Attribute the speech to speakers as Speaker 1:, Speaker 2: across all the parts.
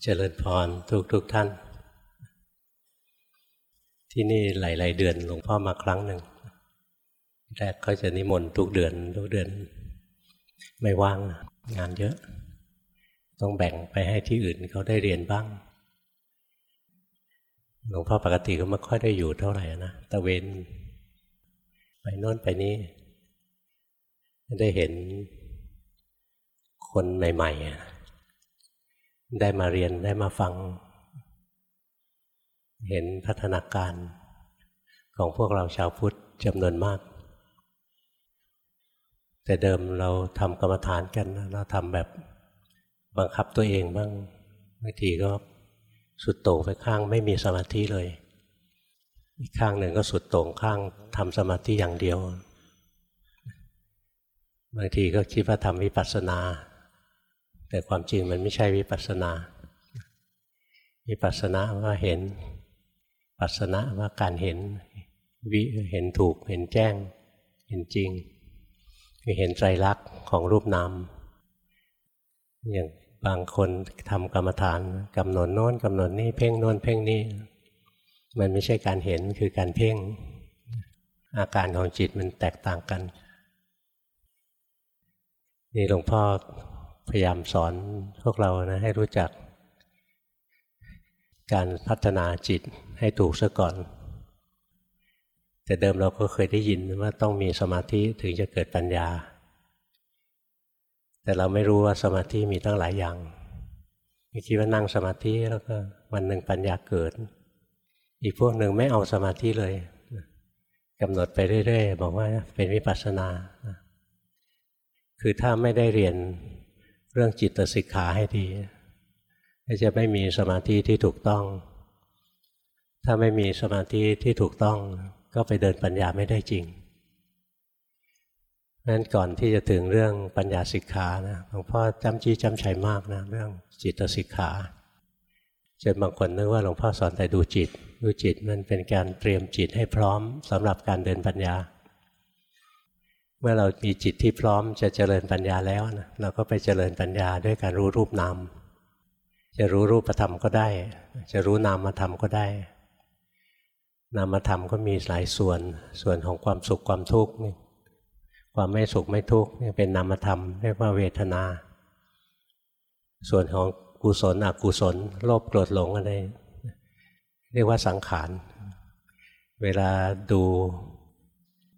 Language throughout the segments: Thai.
Speaker 1: เจริญพรทุกทุกท่าน ที่นี่หลาย ๆ เดือนหลวงพ่อมาครั้งหนึ่งแรกก็จะนิมนต์ทุกเดือนทุกเดือน ไม่ว่างงานเยอะ ต้องแบ่งไปให้ที่อื่นเขาได้เรียนบ้าง หลวงพ่อปกติก็ไม่ค่อยได้อยู่เท่าไหร่นะตะเวนไปโน่นไปนี้ได้เห็นคนใหม่ ๆ ได้มาเรียนได้มาฟัง เห็นพัฒนาการของพวกเราชาวพุทธจำนวนมาก แต่เดิมเราทำกรรมฐานกัน เราทำแบบบังคับตัวเองบ้างบางทีก็สุดโต่งไปข้างไม่มีสมาธิเลย อีกข้างหนึ่งก็สุดโต่งข้างทำสมาธิอย่างเดียว บางทีก็คิดว่าทำวิปัสสนา แต่ความจริงมันไม่ใช่วิปัสสนา วิปัสสนาว่าเห็น ปัสนาว่าการเห็น วิเห็นถูก เห็นแจ้ง เห็นจริง คือเห็นไตรลักษณ์ของรูปนาม อย่างบางคนทำกรรมฐานกำหนดโน้นกำหนดนี่เพ่งโน้นเพ่งนี่ มันไม่ใช่การเห็นคือการเพ่ง อาการของจิตมันแตกต่างกัน นี่หลวงพ่อ พยายามสอนพวกเรานะให้รู้จัก การพัฒนาจิตให้ถูกซะก่อน แต่เดิมเราก็เคยได้ยินว่าต้องมีสมาธิถึงจะเกิดปัญญา แต่เราไม่รู้ว่าสมาธิมีตั้งหลายอย่างคิดว่านั่งสมาธิแล้วก็วันหนึ่งปัญญาเกิด อีกพวกหนึ่งไม่เอาสมาธิเลยกำหนดไปเรื่อยๆ บอกว่าเป็นวิปัสสนา คือถ้าไม่ได้เรียน เรื่องจิตสิกขาให้ดีก็จะไม่มีสมาธิที่ถูกต้อง ถ้าไม่มีสมาธิที่ถูกต้อง ก็ไปเดินปัญญาไม่ได้จริงนั้นก่อนที่จะถึงเรื่องปัญญาสิกขานะหลวงพ่อจำจี้จำชัยมากนะเรื่องจิตสิกขาจนบางคนนึกว่าหลวงพ่อสอนแต่ดูจิต ดูจิตมันเป็นการเตรียมจิตให้พร้อมสำหรับการเดินปัญญา เมื่อเรามีจิตที่พร้อมจะเจริญปัญญาแล้วนะเราก็ไปเจริญปัญญาด้วยการรู้รูปนามจะรู้รูปธรรมก็ได้ จะรู้นามธรรมก็ได้ นามธรรมก็มีหลายส่วนส่วนของความสุขความทุกข์ความไม่สุขไม่ทุกข์เป็นนามธรรมเรียกว่าเวทนา ส่วนของกุศลอกุศลโลภโกรธหลงอะไรเรียกว่าสังขาร เวลาดู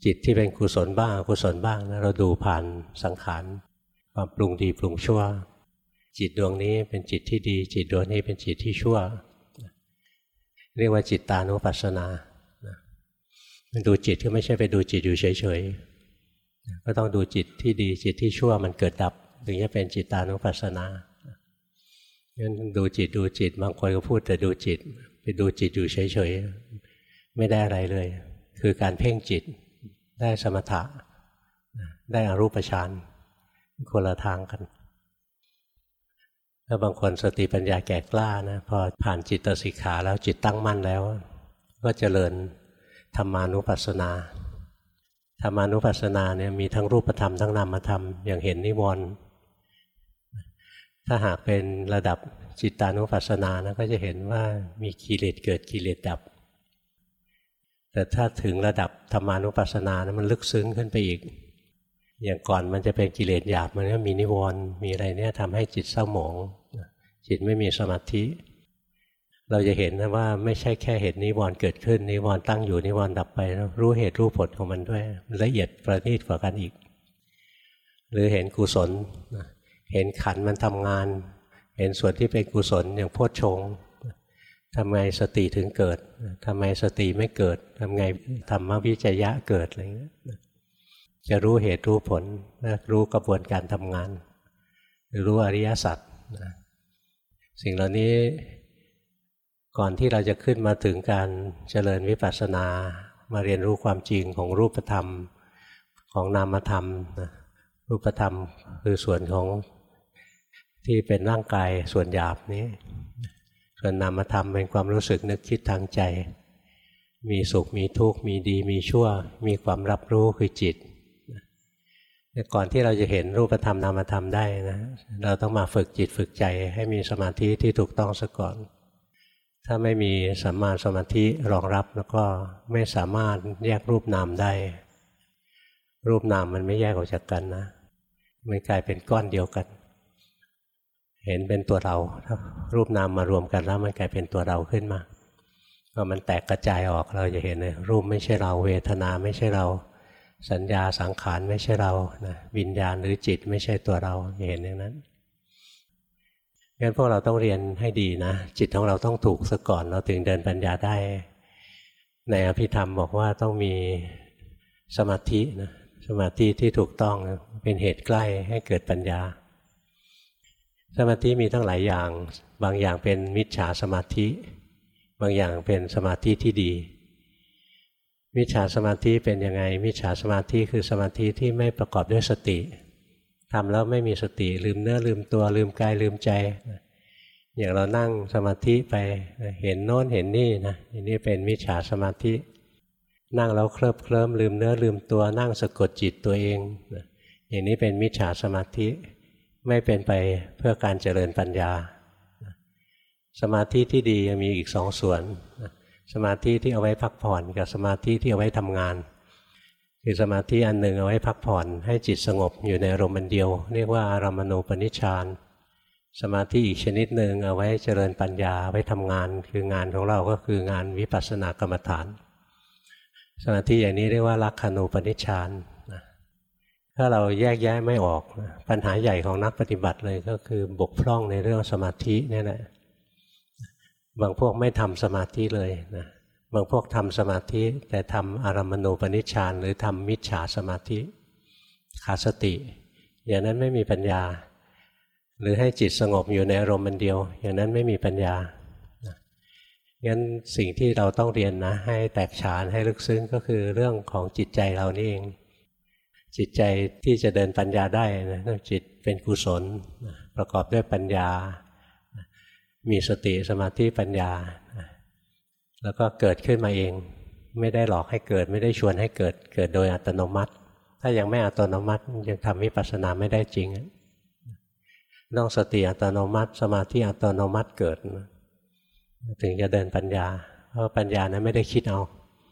Speaker 1: จิตที่เป็นกุศลบ้างอกุศลบ้างนะเราดูผ่านสังขารความปรุงดีปรุงชั่ว จิตดวงนี้เป็นจิตที่ดี จิตดวงนี้เป็นจิตที่ชั่ว เรียกว่าจิตตานุปัสสนาดูจิตก็ไม่ใช่ไปดูจิตอยู่เฉยๆก็ต้องดูจิตที่ดีจิตที่ชั่วมันเกิดดับ ถึงจะเป็นจิตตานุปัสสนางั้นดูจิตดูจิตบางคนก็พูดแต่ดูจิต ไปดูจิตอยู่เฉยๆไม่ได้อะไรเลย คือการเพ่งจิต ได้สมถะ ได้อรูปฌานคนละทางกันถ้าบางคนสติปัญญาแก่กล้านะพอผ่านจิตสิกขาแล้วจิตตั้งมั่นแล้ว ก็เจริญธรรมานุปัสสนาธรรมานุปัสสนาเนี่ยมีทั้งรูปธรรมทั้งนามธรรมอย่างเห็นนิวรณ์ถ้าหากเป็นระดับจิตานุปัสสนานะก็จะเห็นว่ามีกิเลสเกิดกิเลสดับ แต่ถ้าถึงระดับธรรมานุปัสสนานะมันลึกซึ้งขึ้นไปอีก อย่างก่อนมันจะเป็นกิเลสหยาบมันก็มีนิวรณ์มีอะไรเนี่ยทำให้จิตเศร้าหมองจิตไม่มีสมาธิ เราจะเห็นนะว่าไม่ใช่แค่เห็นนิวรณ์เกิดขึ้นนิวรณ์ตั้งอยู่นิวรณ์ดับไป รู้เหตุรู้ผลของมันด้วยละเอียดประณีตกว่ากันอีก หรือเห็นกุศลเห็นขันมันทำงาน เห็นส่วนที่เป็นกุศลอย่างโพชฌง ทำไงสติถึงเกิดทำไมสติไม่เกิดทำไงธรรมวิจยะเกิดอะไรเงี้ยจะรู้เหตุรู้ผลรู้กระบวนการทำงาน รู้อริยสัจสิ่งเหล่านี้ก่อนที่เราจะขึ้นมาถึงการเจริญวิปัสสนา มาเรียนรู้ความจริงของรูปธรรมของนามธรรมรูปธรรมคือส่วนของที่เป็นร่างกายส่วนหยาบนี้ ส่วนนามธรรมเป็นความรู้สึกนึกคิดทางใจ มีสุขมีทุกข์มีดีมีชั่ว มีความรับรู้คือจิตก่อนที่เราจะเห็นรูปธรรมนามธรรมได้นะ เราต้องมาฝึกจิตฝึกใจให้มีสมาธิที่ถูกต้องซะก่อน ถ้าไม่มีสัมมาสมาธิรองรับแล้วก็ไม่สามารถแยกรูปนามได้ รูปนามมันไม่แยกออกจากกันนะมันกลายเป็นก้อนเดียวกัน เห็นเป็นตัวเราถ้ารูปนามมารวมกันแล้วมันกลายเป็นตัวเราขึ้นมาพอมันแตกกระจายออกเราจะเห็นเลยรูปไม่ใช่เรา เวทนาไม่ใช่เรา สัญญาสังขารไม่ใช่เรานะวิญญาณหรือจิตไม่ใช่ตัวเราเห็นอย่างนั้นงั้นพวกเราต้องเรียนให้ดีนะ จิตของเราต้องถูกซะก่อนเราถึงเดินปัญญาได้ ในอภิธรรมบอกว่าต้องมีสมาธินะสมาธิที่ถูกต้องเป็นเหตุใกล้ให้เกิดปัญญา สมาธิมีทั้งหลายอย่าง บางอย่างเป็นมิจฉาสมาธิ บางอย่างเป็นสมาธิที่ดี มิจฉาสมาธิเป็นยังไง มิจฉาสมาธิคือสมาธิที่ไม่ประกอบด้วยสติทำแล้วไม่มีสติลืมเนื้อลืมตัวลืมกายลืมใจ อย่างเรานั่งสมาธิไปเห็นโน้นเห็นนี่นะอันนี้เป็นมิจฉาสมาธิ นั่งแล้วเคลิบเคลิ้มลืมเนื้อลืมตัวนั่งสะกดจิตตัวเองอย่างนี้เป็นมิจฉาสมาธิ ไม่เป็นไปเพื่อการเจริญปัญญา สมาธิที่ดียังมีอีกสองส่วน สมาธิที่เอาไว้พักผ่อน กับสมาธิที่เอาไว้ทำงานคือสมาธิอันหนึ่งเอาไว้พักผ่อน ให้จิตสงบอยู่ในอารมณ์เดียว เรียกว่าอารามณูปนิชฌานสมาธิอีกชนิดหนึ่งเอาไว้เจริญปัญญาไว้ทำงาน คืองานของเราก็คืองานวิปัสสนากรรมฐาน สมาธิอย่างนี้เรียกว่าลักขณูปนิชฌาน ถ้าเราแยกแยะไม่ออก ปัญหาใหญ่ของนักปฏิบัติเลยก็คือบกพร่องในเรื่องสมาธินี่แหละบางพวกไม่ทำสมาธิเลยนะบางพวกทำสมาธิ แต่ทำอารมณูปนิชฌานหรือทำมิจฉาสมาธิขาดสติ อย่างนั้นไม่มีปัญญา หรือให้จิตสงบอยู่ในอารมณ์มันเดียว อย่างนั้นไม่มีปัญญางั้นสิ่งที่เราต้องเรียนนะ ให้แตกฉานให้ลึกซึ้งก็คือเรื่องของจิตใจเรานี่เอง จิตใจที่จะเดินปัญญาได้นะจิตเป็นกุศลประกอบด้วยปัญญา มีสติสมาธิปัญญา แล้วก็เกิดขึ้นมาเอง ไม่ได้หลอกให้เกิด ไม่ได้ชวนให้เกิดเกิดโดยอัตโนมัติ ถ้ายังไม่อัตโนมัติยังทำวิปัสสนาไม่ได้จริงต้องสติอัตโนมัติ สมาธิอัตโนมัติเกิด ถึงจะเดินปัญญา เพราะปัญญานั้นไม่ได้คิดเอา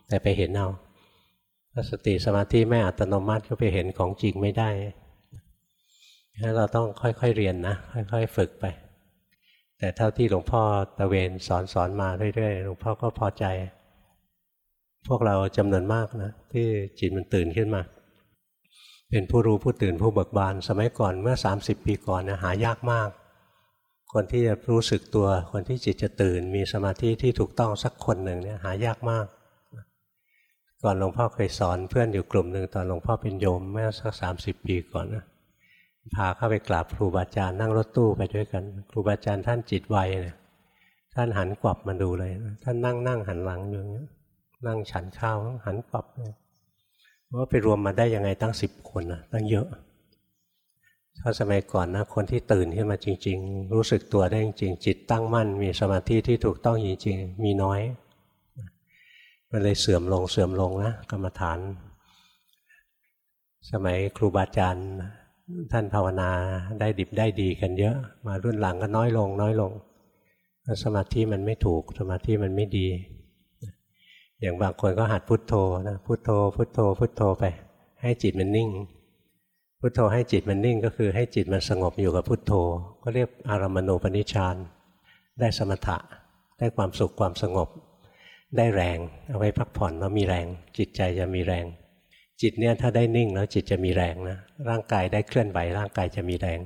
Speaker 1: แต่ไปเห็นเอา สติสมาธิไม่อัตโนมัติก็ไปเห็นของจริงไม่ได้งั้นเราต้องค่อยๆเรียนนะ ค่อยๆฝึกไป แต่เท่าที่หลวงพ่อตะเวนสอนสอนมาเรื่อยๆหลวงพ่อก็พอใจ พวกเราจำนวนมากนะ ที่จิตมันตื่นขึ้นมา เป็นผู้รู้ผู้ตื่นผู้เบิกบาน สมัยก่อนเมื่อ 30 ปีก่อนนะหายากมาก คนที่จะรู้สึกตัว คนที่จิตจะตื่น มีสมาธิที่ถูกต้องสักคนหนึ่งเนี่ยหายากมาก ก่อนหลวงพ่อเคยสอนเพื่อนอยู่กลุ่มหนึ่งตอนหลวงพ่อเป็นโยมเมื่อสักสามสิบปีก่อนนะพาเข้าไปกราบครูบาอาจารย์นั่งรถตู้ไปด้วยกัน ครูบาอาจารย์ท่านจิตไวเนี่ยท่านหันกลับมาดูเลย ท่านนั่งนั่งหันหลังอยู่อย่างนี้ยนั่งฉันข้าวหันกลับเลยว่าไปรวมมาได้ยังไงตั้งสิบคนนะตั้งเยอะถ้าสมัยก่อนนะคนที่ตื่นขึ้นมาจริง ๆ รู้สึกตัวได้จริงจิตตั้งมั่น มีสมาธิที่ถูกต้องจริงๆมีน้อย มันเลยเสื่อมลงเสื่อมลงนะกรรมฐาน สมัยครูบาอาจารย์ท่านภาวนาได้ดิบได้ดีกันเยอะ มารุ่นหลังก็น้อยลง น้อยลง สมาธิมันไม่ถูกสมาธิมันไม่ดี อย่างบางคนก็หัดพุทโธนะพุทโธ พุทโธ พุทโธไป ให้จิตมันนิ่ง พุทโธให้จิตมันนิ่งก็คือให้จิตมันสงบอยู่กับพุทโธ ก็เรียกอารามณูปนิชานได้สมถะได้ความสุขความสงบ ได้แรง เอาไว้พักผ่อนแล้วมีแรง จิตใจจะมีแรง จิตเนี่ยถ้าได้นิ่งแล้วจิตจะมีแรงนะร่างกายได้เคลื่อนไหวร่างกายจะมีแรง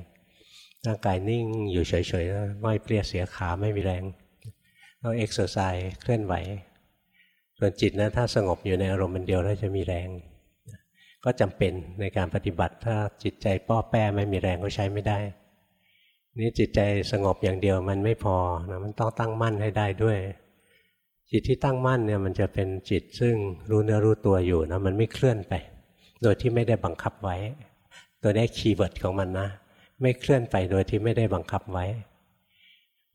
Speaker 1: ร่างกายนิ่งอยู่เฉยๆน้อยเปรี้ยเสียขาไม่มีแรงต้องเอ็กซ์ไซส์เคลื่อนไหวส่วนจิตนะถ้าสงบอยู่ในอารมณ์เดียวแล้วจะมีแรง ก็จำเป็นในการปฏิบัติถ้าจิตใจป้อแป้ไม่มีแรงก็ใช้ไม่ได้นี่จิตใจสงบอย่างเดียวมันไม่พอนะมันต้องตั้งมั่นให้ได้ด้วย จิตที่ตั้งมั่นเนี่ยมันจะเป็นจิตซึ่งรู้เนื้อรู้ตัวอยู่นะมันไม่เคลื่อนไป โดยที่ไม่ได้บังคับไว้ ตัวนี้ keyword ของมันนะ ไม่เคลื่อนไปโดยที่ไม่ได้บังคับไว้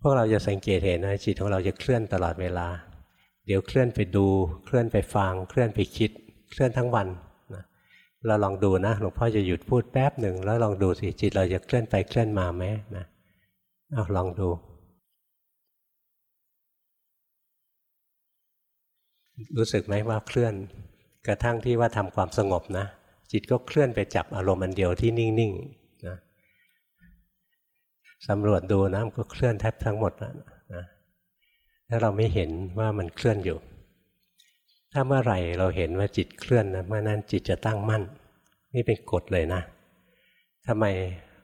Speaker 1: พวกเราจะสังเกตเห็นนะจิตของเราจะเคลื่อนตลอดเวลา เดี๋ยวเคลื่อนไปดู เคลื่อนไปฟัง เคลื่อนไปคิด เคลื่อนทั้งวันนะเราลองดูนะหลวงพ่อจะหยุดพูดแป๊บหนึ่งแล้วลองดูสิจิตเราจะเคลื่อนไปเคลื่อนมาไหมนะเอาลองดู รู้สึกไหมว่าเคลื่อน กระทั่งที่ว่าทำความสงบนะ จิตก็เคลื่อนไปจับอารมณ์อันเดียวที่นิ่งๆนะสำรวจดูนะมันก็เคลื่อนแทบทั้งหมดแล้วนะถ้าเราไม่เห็นว่ามันเคลื่อนอยู่ ถ้าเมื่อไหร่เราเห็นว่าจิตเคลื่อนนะเมื่อนั้นจิตจะตั้งมั่น นี่เป็นกฎเลยนะทำไม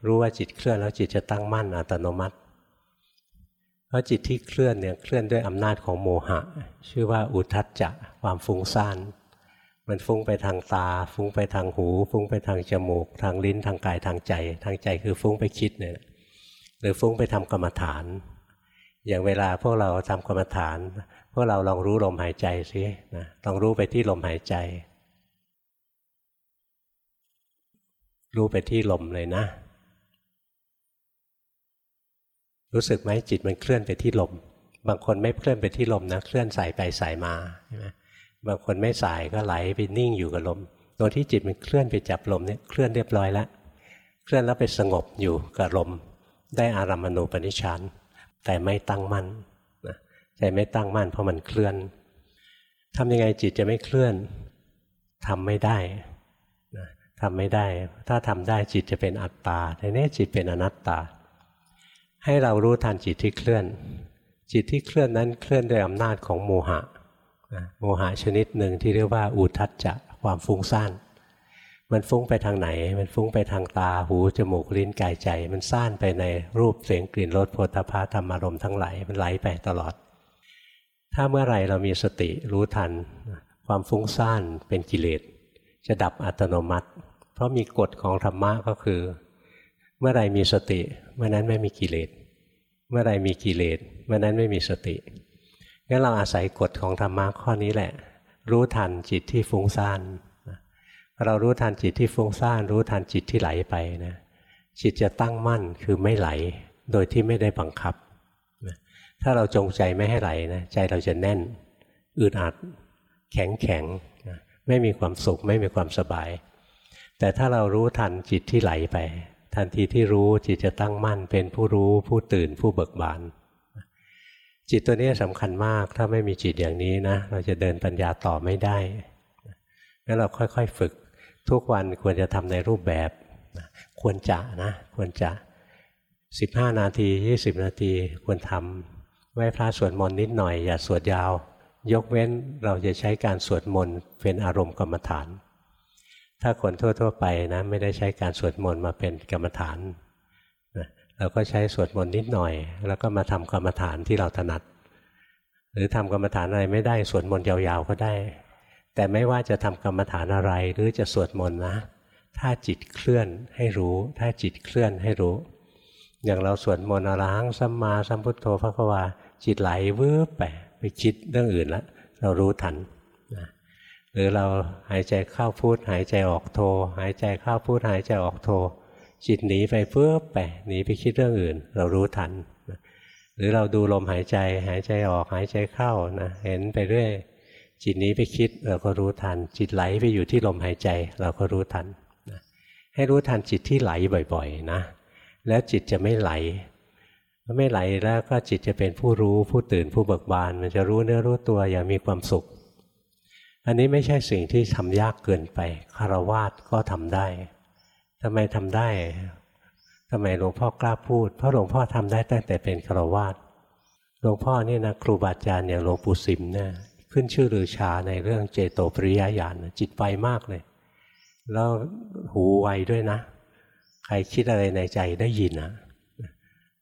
Speaker 1: รู้ว่าจิตเคลื่อนแล้วจิตจะตั้งมั่นอัตโนมัติ เพราะจิตที่เคลื่อนเนี่ยเคลื่อนด้วยอำนาจของโมหะ ชื่อว่าอุทัจจะความฟุ้งซ่าน มันฟุ้งไปทางตา ฟุ้งไปทางหู ฟุ้งไปทางจมูก ทางลิ้นทางกายทางใจ ทางใจคือฟุ้งไปคิดเนี่ยหรือฟุ้งไปทำกรรมฐาน อย่างเวลาพวกเราทำกรรมฐาน พวกเราลองรู้ลมหายใจสินะลองรู้ไปที่ลมหายใจ รู้ไปที่ลมเลยนะ รู้สึกไหมจิตมันเคลื่อนไปที่ลม บางคนไม่เคลื่อนไปที่ลมนะเคลื่อนสายไปสายมาใช่ไหมบางคนไม่สายก็ไหลไปนิ่งอยู่กับลมตัวที่จิตมันเคลื่อนไปจับลมเนี่ยเคลื่อนเรียบร้อยแล้วเคลื่อนแล้วไปสงบอยู่กับลม ได้อารัมณูปนิชานแต่ไม่ตั้งมั่นนะใจไม่ตั้งมั่นเพราะมันเคลื่อนทำยังไงจิตจะไม่เคลื่อนทำไม่ได้นะทำไม่ได้ ถ้าทำได้จิตจะเป็นอัตตาแต่นี้จิตเป็นอนัตตา ให้เรารู้ทันจิตที่เคลื่อน จิตที่เคลื่อนนั้นเคลื่อนด้วยอำนาจของโมหะโมหะชนิดหนึ่งที่เรียกว่าอุทัจจะความฟุ้งซ่านมันฟุ้งไปทางไหน มันฟุ้งไปทางตา หู จมูก ลิ้น กาย ใจ มันซ่านไปในรูป เสียง กลิ่น รสโผฏฐาธรรมารมณ์ทั้งหลาย มันไหลไปตลอด ถ้าเมื่อไรเรามีสติรู้ทัน ความฟุ้งซ่านเป็นกิเลส จะดับอัตโนมัติ เพราะมีกฎของธรรมะก็คือ เมื่อไรมีสติ เมื่อนั้นไม่มีกิเลส เมื่อไรมีกิเลส เมื่อนั้นไม่มีสติงั้นเราอาศัยกฎของธรรมะข้อนี้แหละ รู้ทันจิตที่ฟุ้งซ่านเรารู้ทันจิตที่ฟุ้งซ่านรู้ทันจิตที่ไหลไปนะจิตจะตั้งมั่นคือไม่ไหล โดยที่ไม่ได้บังคับ ถ้าเราจงใจไม่ให้ไหลนะใจเราจะแน่นอึดอัด แข็งแข็งไม่มีความสุขไม่มีความสบาย แต่ถ้าเรารู้ทันจิตที่ไหลไป ทันทีที่รู้จิตจะตั้งมั่นเป็นผู้รู้ผู้ตื่นผู้เบิกบาน จิตตัวนี้สำคัญมากถ้าไม่มีจิตอย่างนี้นะ เราจะเดินปัญญาต่อไม่ได้งั้นเราค่อยๆฝึก ทุกวันควรจะทำในรูปแบบควรจะนะควรจะ15นาที20นาทีควรทำไหว้พระสวดมนต์นิดหน่อย อย่าสวดยาว ยกเว้นเราจะใช้การสวดมนต์เป็นอารมณ์กรรมฐาน ถ้าคนทั่ว ๆ ไปนะไม่ได้ใช้การสวดมนต์มาเป็นกรรมฐานเราก็ใช้สวดมนต์นิดหน่อย แล้วก็มาทำกรรมฐานที่เราถนัด หรือทำกรรมฐานอะไรไม่ได้สวดมนต์ยาวๆก็ได้ แต่ไม่ว่าจะทำกรรมฐานอะไรหรือจะสวดมนต์นะ ถ้าจิตเคลื่อนให้รู้ ถ้าจิตเคลื่อนให้รู้ อย่างเราสวดมนต์อรหังสัมมาสัมพุทโธพระควาจิตไหลวืบไปไปคิดเรื่องอื่นแล้วเรารู้ทันนะ หรือเราหายใจเข้าพูดหายใจออกโท หายใจเข้าพูดหายใจออกโท จิตหนีไปเพื่อไปหนีไปคิดเรื่องอื่น เรารู้ทัน หรือเราดูลมหายใจหายใจออกหายใจเข้านะเห็นไปเรื่อยจิตนี้ไปคิดเราก็รู้ทัน จิตไหลไปอยู่ที่ลมหายใจ เราก็รู้ทันนะให้รู้ทันจิตที่ไหลบ่อยๆนะ แล้วจิตจะไม่ไหลไม่ไหลแล้วก็จิตจะเป็นผู้รู้ผู้ตื่นผู้เบิกบาน มันจะรู้เนื้อรู้ตัวอย่างมีความสุข อันนี้ไม่ใช่สิ่งที่ทำยากเกินไปคารวาสก็ทำได้ทำไมทำได้ทำไมหลวงพ่อกล้าพูด เพราะหลวงพ่อทำได้ตั้งแต่เป็นฆรวาสหลวงพ่อเนี่ยนะครูบาอาจารย์อย่างหลวงปู่สิมเนี่ยขึ้นชื่อหรือชาในเรื่องเจโตปริยญาณจิตไวมากเลย แล้วหูไวด้วยนะ ใครคิดอะไรในใจได้ยินนะ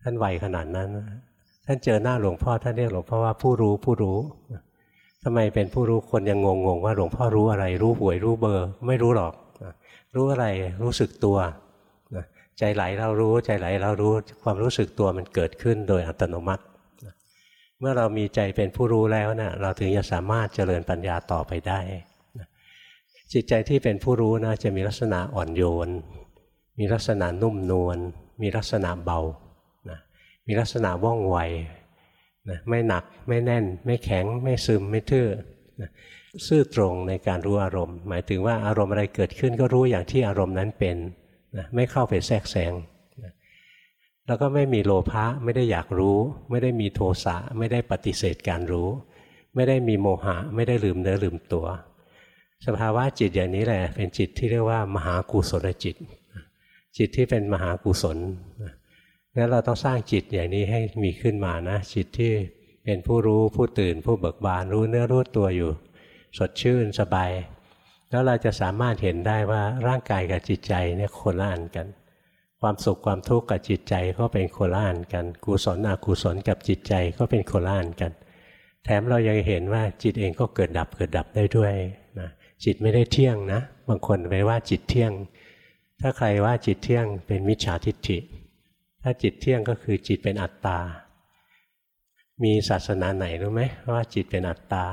Speaker 1: ท่านไวขนาดนั้น ท่านเจอหน้าหลวงพ่อท่านเรียกหลวงพ่อว่าผู้รู้ผู้รู้ ทำไมเป็นผู้รู้คนยังงงๆว่าหลวงพ่อรู้อะไร รู้หวยรู้เบอร์ ไม่รู้หรอกรู้อะไรรู้สึกตัวใจไหลเรารู้ใจไหลเรารู้ความรู้สึกตัวมันเกิดขึ้นโดยอัตโนมัติ เมื่อเรามีใจเป็นผู้รู้แล้วนะเราถึงจะสามารถเจริญปัญญาต่อไปได้จิตใจที่เป็นผู้รู้นะจะมีลักษณะอ่อนโยน มีลักษณะนุ่มนวลมีลักษณะเบานะมีลักษณะว่องไว นะไม่หนักไม่แน่น ไม่แข็ง ไม่ซึมไม่ทื่อนะซื่อตรงในการรู้อารมณ์ หมายถึงว่าอารมณ์อะไรเกิดขึ้นก็รู้อย่างที่อารมณ์นั้นเป็นนะไม่เข้าไปแทรกแซงนะแล้วก็ไม่มีโลภะไม่ได้อยากรู้ ไม่ได้มีโทสะไม่ได้ปฏิเสธการรู้ ไม่ได้มีโมหะ ไม่ได้ลืมเนื้อลืมตัว สภาวะจิตอย่างนี้แหละเป็นจิตที่เรียกว่ามหากุศลจิต จิตที่เป็นมหากุศล งั้นเราต้องสร้างจิตอย่างนี้ให้มีขึ้นมานะจิตที่เป็นผู้รู้ผู้ตื่นผู้เบิกบานรู้เนื้อรู้ตัวอยู่ สดชื่นสบายแล้วเราจะสามารถเห็นได้ว่าร่างกายกับจิตใจเนี่ยคนละอันกัน ความสุขความทุกข์กับจิตใจก็เป็นคนละอันกัน กุศลอกุศลกับจิตใจก็เป็นคนละอันกัน แถมเรายังเห็นว่าจิตเองก็เกิดดับเกิดดับได้ด้วยนะจิตไม่ได้เที่ยงนะ บางคนไปว่าจิตเที่ยง ถ้าใครว่าจิตเที่ยงเป็นมิจฉาทิฏฐิ ถ้าจิตเที่ยงก็คือจิตเป็นอัตตา มีศาสนาไหนรู้ไหมว่าจิตเป็นอัตตา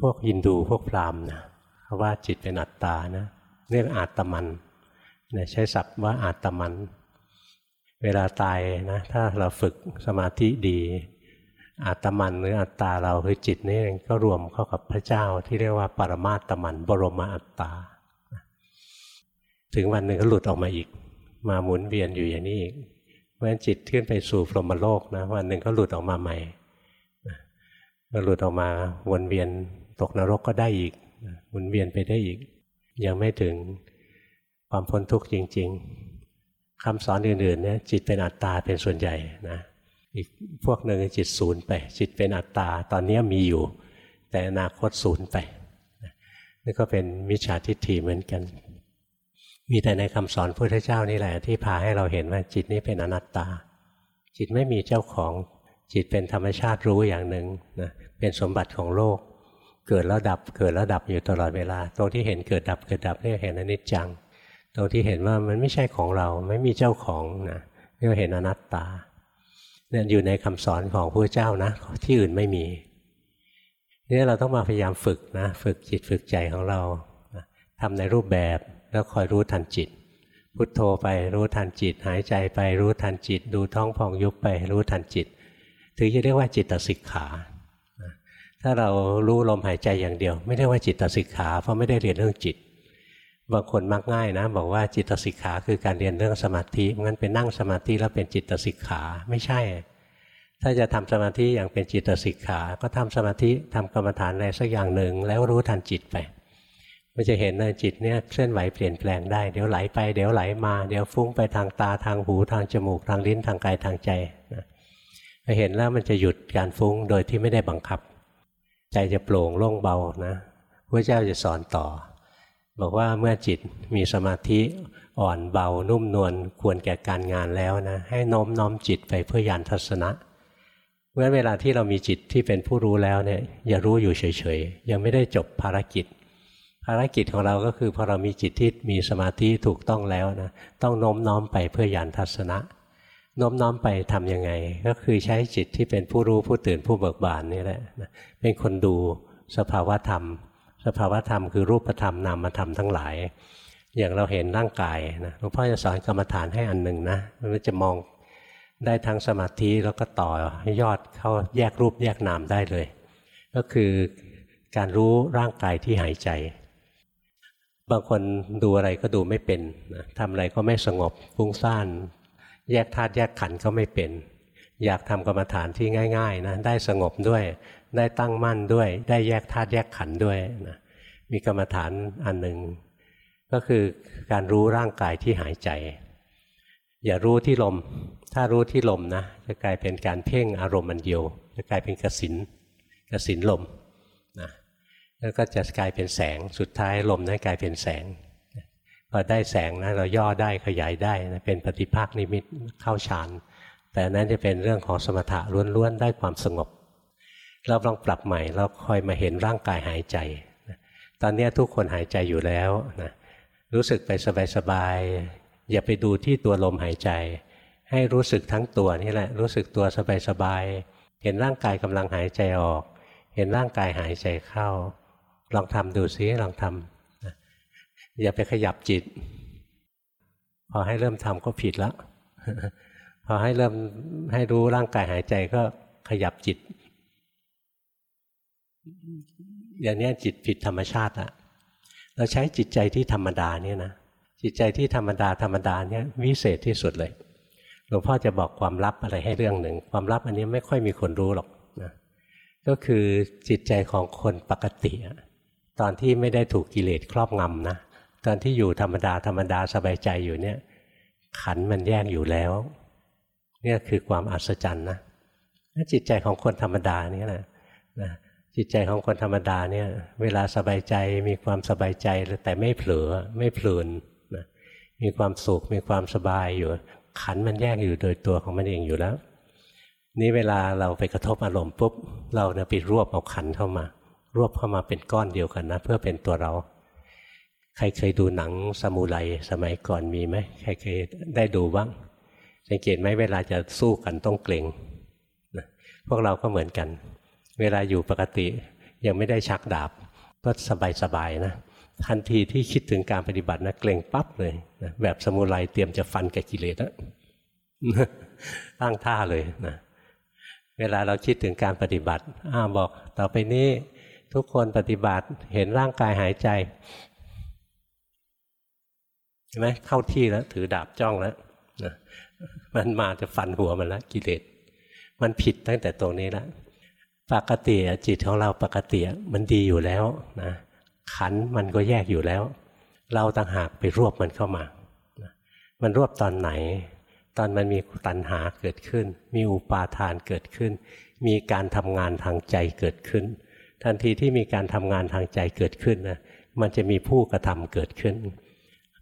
Speaker 1: พวกยินดูพวกพราหมณ์นะเขาว่าจิตเป็นอัตตานะเรียกอาตมันนี่ยใช้ศัพท์ว่าอาตมัน เวลาตายนะถ้าเราฝึกสมาธิดีอาตมันหรืออัตตาเราคือจิตนี่ก็รวมเข้ากับพระเจ้าที่เรียกว่าปรมาตมัน บรมอัตตา ถึงวันหนึ่งก็หลุดออกมาอีก มาหมุนเวียนอยู่อย่างนี้อีกราะฉะนั้นจิตขึ้นไปสู่พรหมโลกนะวันหนึ่งก็หลุดออกมาใหม่ก็หลุดออกมาวนเวียนตกนรกก็ได้อีกวนเวียนไปได้อีก ยังไม่ถึงความพ้นทุกข์จริง ๆคำสอนอื่นๆเนี่ยจิตเป็นอัตตาเป็นส่วนใหญ่นะอีกพวกหนึ่งจิตศูนย์ไป จิตเป็นอัตตาตอนนี้มีอยู่ แต่อนาคตศูนย์ไปนี่ก็เป็นมิจฉาทิฏฐิเหมือนกัน มีแต่ในคำสอนพระเจ้านี่แหละ ที่พาให้เราเห็นว่าจิตนี้เป็นอนัตตา จิตไม่มีเจ้าของจิตเป็นธรรมชาติรู้อย่างหนึ่งนะเป็นสมบัติของโลก เกิดแล้วดับเกิดแล้วดับอยู่ตลอดเวลา ตรงที่เห็นเกิดดับเกิดดับเรียกเห็นอนิจจัง ตรงที่เห็นว่ามันไม่ใช่ของเราไม่มีเจ้าของนะเรียกเห็นอนัตตาเนี่ยอยู่ในคำสอนของพระเจ้านะ ที่อื่นไม่มีนี่เราต้องมาพยายามฝึกนะ ฝึกจิตฝึกใจของเราทำในรูปแบบ แล้วคอยรู้ทันจิต พุทโธไปรู้ทันจิต หายใจไปรู้ทันจิต ดูท้องพองยุบไปรู้ทันจิต ถึงจะเรียกว่าจิตสิกขาถ้าเรารู้ลมหายใจอย่างเดียว ไม่ได้ว่าจิตสิกขาเพราะไม่ได้เรียนเรื่องจิต บางคนมักง่ายนะ บอกว่าจิตสิกขาคือการเรียนเรื่องสมาธิงั้นเป็นนั่งสมาธิแล้วเป็นจิตสิกขาไม่ใช่ ถ้าจะทำสมาธิอย่างเป็นจิตสิกขา ก็ทำสมาธิทำกรรมฐานอะไรสักอย่างหนึ่งแล้วรู้ทันจิตไป มันจะเห็นเลยจิตเนี่ยเคลื่อนไหวเปลี่ยนแปลงได้ เดี๋ยวไหลไปเดี๋ยวไหลมา เดี๋ยวฟุ้งไปทางตาทางหูทางจมูก ทางลิ้นทางกายทางใจนะพอเห็นแล้วมันจะหยุดการฟุ้งโดยที่ไม่ได้บังคับ ใจจะโปร่งโล่งเบานะพระเจ้าจะสอนต่อ บอกว่าเมื่อจิตมีสมาธิอ่อนเบานุ่มนวลควรแก่การงานแล้วนะให้น้อมน้อมจิตไปเพื่อยานทัศนะเมื่อเวลาที่เรามีจิตที่เป็นผู้รู้แล้วเนี่ยอย่ารู้อยู่เฉยๆ ยังไม่ได้จบภารกิจ ภารกิจของเราก็คือพอเรามีจิตที่มีสมาธิถูกต้องแล้วนะต้องโน้มน้อมไปเพื่อยานทัศนะโน้มน้อมไปทํำยังไง ก็คือใช้จิตที่เป็นผู้รู้ผู้ตื่นผู้เบิกบานนี่แหละเป็นคนดูสภาวธรรม สภาวธรรมคือรูปธรรมนามธรรมทั้งหลาย อย่างเราเห็นร่างกายนะหลวงพ่อจะสอนกรรมฐานให้อันหนึ่งนะมันจะมองได้ทั้งสมาธิแล้วก็ต่อยอดเข้าแยกรูปแยกนามได้เลย ก็คือการรู้ร่างกายที่หายใจ บางคนดูอะไรก็ดูไม่เป็นนะทำอะไรก็ไม่สงบฟุ้งซ่าน แยกธาตุแยกขันธ์ก็ไม่เป็น อยากทำกรรมฐานที่ง่ายๆนะได้สงบด้วย ได้ตั้งมั่นด้วย ได้แยกธาตุแยกขันธ์ด้วยนะมีกรรมฐานอันหนึ่งก็คือการรู้ร่างกายที่หายใจ อย่ารู้ที่ลม ถ้ารู้ที่ลมนะจะกลายเป็นการเพ่งอารมณ์มันเดียว จะกลายเป็นกสินกสินลม แล้วก็จะกลายเป็นแสงสุดท้ายลมนั้นกลายเป็นแสงพอได้แสงนะเราย่อได้ขยายได้นะเป็นปฏิภาคนิมิตเข้าฌานแต่นั้นจะเป็นเรื่องของสมถะล้วนๆได้ความสงบ เราลองปรับใหม่เราคอยมาเห็นร่างกายหายใจ ตอนนี้ทุกคนหายใจอยู่แล้วนะรู้สึกไปสบายๆอย่าไปดูที่ตัวลมหายใจ ให้รู้สึกทั้งตัวนี่แหละรู้สึกตัวสบายๆเห็นร่างกายกำลังหายใจออก เห็นร่างกายหายใจเข้า ลองทำดูซิลองทำอย่าไปขยับจิต พอให้เริ่มทำก็ผิดแล้วพอให้เริ่มให้รู้ร่างกายหายใจก็ขยับจิต อย่างนี้จิตผิดธรรมชาติอะเราใช้จิตใจที่ธรรมดาเนี่ยนะจิตใจที่ธรรมดาธรรมดาเนี่ยวิเศษที่สุดเลยหลวงพ่อจะบอกความลับอะไรให้เรื่องหนึ่ง ความลับอันนี้ไม่ค่อยมีคนรู้หรอกนะก็คือจิตใจของคนปกติ ตอนที่ไม่ได้ถูกกิเลสครอบงำนะตอนที่อยู่ธรรมดาธรรมดาสบายใจอยู่เนี่ย ขันมันแยกอยู่แล้ว เนี่ยคือความอัศจรรย์นะจิตใจของคนธรรมดานี่ยนะนะจิตใจของคนธรรมดาเนี่ยเวลาสบายใจมีความสบายใจแต่ไม่เผลอไม่เพลินนะมีความสุขมีความสบายอยู่ ขันมันแยกอยู่โดยตัวของมันเองอยู่แล้ว นี่เวลาเราไปกระทบอารมณ์ปุ๊บ เราเนี่ยไปรวบเอาขันเข้ามา รวบเข้ามาเป็นก้อนเดียวกันนะ เพื่อเป็นตัวเรา ใครเคยดูหนังสมุไรสมัยก่อนมีไหมใครเคยได้ดูบ้าง สังเกตไหมเวลาจะสู้กันต้องเกรงนะพวกเราก็เหมือนกัน เวลาอยู่ปกติยังไม่ได้ชักดาบ ก็สบายๆนะทันทีที่คิดถึงการปฏิบัตินะเกรงปั๊บเลยนะแบบสมุไรเตรียมจะฟันกับกิเลสแล้วตั้งท่าเลยนะเวลาเราคิดถึงการปฏิบัติอ้าบอกต่อไปนี้ ทุกคนปฏิบัติเห็นร่างกายหายใจเห็นไหมเข้าที่แล้ว ถือดาบจ้องแล้วนะมันมาจะฟันหัวมันแล้วกิเลสมันผิดตั้งแต่ตรงนี้แล้วปกติจิตของเราปกติมันดีอยู่แล้วนะขันมันก็แยกอยู่แล้ว เราต่างหากไปรวบมันเข้ามา มันรวบตอนไหน ตอนมันมีตัณหาเกิดขึ้น มีอุปาทานเกิดขึ้น มีการทำงานทางใจเกิดขึ้น ทันทีที่มีการทำงานทางใจเกิดขึ้นนะมันจะมีผู้กระทำเกิดขึ้น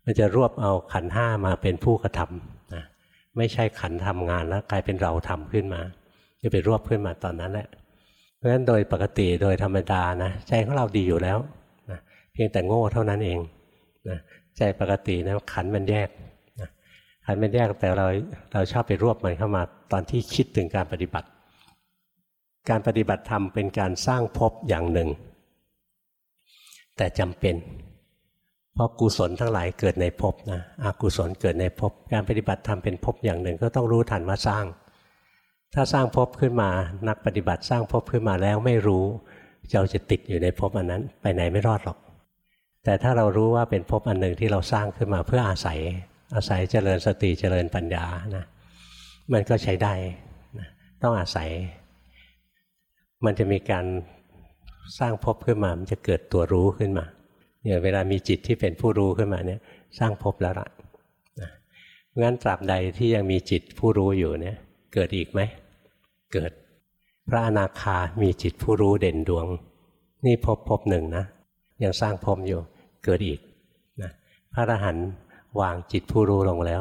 Speaker 1: มันจะรวบเอาขันห้ามาเป็นผู้กระทำนะไม่ใช่ขันทำงานแล้วกลายเป็นเราทำขึ้นมา จะไปรวบขึ้นมาตอนนั้นแหละเพราะฉะนั้นโดยปกติโดยธรรมดานะใจของเราดีอยู่แล้วนะเพียงแต่โง่เท่านั้นเองนะใจปกตินะขันมันแยกนะขันมันแยกแต่เราเราชอบไปรวบมันเข้ามาตอนที่คิดถึงการปฏิบัติ การปฏิบัติธรรมเป็นการสร้างภพอย่างหนึ่ง แต่จำเป็นเพราะกุศลทั้งหลายเกิดในภพนะอกุศลเกิดในภพการปฏิบัติธรรมเป็นภพอย่างหนึ่ง ก็ต้องรู้ทันว่าสร้าง ถ้าสร้างภพขึ้นมานักปฏิบัติสร้างภพขึ้นมาแล้วไม่รู้เราจะติดอยู่ในภพอันนั้น ไปไหนไม่รอดหรอก แต่ถ้าเรารู้ว่าเป็นภพอันหนึ่งที่เราสร้างขึ้นมาเพื่ออาศัย อาศัยเจริญสติเจริญปัญญานะมันก็ใช้ได้นะต้องอาศัย มันจะมีการสร้างภพขึ้นมา มันจะเกิดตัวรู้ขึ้นมาเนี่ยเวลามีจิตที่เป็นผู้รู้ขึ้นมาเนี่ยสร้างภพแล้วละนะงั้นตราบใดที่ยังมีจิตผู้รู้อยู่เนี่ย เกิดอีกไหม เกิด พระอนาคามีจิตผู้รู้เด่นดวง นี่พภพบหนึ่งนะ ยังสร้างภพอยู่ เกิดอีกนะพระอรหันต์วางจิตผู้รู้ลงแล้ว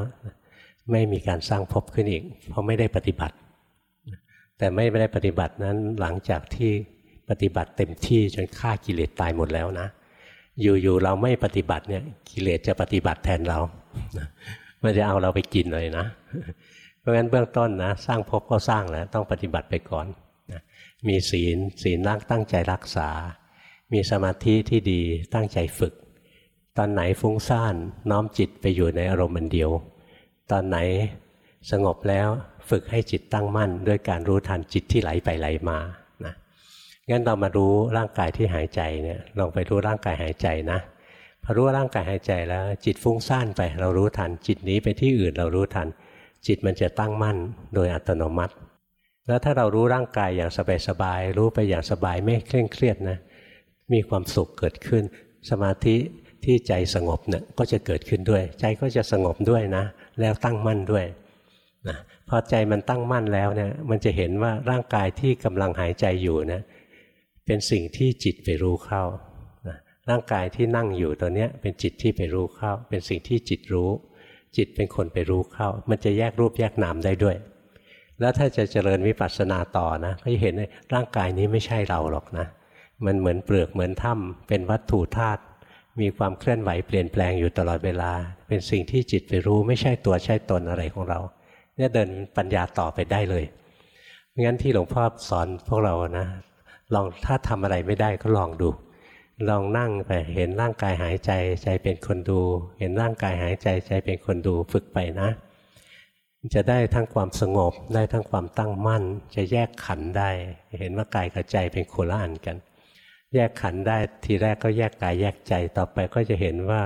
Speaker 1: ไม่มีการสร้างภพขึ้นอีก เพราะไม่ได้ปฏิบัติ แต่ไม่ได้ปฏิบัตินั้นหลังจากที่ปฏิบัติเต็มที่จนฆ่ากิเลสตายหมดแล้วนะ อยู่ๆเราไม่ปฏิบัติเนี่ยกิเลสจะปฏิบัติแทนเรามันจะเอาเราไปกินเลยนะ เพราะงั้นเบื้องต้นนะสร้างภพก็สร้างแล้วต้องปฏิบัติไปก่อนนะมีศีลศีลรักตั้งใจรักษา มีสมาธิที่ดีตั้งใจฝึก ตอนไหนฟุ้งซ่านน้อมจิตไปอยู่ในอารมณ์มันเดียว ตอนไหนสงบแล้ว ฝึกให้จิตตั้งมั่น ด้วยการรู้ทันจิตที่ไหลไปไหลมานะงั้นเรามารู้ร่างกายที่หายใจเนี่ยลองไปรู้ร่างกายหายใจนะพอรู้ร่างกายหายใจแล้ว จิตฟุ้งซ่านไปเรารู้ทัน จิตนี้ไปที่อื่นเรารู้ทัน จิตมันจะตั้งมั่นโดยอัตโนมัติ แล้วถ้าเรารู้ร่างกายอย่างสบายๆรู้ไปอย่างสบายไม่เคร่งเครียดนะมีความสุขเกิดขึ้น สมาธิที่ใจสงบเนี่ยก็จะเกิดขึ้นด้วย ใจก็จะสงบด้วยนะ แล้วตั้งมั่นด้วยนะ พอใจมันตั้งมั่นแล้วเนี่ยมันจะเห็นว่าร่างกายที่กำลังหายใจอยู่นะเป็นสิ่งที่จิตไปรู้เข้าร่างกายที่นั่งอยู่ตัวนี้เป็นจิตที่ไปรู้เข้า เป็นสิ่งที่จิตรู้ จิตเป็นคนไปรู้เข้า มันจะแยกรูปแยกนามได้ด้วย แล้วถ้าจะเจริญวิปัสสนาต่อนะก็จะเห็นร่างกายนี้ไม่ใช่เราหรอกนะ มันเหมือนเปลือกเหมือนถ้ำเป็นวัตถุธาตุมีความเคลื่อนไหวเปลี่ยนแปลงอยู่ตลอดเวลา เป็นสิ่งที่จิตไปรู้ไม่ใช่ตัวใช่ตนอะไรของเรา เนี่ยเดินปัญญาต่อไปได้เลยงั้นที่หลวงพ่อสอนพวกเรานะลองถ้าทำอะไรไม่ได้ก็ลองดู ลองนั่งไปเห็นร่างกายหายใจใจเป็นคนดู เห็นร่างกายหายใจใจเป็นคนดูฝึกไปนะ จะได้ทั้งความสงบได้ทั้งความตั้งมั่น จะแยกขันได้ เห็นว่ากายกับใจเป็นโคละอันกัน แยกขันได้ทีแรกก็แยกกายแยกใจต่อไปก็จะเห็นว่า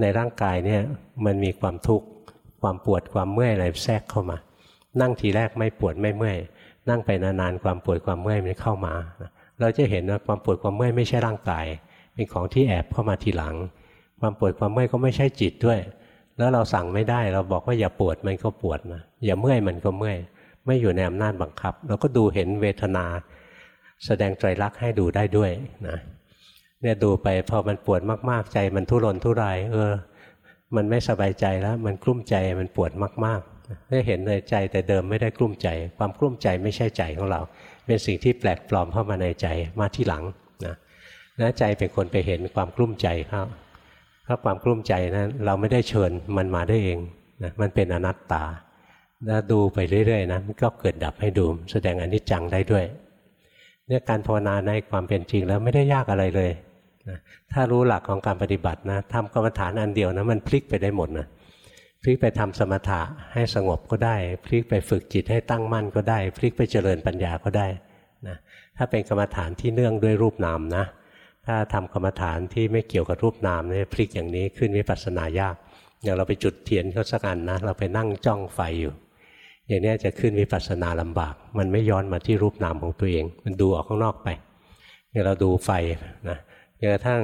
Speaker 1: ในร่างกายเนี่ยมันมีความทุกข์ ความปวดความเมื่อยอะไรแทรกเข้ามา นั่งทีแรกไม่ปวดไม่เมื่อยนั่งไปนานๆความปวดความเมื่อยมันเข้ามา เราจะเห็นว่าความปวดความเมื่อยไม่ใช่ร่างกาย เป็นของที่แอบเข้ามาทีหลัง ความปวดความเมื่อยก็ไม่ใช่จิตด้วย แล้วเราสั่งไม่ได้เราบอกว่าอย่าปวดมันก็ปวดนะอย่าเมื่อยมันก็เมื่อย ไม่อยู่ในอำนาจบังคับ เราก็ดูเห็นเวทนา แสดงไตรลักให้ดูได้ด้วยนะเนี่ยดูไปพอมันปวดมากๆใจมันทุรนทุรายเออ มันไม่สบายใจแล้ว มันกลุ้มใจมันปวดมากๆได้เห็นในใจแต่เดิมไม่ได้กลุ้มใจ ความกลุ้มใจไม่ใช่ใจของเรา เป็นสิ่งที่แปลกปลอมเข้ามาในใจมาที่หลังนะนะใจเป็นคนไปเห็นความกลุ้มใจเขาถ้าะความกลุ้มใจนะั้นเราไม่ได้เชิญมันมาได้เองนะมันเป็นอนัตตาแล้วดูไปเรื่อยๆนะมันก็เกิดดับให้ดู แสดงอนิจจังได้ด้วยเนี่ยการภาวนาในความเป็นจริงแล้วไม่ได้ยากอะไรเลย นะถ้ารู้หลักของการปฏิบัตินะทำกรรมฐานอันเดียวนะมันพลิกไปได้หมดนะพลิกไปทำสมถะให้สงบก็ได้ พลิกไปฝึกจิตให้ตั้งมั่นก็ได้ พลิกไปเจริญปัญญาก็ได้นะถ้าเป็นกรรมฐานที่เนื่องด้วยรูปนามนะ ถ้าทำกรรมฐานที่ไม่เกี่ยวกับรูปนามเนี่ยพลิกอย่างนี้ขึ้นวิปัสสนายาก อย่างเราไปจุดเทียนเขาสักอันนะ เราไปนั่งจ้องไฟอยู่ อย่างนี้จะขึ้นวิปัสสนาลำบาก มันไม่ย้อนมาที่รูปนามของตัวเอง มันดูออกข้างนอกไปอย่างเราดูไฟนะ จนกระทั่ง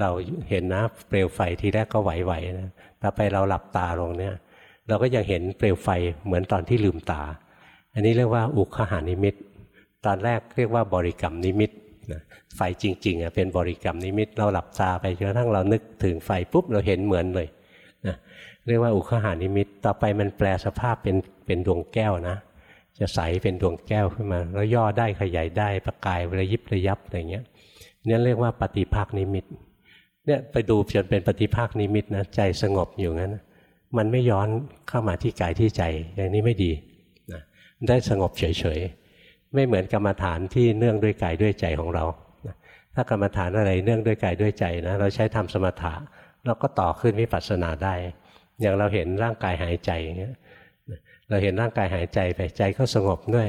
Speaker 1: เราเห็นนะเปลวไฟทีแรกก็ไหวๆนะต่อไปเราหลับตาลงเนี่ย เราก็ยังเห็นเปลวไฟเหมือนตอนที่ลืมตา อันนี้เรียกว่าอุคคหนิมิต ตอนแรกเรียกว่าบริกรรมนิมิตนะไฟจริงๆอะเป็นบริกรรมนิมิต เราหลับตาไปจนกระทั่งเรานึกถึงไฟปุ๊บเราเห็นเหมือนเลยนะเรียกว่าอุคคหนิมิต ต่อไปมันแปรสภาพเป็นเป็นดวงแก้วนะ จะใสเป็นดวงแก้วขึ้นมา แล้วย่อได้ขยายได้ประกายระยิบระยับอะไรเงี้ย นี่เรียกว่าปฏิภาคนิมิตเนี่ยไปดูจนเป็นปฏิภาคนิมิตนะใจสงบอยู่งั้น มันไม่ย้อนเข้ามาที่กายที่ใจอย่างนี้ไม่ดีนะได้สงบเฉยๆ ไม่เหมือนกรรมฐานที่เนื่องด้วยกายด้วยใจของเรานะถ้ากรรมฐานอะไรเนื่องด้วยกายด้วยใจนะเราใช้ทำสมถะเราก็ต่อขึ้นวิปัสสนาได้ อย่างเราเห็นร่างกายหายใจเงี้ยเราเห็นร่างกายหายใจไปใจก็สงบด้วย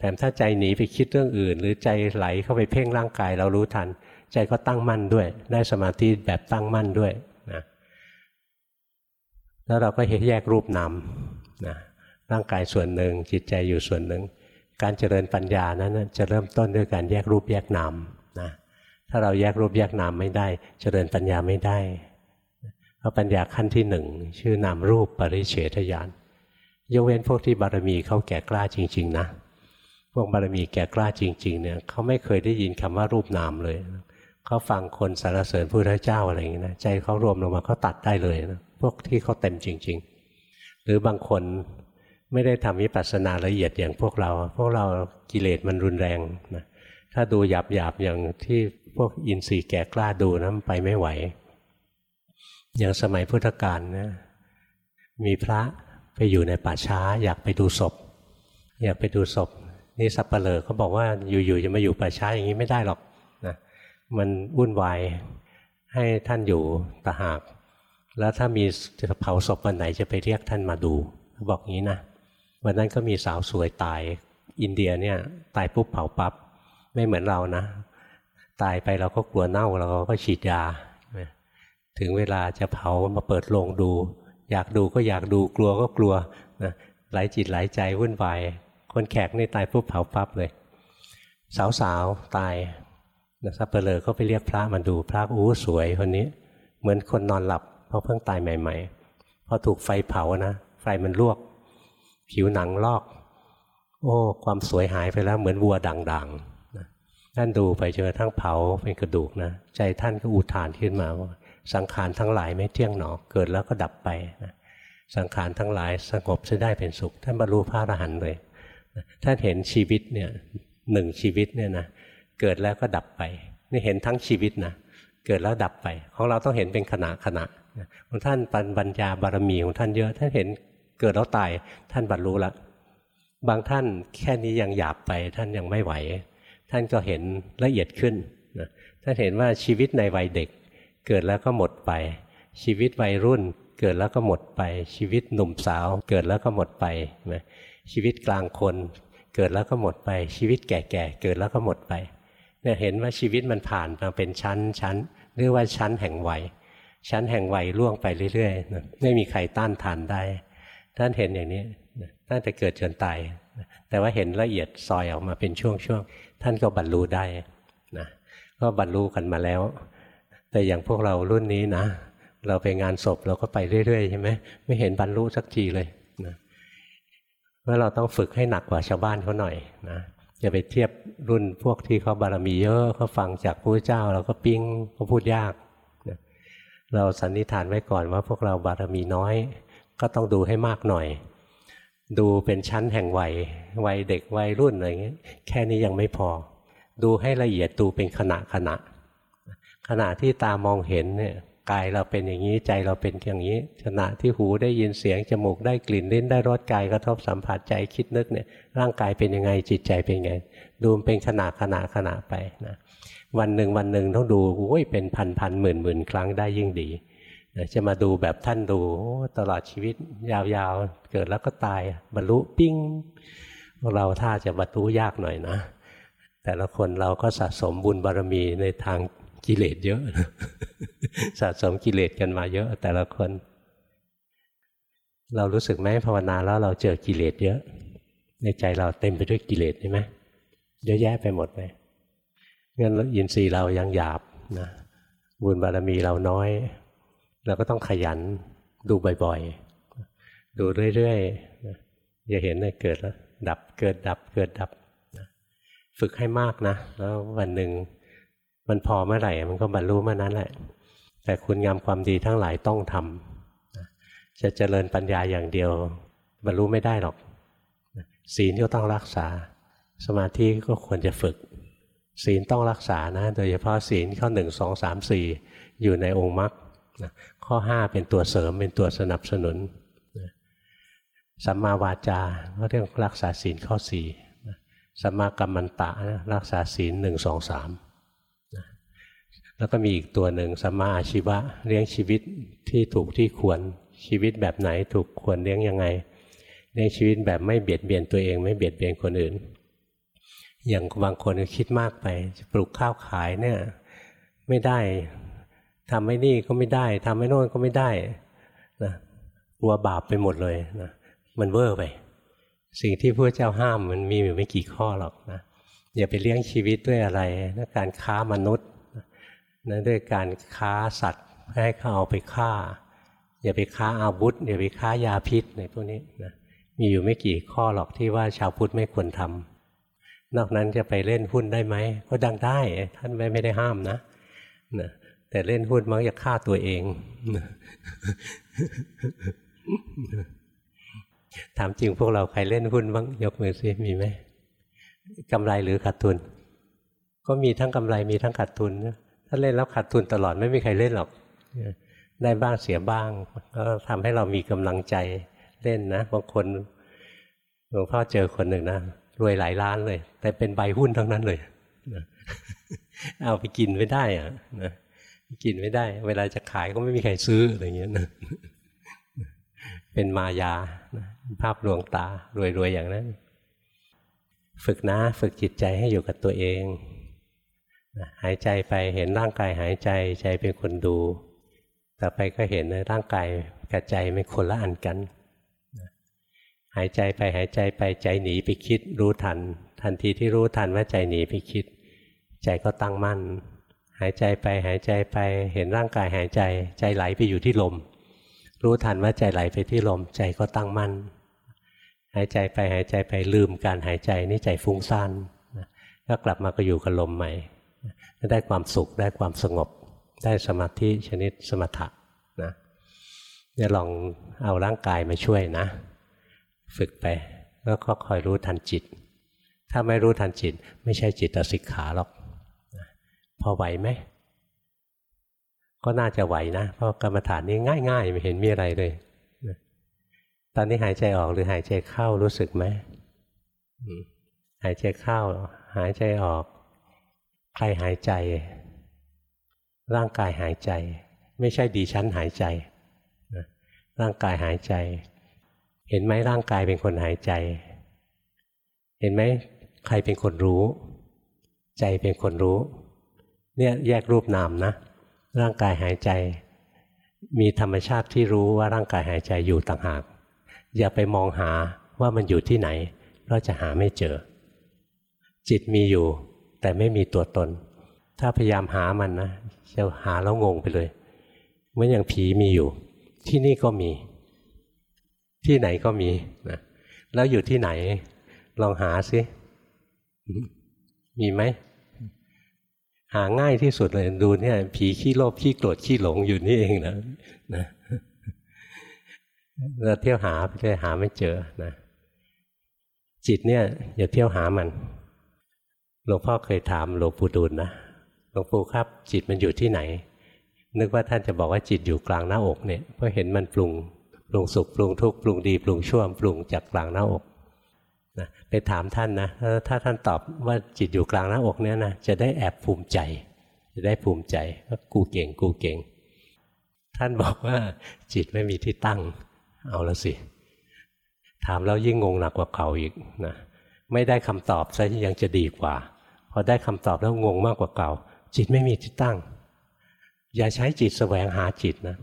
Speaker 1: แต่ถ้าใจหนีไปคิดเรื่องอื่น หรือใจไหลเข้าไปเพ่งร่างกายเรารู้ทัน ใจก็ตั้งมั่นด้วย ได้สมาธิแบบตั้งมั่นด้วยนะแล้วเราก็เห็นแยกรูปนามนะร่างกายส่วนหนึ่งจิตใจอยู่ส่วนหนึ่ง การเจริญปัญญานั้นจะเริ่มต้นด้วยการแยกรูปแยกนามนะถ้าเราแยกรูปแยกนามไม่ได้ เจริญปัญญาไม่ได้เพราะปัญญาขั้นที่หนึ่งชื่อนามรูปปริเฉทญาณยกเว้นพวกที่บารมีเขาแก่กล้าจริง ๆ นะ พวกบารมีแก่กล้าจริง ๆ เนี่ยเขาไม่เคยได้ยินคำว่ารูปนามเลยเขาฟังคนสรรเสริญพระเจ้าอะไรอย่างนี้นะใจเขารวมลงมาเขาตัดได้เลยนะพวกที่เขาเต็มจริง ๆ หรือบางคนไม่ได้ทำวิปัสสนาละเอียดอย่างพวกเรา พวกเรากิเลสมันรุนแรงนะถ้าดูหยาบหยาบอย่างที่พวกอินทรีย์แก่กล้าดูนะมันไปไม่ไหว อย่างสมัยพุทธกาลนะมีพระไปอยู่ในป่าช้า อยากไปดูศพ อยากไปดูศพ นี่สับเปลือเขาบอกว่าอยู่ๆจะมาอยู่ป่าช้าอย่างนี้ไม่ได้หรอกนะมันวุ่นวายให้ท่านอยู่ตะหาก แล้วถ้ามีจะเผาศพวันไหนจะไปเรียกท่านมาดูเขาบอกงี้นะวันนั้นก็มีสาวสวยตายอินเดียเนี่ยตายปุ๊บเผาปับ๊บไม่เหมือนเรานะ ตายไปเราก็กลัวเน่าเราก็ฉีดยา ถึงเวลาจะเผามาเปิดโลงดู อยากดูก็อยากดูกลัวก็กลัวนะหลายจิตหลายใจวุ่นวาย คนแขกนี่ตายปุ๊บเผาปั๊บเลย สาวๆตายนะซับเปลือเขาไปเรียกพระมาดูพระอู้สวยคนนี้ เหมือนคนนอนหลับเพราะเพิ่งตายใหม่ ๆ พอถูกไฟเผานะไฟมันลวก ผิวหนังลอก โอ้ ความสวยหายไปแล้วเหมือนวัวด่างๆนะท่านดูไปจนกระทั่งเผาเป็นกระดูกนะ ใจท่านก็อุทานขึ้นมาว่าสังขารทั้งหลายไม่เที่ยงหนอเกิดแล้วก็ดับไปนะสังขารทั้งหลายสงบจะได้เป็นสุข ท่านบรรลุพระอรหันต์เลย ท่านเห็นชีวิตเนี่ยหนึ่งชีวิตเนี่ยนะเกิดแล้วก็ดับไป นี่เห็นทั้งชีวิตนะเกิดแล้วดับไป ของเราต้องเห็นเป็นขณะขณะของท่านปัญบัญญาบารมีของท่านเยอะท่านเห็นเกิดแล้วตายท่านบรรลุละบางท่านแค่นี้ยังหยาบไปท่านยังไม่ไหว ท่านก็เห็นละเอียดขึ้นนะท่านเห็นว่าชีวิตในวัยเด็ก เกิดแล้วก็หมดไป ชีวิตวัยรุ่น เกิดแล้วก็หมดไป ชีวิตหนุ่มสาว เกิดแล้วก็หมดไปชี ชีวิตกลางคนเกิดแล้วก็หมดไป ชีวิตแก่ๆเกิดแล้วก็หมดไปเนี่ยเห็นว่าชีวิตมันผ่านมาเป็นชั้นชั้นเรียกว่าชั้นแห่งวัยชั้นแห่งวัยล่วงไปเรื่อยๆไม่มีใครต้านทานได้ ท่านเห็นอย่างนี้ตั้งแต่เกิดจนตายแต่ว่าเห็นละเอียดซอยออกมาเป็นช่วงๆท่านก็บรรลุได้นะก็บรรลุกันมาแล้ว แต่อย่างพวกเรารุ่นนี้นะ เราไปงานศพเราก็ไปเรื่อยๆใช่ไหมไม่เห็นบรรลุสักทีเลย เพราะเราต้องฝึกให้หนักกว่าชาวบ้านเขาหน่อยนะอย่าไปเทียบรุ่นพวกที่เขาบารมีเยอะเขาฟังจากพระเจ้าเราก็ปิ้งเขาพูดยากนะเราสันนิษฐานไว้ก่อนว่าพวกเราบารมีน้อย ก็ต้องดูให้มากหน่อย ดูเป็นชั้นแห่งวัยวัยเด็กวัยรุ่นอะไรเงี้ยแค่นี้ยังไม่พอ ดูให้ละเอียดดูเป็นขณะขณะขณะที่ตามองเห็นเนี่ย กายเราเป็นอย่างนี้ใจเราเป็นอย่างนี้ขณะที่หูได้ยินเสียงจมูกได้กลิ่นลิ้นได้รสกายกระทบสัมผัสใจคิดนึกเนี่ยร่างกายเป็นยังไงจิตใจเป็นยังไง ดูเป็นขณะขณะขณะไปนะวันหนึ่งวันหนึ่งต้องดูโอ้ยเป็นพันพันหมื่นหมื่นครั้งได้ยิ่งดีจะมาดูแบบท่านดูตลอดชีวิตยาวๆ เกิดแล้วก็ตายบรรลุปิ้งเราถ้าจะบรรลุยากหน่อยนะ แต่ละคนเราก็สะสมบุญบารมีในทาง กิเลสเยอะสะสมกิเลสกันมาเยอะ แต่ละคน เรารู้สึกไหมภาวนาแล้วเราเจอกิเลสเยอะ ในใจเราเต็มไปด้วยกิเลสใช่ไหมเยอะแยะไปหมดเลยงั้นยินทรีย์เรายังหยาบนะบุญบารมีเราน้อย เราก็ต้องขยันดูบ่อยๆ ดูเรื่อยๆอย่าเห็นเลยเกิดแล้วดับเกิดดับเกิดดับ ฝึกให้มากนะ แล้ววันหนึ่ง มันพอเมื่อไหร่ มันก็บรรลุเมื่อนั้นแหละ แต่คุณงามความดีทั้งหลายต้องทำจะเจริญปัญญาอย่างเดียว บรรลุไม่ได้หรอก ศีลก็ต้องรักษา สมาธิก็ควรจะฝึก ศีลต้องรักษานะ โดยเฉพาะศีลข้อหนึ่งสองสามสี่อยู่ในองค์มรรคข้อห้าเป็นตัวเสริมเป็นตัวสนับสนุนสัมมาวาจาก็เรื่องรักษาศีลข้อสี่สัมมากัมมันตะรักษาศีลหนึ่งสองสาม แล้วก็มีอีกตัวหนึ่งสัมมาอาชีวะเลี้ยงชีวิตที่ถูกที่ควรชีวิตแบบไหนถูกควรเลี้ยงยังไงเลี้ยงชีวิตแบบไม่เบียดเบียนตัวเองไม่เบียดเบียนคนอื่น อย่างบางคนก็คิดมากไปจะปลูกข้าวขายเนี่ยไม่ได้ทำไม่นี่ก็ไม่ได้ทำไม่โน่นก็ไม่ได้นะกลัวบาปไปหมดเลยนะมันเวอร์ไป สิ่งที่พระเจ้าห้ามมันมีอยู่ไม่กี่ข้อหรอกนะอย่าไปเลี้ยงชีวิตด้วยอะไรนะการค้ามนุษย์ นะด้วยการค้าสัตว์ให้เขาเอาไปฆ่า อย่าไปค้าอาวุธ อย่าไปค้ายาพิษในพวกนี้นะมีอยู่ไม่กี่ข้อหรอกที่ว่าชาวพุทธไม่ควรทำนอกนั้นจะไปเล่นหุ้นได้ไหมก็ดังได้ ท่านไม่ได้ห้ามนะนะแต่เล่นหุ้นมักจะฆ่าตัวเองถามจริงพวกเราใครเล่นหุ้นบ้างยกมือซิมีไหมกำไรหรือขาดทุน ก็มีทั้งกำไรมีทั้งขาดทุนนะ ถ้าเล่นแล้วขาดทุนตลอดไม่มีใครเล่นหรอก ได้บ้างเสียบ้าง ก็ทำให้เรามีกำลังใจเล่นนะบางคนหลวงพ่อเจอคนหนึ่งนะรวยหลายล้านเลย แต่เป็นใบหุ้นทั้งนั้นเลยเอาไปกินไม่ได้อะนะกินไม่ได้ เวลาจะขายก็ไม่มีใครซื้ออะไรเงี้ยนะเป็นมายาภาพลวงตารวยๆอย่างนั้น ฝึกนะ ฝึกจิตใจให้อยู่กับตัวเอง หายใจไปเห็นร่างกายหายใจใจเป็นคนดู ต่อไปก็เห็นในร่างกายกับใจเป็นคนละอันกัน หายใจไปหายใจไปใจหนีไปคิดรู้ทัน ทันทีที่รู้ทันว่าใจหนีไปคิด ใจก็ตั้งมั่น หายใจไปหายใจไปเห็นร่างกายหายใจ ใจไหลไปอยู่ที่ลม รู้ทันว่าใจไหลไปที่ลม ใจก็ตั้งมั่น หายใจไปหายใจไปลืมการหายใจนี่ใจฟุ้งซ่านก็กลับมาก็อยู่กับลมใหม่ ได้ความสุขได้ความสงบ ได้สมาธิชนิดสมถะนะเนี่ยลองเอาร่างกายมาช่วยนะ ฝึกไปแล้วก็คอยรู้ทันจิต ถ้าไม่รู้ทันจิต ไม่ใช่จิตสิกขาหรอกพอไหวไหมก็น่าจะไหวนะ เพราะกรรมฐานนี้ง่าย ๆ ไม่เห็นมีอะไรเลย ตอนนี้หายใจออกหรือหายใจเข้ารู้สึกไหมหายใจเข้า หายใจออก ใครหายใจ ร่างกายหายใจ ไม่ใช่ดีชั้นหายใจร่างกายหายใจ เห็นไหมร่างกายเป็นคนหายใจ เห็นไหมใครเป็นคนรู้ ใจเป็นคนรู้ เนี่ยแยกรูปนามนะ ร่างกายหายใจ มีธรรมชาติที่รู้ว่าร่างกายหายใจอยู่ต่างหาก อย่าไปมองหาว่ามันอยู่ที่ไหนเราจะหาไม่เจอ จิตมีอยู่ แต่ไม่มีตัวตน ถ้าพยายามหามันนะจะหาแล้วงงไปเลยเหมือนอย่างผีมีอยู่ ที่นี่ก็มี ที่ไหนก็มีนะแล้วอยู่ที่ไหน ลองหาสิมีไหมหาง่ายที่สุดเลยดูเนี่ย ผีขี้โลภขี้โกรธขี้หลงอยู่นี่เองนะนะเราเที่ยวหาไปเลยหาไม่เจอนะจิตเนี่ยอย่าเที่ยวหามัน หลวงพ่อเคยถามหลวงปู่ดูลนะหลวงปู่ครับ จิตมันอยู่ที่ไหน นึกว่าท่านจะบอกว่าจิตอยู่กลางหน้าอกเนี่ยเพราะเห็นมันปรุงปรุงสุขปรุงทุกข์ปรุงดีปรุงชั่วปรุงจากกลางหน้าอกนะไปถามท่านนะถ้าท่านตอบว่าจิตอยู่กลางหน้าอกเนี่ยนะจะได้แอบภูมิใจ จะได้ภูมิใจว่ากูเก่งกูเก่ง ท่านบอกว่าจิตไม่มีที่ตั้ง เอาละสิ ถามแล้วยิ่งงงหนักกว่าเขาอีกนะไม่ได้คำตอบซะยังจะดีกว่า พอได้คำตอบแล้วงงมากกว่าเก่า จิตไม่มีที่ตั้ง อย่าใช้จิตแสวงหาจิตนะ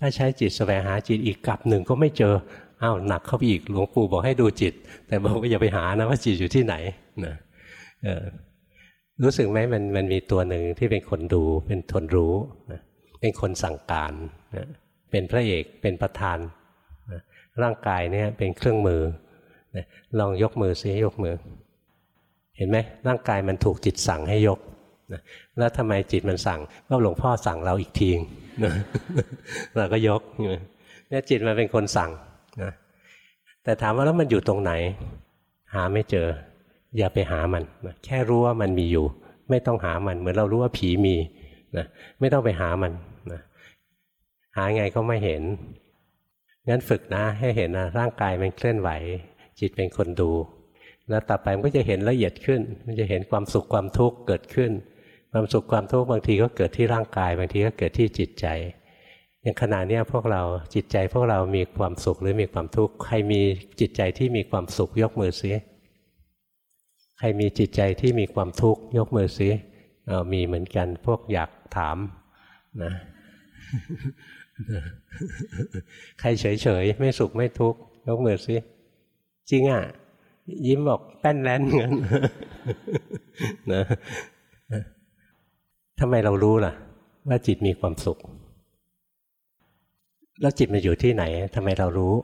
Speaker 1: ถ้าใช้จิตแสวงหาจิตอีกกลับหนึ่งก็ไม่เจออ้าวหนักเข้าไปอีกหลวงปู่บอกให้ดูจิต แต่บอกว่าอย่าไปหานะว่าจิตอยู่ที่ไหนนะรู้สึกไหมมันมันมีตัวหนึ่งที่เป็นคนดูเป็นทนรู้นะเป็นคนสั่งการนะเป็นพระเอกเป็นประธานนะร่างกายเนี่ยเป็นเครื่องมือนะลองยกมือซิยกมือ เห็นไหมร่างกายมันถูกจิตสั่งให้ยกนะแล้วทำไมจิตมันสั่งก็หลวงพ่อสั่งเราอีกทีนะเราก็ยกเนี่ยจิตมันเป็นคนสั่งนะแต่ถามว่าแล้วมันอยู่ตรงไหน หาไม่เจอ อย่าไปหามันนะแค่รู้ว่ามันมีอยู่ ไม่ต้องหามัน เหมือนเรารู้ว่าผีมีนะไม่ต้องไปหามันนะหาไงก็ไม่เห็นงั้นฝึกนะให้เห็นนะร่างกายมันเคลื่อนไหว จิตเป็นคนดู แล้วต่อไปมันก็จะเห็นละเอียดขึ้น มันจะเห็นความสุขความทุกข์เกิดขึ้น ความสุขความทุกข์บางทีก็เกิดที่ร่างกาย บางทีก็เกิดที่จิตใจ อย่างขณะนี้พวกเราจิตใจพวกเรามีความสุขหรือมีความทุกข์ใครมีจิตใจที่มีความสุขยกมือซิใครมีจิตใจที่มีความทุกข์ยกมือซิเอามีเหมือนกันพวกอยากถามนะใครเฉยๆไม่สุขไม่ทุกข์ยกมือซิจริงอะ ยิ้มบอกแป้นแลนเงินนะทำไมเรารู้ล่ะ ว่าจิตมีความสุข แล้วจิตมันอยู่ที่ไหนทำไมเรารู้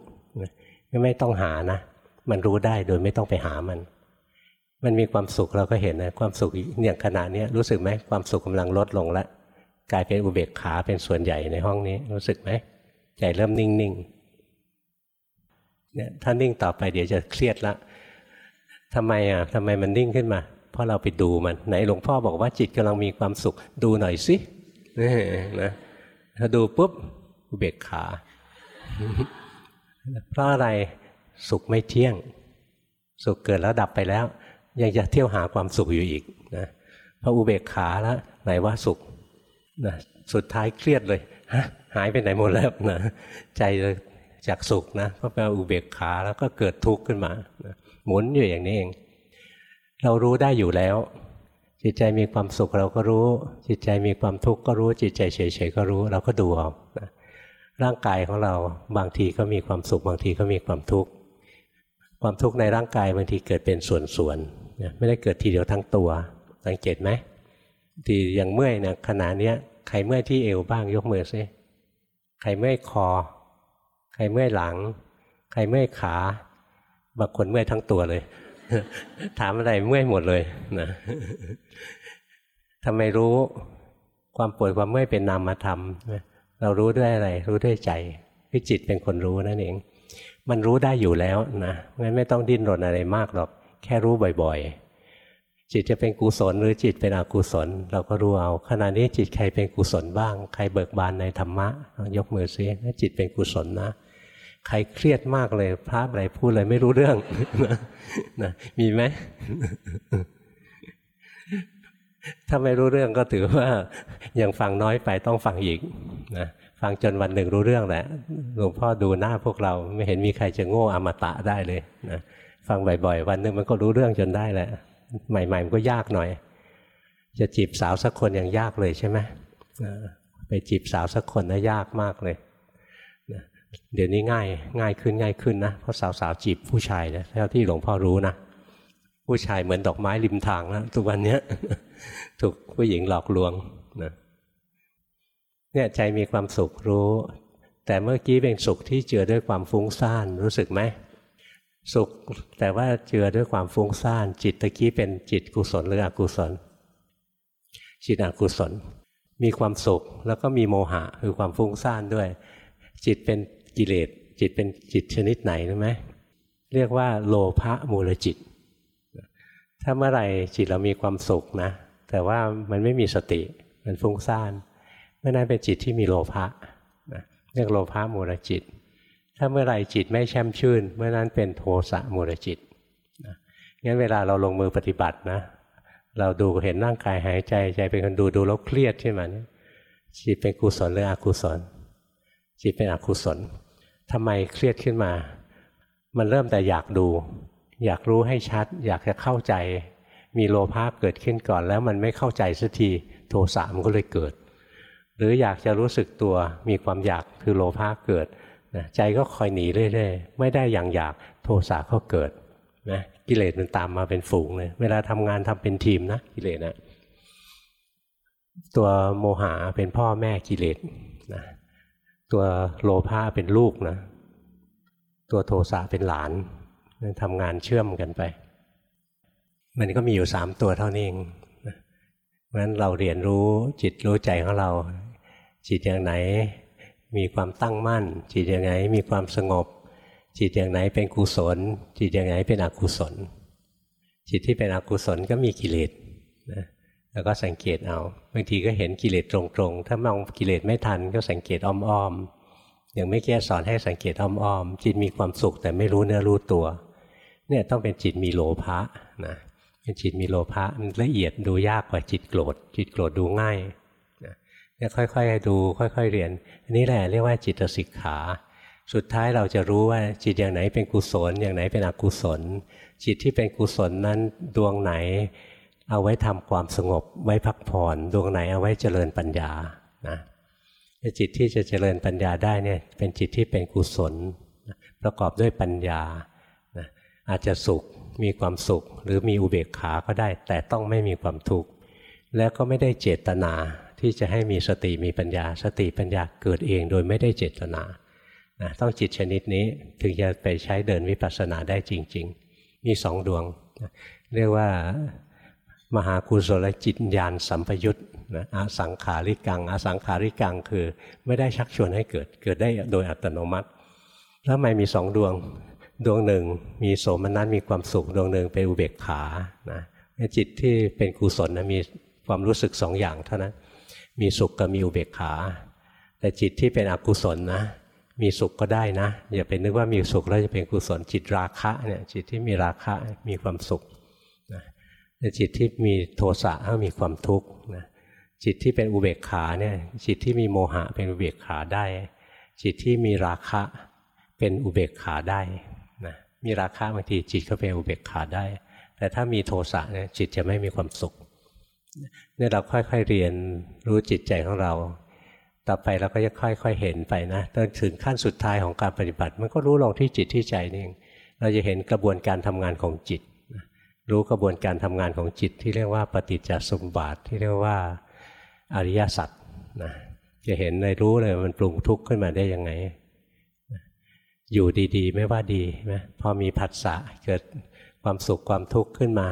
Speaker 1: ไม่ต้องหานะมันรู้ได้โดยไม่ต้องไปหามัน มันมีความสุขเราก็เห็นนะความสุขอย่างขณะนี้รู้สึกไหมความสุขกำลังลดลงแล้วกลายเป็นอุเบกขาเป็นส่วนใหญ่ในห้องนี้ รู้สึกไหมใจเริ่มนิ่งๆเนี่ยถ้านิ่งต่อไปเดี๋ยวจะเครียดละ ทำไมอะทำไมมันนิ่งขึ้นมา เพราะเราไปดูมันไหนหลวงพ่อบอกว่าจิตกำลังมีความสุข ดูหน่อยสินี่นะถ้าดูปุ๊บอุเบกขา เพราะอะไรสุขไม่เที่ยง สุขเกิดแล้วดับไปแล้ว ยังจะเที่ยวหาความสุขอยู่อีกนะพออุเบกขาแล้วไหนว่าสุขนะสุดท้ายเครียดเลยฮะหายไปไหนหมดแล้วนะใจจากสุขนะก็ไปอุเบกขาแล้วก็เกิดทุกข์ขึ้นมานะ หมุนอยู่อย่างนี้เอง เรารู้ได้อยู่แล้ว จิตใจมีความสุขเราก็รู้ จิตใจมีความทุกข์ก็รู้ จิตใจเฉยๆก็รู้ เราก็ดูเอานะร่างกายของเราบางทีก็มีความสุข บางทีก็มีความทุกข์ความทุกข์ในร่างกายบางทีเกิดเป็นส่วนๆไม่ได้เกิดทีเดียวทั้งตัวสังเกตไหมทีอย่างเมื่อยเนี่ยขณะเนี้ยใครเมื่อยที่เอวบ้างยกมือซิใครเมื่อยคอ ใครเมื่อยหลัง ใครเมื่อยขา บางคนเมื่อยทั้งตัวเลย ถามอะไรเมื่อยหมดเลยนะทำไมรู้ความปวดความเมื่อยเป็นนามธรรมเรารู้ด้วยอะไร รู้ด้วยใจที่จิตเป็นคนรู้นั่นเอง มันรู้ได้อยู่แล้วนะงั้นไม่ต้องดิ้นรนอะไรมากหรอก แค่รู้บ่อยๆ จิตจะเป็นกุศลหรือจิตเป็นอกุศล เราก็รู้เอาขณะนี้จิตใครเป็นกุศลบ้าง ใครเบิกบานในธรรมะยกมือซิจิตเป็นกุศลนะ ใครเครียดมากเลย พระอะไรพูดอะไรไม่รู้เรื่องนะมีไหมถ้าไม่รู้เรื่องก็ถือว่ายังฟังน้อยไปต้องฟังอีกนะฟังจนวันหนึ่งรู้เรื่องแหละหลวงพ่อดูหน้าพวกเราไม่เห็นมีใครจะโง่อมตะได้เลยนะฟังบ่อยๆ วันหนึ่งมันก็รู้เรื่องจนได้แหละ ใหม่ๆมันก็ยากหน่อย จะจีบสาวสักคนยังยากเลยใช่ไหมไปจีบสาวสักคนนะยากมากเลย เดี๋ยวนี้ง่ายง่ายขึ้นง่ายขึ้นนะเพราะสาวๆจีบผู้ชายนะเท่าที่หลวงพ่อรู้นะผู้ชายเหมือนดอกไม้ริมทางนะทุกวันนี้ถูกผู้หญิงหลอกลวงนะเนี่ยใจมีความสุขรู้ แต่เมื่อกี้เป็นสุขที่เจือด้วยความฟุ้งซ่านรู้สึกไหมสุขแต่ว่าเจือด้วยความฟุ้งซ่าน จิตตะกี้เป็นจิตกุศลหรืออกุศล จิตอกุศล มีความสุขแล้วก็มีโมหะคือความฟุ้งซ่านด้วย จิตเป็น กิเลสจิตเป็นจิตชนิดไหนรู้ไหมเรียกว่าโลภะมูลจิต ถ้าเมื่อไหร่จิตเรามีความสุขนะ แต่ว่ามันไม่มีสติมันฟุ้งซ่านเมื่อนั้นเป็นจิตที่มีโลภะเรียกโลภะมูลจิต ถ้าเมื่อไหร่จิตไม่แช่มชื่น เมื่อนั้นเป็นโทสะมูลจิตงั้นเวลาเราลงมือปฏิบัตินะ เราดูเห็นร่างกายหายใจใจเป็นคนดูดูแล้วเครียดใช่ไหมจิตเป็นกุศลหรืออกุศล จิตเป็นอกุศล ทำไมเครียดขึ้นมา มันเริ่มแต่อยากดู อยากรู้ให้ชัด อยากจะเข้าใจ มีโลภะเกิดขึ้นก่อน แล้วมันไม่เข้าใจสักทีโทสะมันก็เลยเกิด หรืออยากจะรู้สึกตัวมีความอยากคือโลภะเกิดนะใจก็คอยหนีเรื่อยๆไม่ได้อย่างอยากโทสะก็เกิดนะกิเลสมันตามมาเป็นฝูงเลยเวลาทำงานทำเป็นทีมนะกิเลสนะตัวโมหะเป็นพ่อแม่กิเลส ตัวโลภะเป็นลูกนะ ตัวโทสะเป็นหลานทำงานเชื่อมกันไป มันก็มีอยู่สามตัวเท่านี้เองเพราะฉะนั้นเราเรียนรู้จิตรู้ใจของเรา จิตอย่างไหนมีความตั้งมั่น จิตอย่างไหนมีความสงบ จิตอย่างไหนเป็นกุศล จิตอย่างไหนเป็นอกุศล จิตที่เป็นอกุศลก็มีกิเลสนะ แล้วก็สังเกตเอาบางทีก็เห็นกิเลสตรงๆ ถ้ามองกิเลสไม่ทันก็สังเกตอ้อมๆอย่างไม่แก้สอนให้สังเกตอ้อมๆจิตมีความสุขแต่ไม่รู้เนื้อรู้ตัว เนี่ยต้องเป็นจิตมีโลภะนะเป็นจิตมีโลภะมันละเอียดดูยากกว่าจิตโกรธ จิตโกรธดูง่ายเนี่ยค่อยๆดูค่อยๆเรียน อันนี้แหละเรียกว่าจิตสิกขา สุดท้ายเราจะรู้ว่าจิตอย่างไหนเป็นกุศล อย่างไหนเป็นอกุศล จิตที่เป็นกุศลนั้นดวงไหน เอาไว้ทำความสงบไว้พักผ่อนดวงไหนเอาไว้เจริญปัญญานะจิตที่จะเจริญปัญญาได้เนี่ยเป็นจิตที่เป็นกุศล ประกอบด้วยปัญญานะอาจจะสุขมีความสุข หรือมีอุเบกขาก็ได้ แต่ต้องไม่มีความทุกข์แล้วก็ไม่ได้เจตนาที่จะให้มีสติมีปัญญา สติปัญญาเกิดเองโดยไม่ได้เจตนานะต้องจิตชนิดนี้ถึงจะไปใช้เดินวิปัสสนาได้จริง ๆ มีสองดวง เรียกว่า มหากุศลจิตญาณสัมปยุตนะอาสังขาริกังอาสังขาริกังคือไม่ได้ชักชวนให้เกิด เกิดได้โดยอัตโนมัติ แล้วไม่มีสองดวงดวงหนึ่งมีโสมนัสมีความสุขดวงหนึ่งเป็นอุเบกขานะจิตที่เป็นกุศลนะมีความรู้สึกสองอย่างเท่านั้นมีสุขกับมีอุเบกขา แต่จิตที่เป็นอกุศลนะ มีสุขก็ได้นะ อย่าไปนึกว่ามีสุขแล้วจะเป็นกุศลจิตราคะเนี่ยจิตที่มีราคะมีความสุข จิตที่มีโทสะก็มีความทุกข์นะจิตที่เป็นอุเบกขาเนี่ยจิตที่มีโมหะเป็นอุเบกขาได้ จิตที่มีราคะเป็นอุเบกขาได้นะมีราคะบางทีจิตก็เป็นอุเบกขาได้ แต่ถ้ามีโทสะเนี่ยจิตจะไม่มีความสุขเนี่ยเราค่อยๆเรียนรู้จิตใจของเรา ต่อไปเราก็จะค่อยๆเห็นไปนะจนถึงขั้นสุดท้ายของการปฏิบัติ มันก็รู้ลงที่จิตที่ใจนี่เองเราจะเห็นกระบวนการทำงานของจิต รู้กระบวนการทำงานของจิตที่เรียกว่าปฏิจจสมบัติที่เรียกว่าอริยสัจนะจะเห็นเลยรู้เลยมันปรุงทุกข์ขึ้นมาได้ยังไง อยู่ดีๆ ไม่ว่าดีไหมพอมีผัสสะเกิดความสุขความทุกข์ขึ้นมา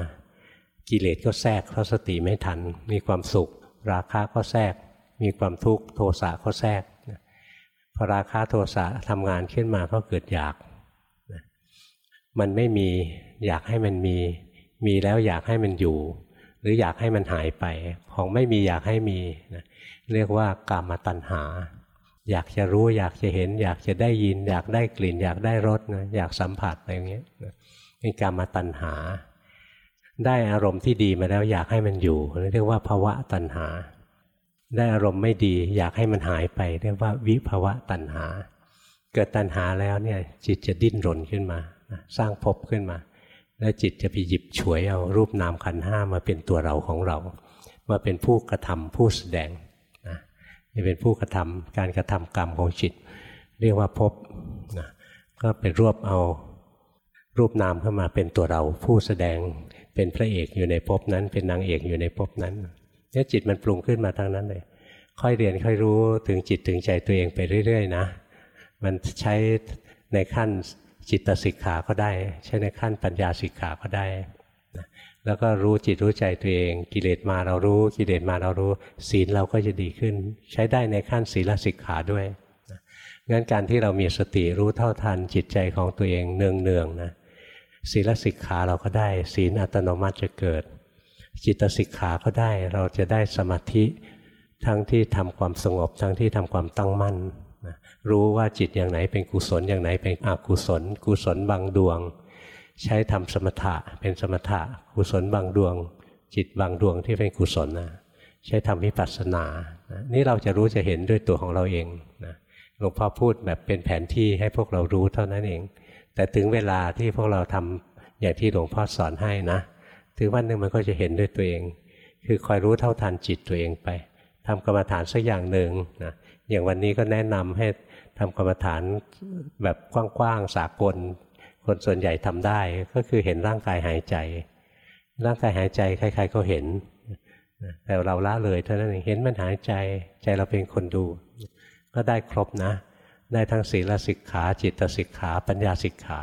Speaker 1: กิเลสก็แทรกเพราะสติไม่ทัน มีความสุข ราคะก็แทรก มีความทุกข์โทสะก็แทรกพอราคะโทสะทำงานขึ้นมาก็เกิดอยาก มันไม่มีอยากให้มันมี มีแล้วอยากให้มันอยู่ หรืออยากให้มันหายไป ของไม่มีอยากให้มีนะเรียกว่ากามตัณหา อยากจะรู้อยากจะเห็น อยากจะได้ยิน อยากได้กลิ่น อยากได้รสนะอยากสัมผัสอะไรอย่างเงี้ยเป็นกามตัณหา ได้อารมณ์ที่ดีมาแล้วอยากให้มันอยู่ เรียกว่าภาวะตัณหา ได้อารมณ์ไม่ดีอยากให้มันหายไป เรียกว่าวิภาวะตัณหา เกิดตัณหาแล้วเนี่ยจิตจะดิ้นรนขึ้นมา สร้างภพขึ้นมา แล้วจิตจะไปหยิบฉวยเอารูปนามขันห้ามาเป็นตัวเราของเรา มาเป็นผู้กระทำผู้แสดงนะจะเป็นผู้กระทำการกระทำกรรมของจิต เรียกว่าพบนะก็ไปรวบเอารูปนามเข้ามาเป็นตัวเรา ผู้แสดงเป็นพระเอกอยู่ในภพนั้น เป็นนางเอกอยู่ในภพนั้นเนี่ยจิตมันปรุงขึ้นมาทั้งนั้นเลยค่อยเรียนค่อยรู้ถึงจิตถึงใจตัวเองไปเรื่อย ๆ นะ มันใช้ในขั้น จิตสิกขาก็ได้ ใช้ในขั้นปัญญาสิกขาก็ได้ แล้วก็รู้จิตรู้ใจตัวเอง กิเลสมาเรารู้ กิเลสมาเรารู้ ศีลเราก็จะดีขึ้น ใช้ได้ในขั้นศีลสิกขาด้วยงั้นการที่เรามีสติรู้เท่าทันจิตใจของตัวเองเนืองๆนะศีลสิกขาเราก็ได้ ศีลอัตโนมัติจะเกิด จิตสิกขาก็ได้เราจะได้สมาธิทั้งที่ทำความสงบทั้งที่ทำความตั้งมั่น รู้ว่าจิตอย่างไหนเป็นกุศลอย่างไหนเป็นอกุศล กุศลบางดวง ใช้ทำสมถะเป็นสมถะกุศลบางดวง จิตบางดวงที่เป็นกุศลนะใช้ทำวิปัสสนานี่เราจะรู้จะเห็นด้วยตัวของเราเองนะหลวงพ่อพูดแบบเป็นแผนที่ให้พวกเรารู้เท่านั้นเอง แต่ถึงเวลาที่พวกเราทำอย่างที่หลวงพ่อสอนให้นะ ถึงวันหนึ่งมันก็จะเห็นด้วยตัวเอง คือคอยรู้เท่าทันจิตตัวเองไปทำกรรมฐานสักอย่างหนึ่งนะอย่างวันนี้ก็แนะนำให้ ทำกรรมฐานแบบกว้างๆสากล คนส่วนใหญ่ทำได้ก็คือเห็นร่างกายหายใจ ร่างกายหายใจใครๆก็เห็น แต่เราละเลยเท่านั้นเองเห็นมันหายใจใจเราเป็นคนดู ก็ได้ครบนะ ได้ทั้งศีลสิกขา จิตสิกขา ปัญญาสิกขา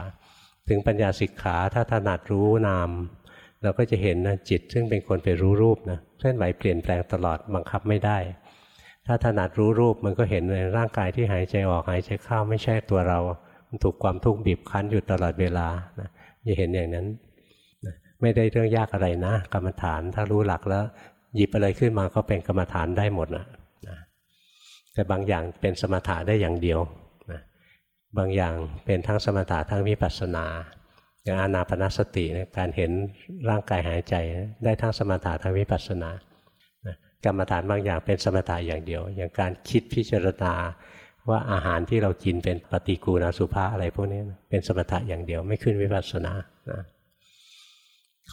Speaker 1: ถึงปัญญาสิกขาถ้าถนัดรู้นามเราก็จะเห็นนะจิตซึ่งเป็นคนไปรู้รูปนะเคลื่อนไหวเปลี่ยนแปลงตลอดบังคับไม่ได้ ถ้าถนัดรู้รูปมันก็เห็นเลยร่างกายที่หายใจออกหายใจเข้าไม่ใช่ตัวเรา มันถูกความทุกข์บีบคั้นอยู่ตลอดเวลานะจะเห็นอย่างนั้นนะไม่ได้เรื่องยากอะไรนะ กรรมฐานถ้ารู้หลักแล้ว หยิบอะไรขึ้นมาก็เป็นกรรมฐานได้หมดนะนะแต่บางอย่างเป็นสมถะได้อย่างเดียวนะบางอย่างเป็นทั้งสมถะทั้งวิปัสสนาอย่างอานาปนาสติการเห็นร่างกายหายใจ ได้ทั้งสมถะทั้งวิปัสสนา กรรมฐานบางอย่างเป็นสมถะอย่างเดียว อย่างการคิดพิจารณาว่าอาหารที่เรากินเป็นปฏิกูลสุภาอะไรพวกนี้เป็นสมถะอย่างเดียวไม่ขึ้นวิปัสสนานะ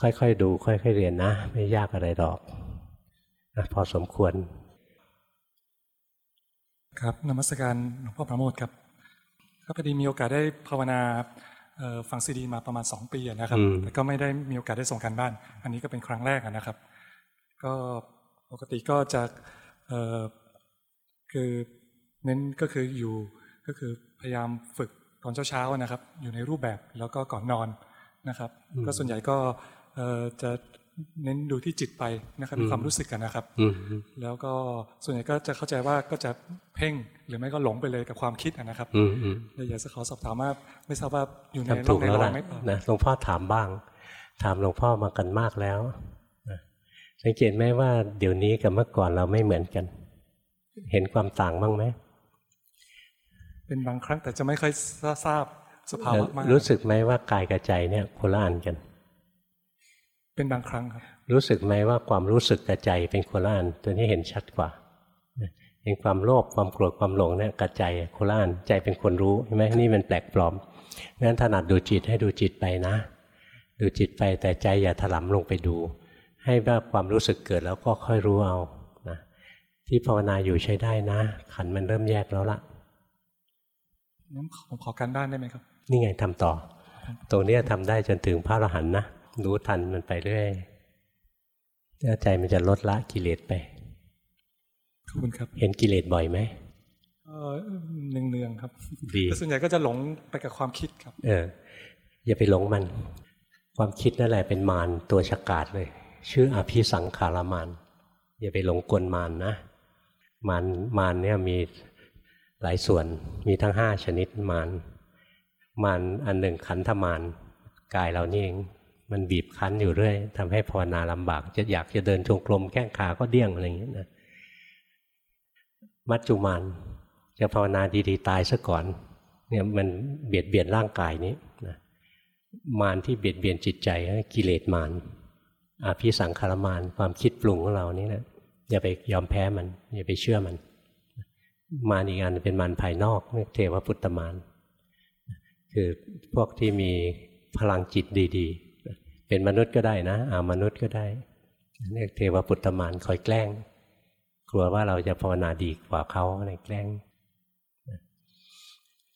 Speaker 1: ค่อยๆดู ค่อยๆเรียนนะ ไม่ยากอะไรหรอกนะพอสมควร
Speaker 2: ครับนมัสการหลวงพ่อประโมทครับก็พอดีมีโอกาสได้ภาวนาฟังซีดีมาประมาณสองปีนะครับแต่ก็ไม่ได้มีโอกาสได้ส่งการบ้าน อันนี้ก็เป็นครั้งแรกนะครับ ก็ ปกติก็จะคือเน้นก็คืออยู่ก็คือพยายามฝึกตอนเช้าๆนะครับ อยู่ในรูปแบบแล้วก็ก่อนนอนนะครับ ก็ส่วนใหญ่ก็จะเน้นดูที่จิตไปนะครับมีความรู้สึกกันนะครับแล้วก็ส่วนใหญ่ก็จะเข้าใจว่าก็จะเพ่งหรือไม่ก็หลงไปเลยกับความคิดนะครับเลยอยากจะขอสอบถามว่าไม่ทราบว่าอยู่ในร่องในรอยไหม
Speaker 1: นะหลวงพ่อถามบ้าง ถามหลวงพ่อมากันมากแล้ว สังเกตไหมว่าเดี๋ยวนี้กับเมื่อก่อนเราไม่เหมือนกัน เห็นความต่างบ้างไหม
Speaker 2: เป็นบางครั้งแต่จะไม่ค่อยทราบสภาวะมาก
Speaker 1: รู้สึกไหมว่ากายกับใจเนี่ยโคละอันกัน
Speaker 2: เป็นบางครั้งครับ
Speaker 1: รู้สึกไหมว่าความรู้สึกกับใจเป็นโคละอันตัวนี้เห็นชัดกว่าเห็นความโลภความโกรธความหลงเนี่ยกับใจโคละอันใจเป็นคนรู้ใช่ไหมนี่มันแปลกปลอมงั้นถนัดดูจิตให้ดูจิตไปนะ ดูจิตไปแต่ใจอย่าถลำลงไปดู ให้ว่าความรู้สึกเกิดแล้วก็ค่อยรู้เอานะที่ภาวนาอยู่ใช้ได้นะ ขันมันเริ่มแยกแล้วละ
Speaker 2: งั้นผมขอการบ้านได้ไหมครับ
Speaker 1: นี่ไงทำต่อ ตรงนี้ทำได้จนถึงพระอรหันต์นะรู้ทันมันไปเรื่อยแล้วใจมันจะลดละกิเลสไป
Speaker 2: ขอบคุณครับ
Speaker 1: เห็นกิเลสบ่อยไหม
Speaker 2: เออเนืองๆครับ
Speaker 1: ดี
Speaker 2: แต่ส่วนใหญ่ก็จะหลงไปกับความคิดครับ
Speaker 1: เออ อย่าไปหลงมัน ความคิดนั่นแหละเป็นมารตัวฉกาดเลย ชื่ออภิสังขารมานอย่าไปหลงกลมานนะมานมานเนี่ยมีหลายส่วนมีทั้งห้าชนิดมานมานอันหนึ่งขันธมานกายเรานี่เองมันบีบคั้นอยู่เรื่อยทำให้ภาวนาลำบาก จะอยากจะเดินจงกรมแข้งขาก็เดี้ยงอะไรอย่างเงี้ยนะมัจจุมานจะภาวนาดีๆตายซะก่อนเนี่ยมันเบียดเบียนร่างกายนี้นะมารที่เบียดเบียนจิตใจกิเลสมาร อาภิสังขารมานความคิดปรุงของเรานี่นะอย่าไปยอมแพ้มัน อย่าไปเชื่อมัน มารอีกอันเป็นมารภายนอกเทวปุตตมารคือพวกที่มีพลังจิตดีๆ เป็นมนุษย์ก็ได้นะอามนุษย์ก็ได้เรียกเทวปุตตมานคอยแกล้ง กลัวว่าเราจะภาวนาดีกว่าเขาอะไรแกล้ง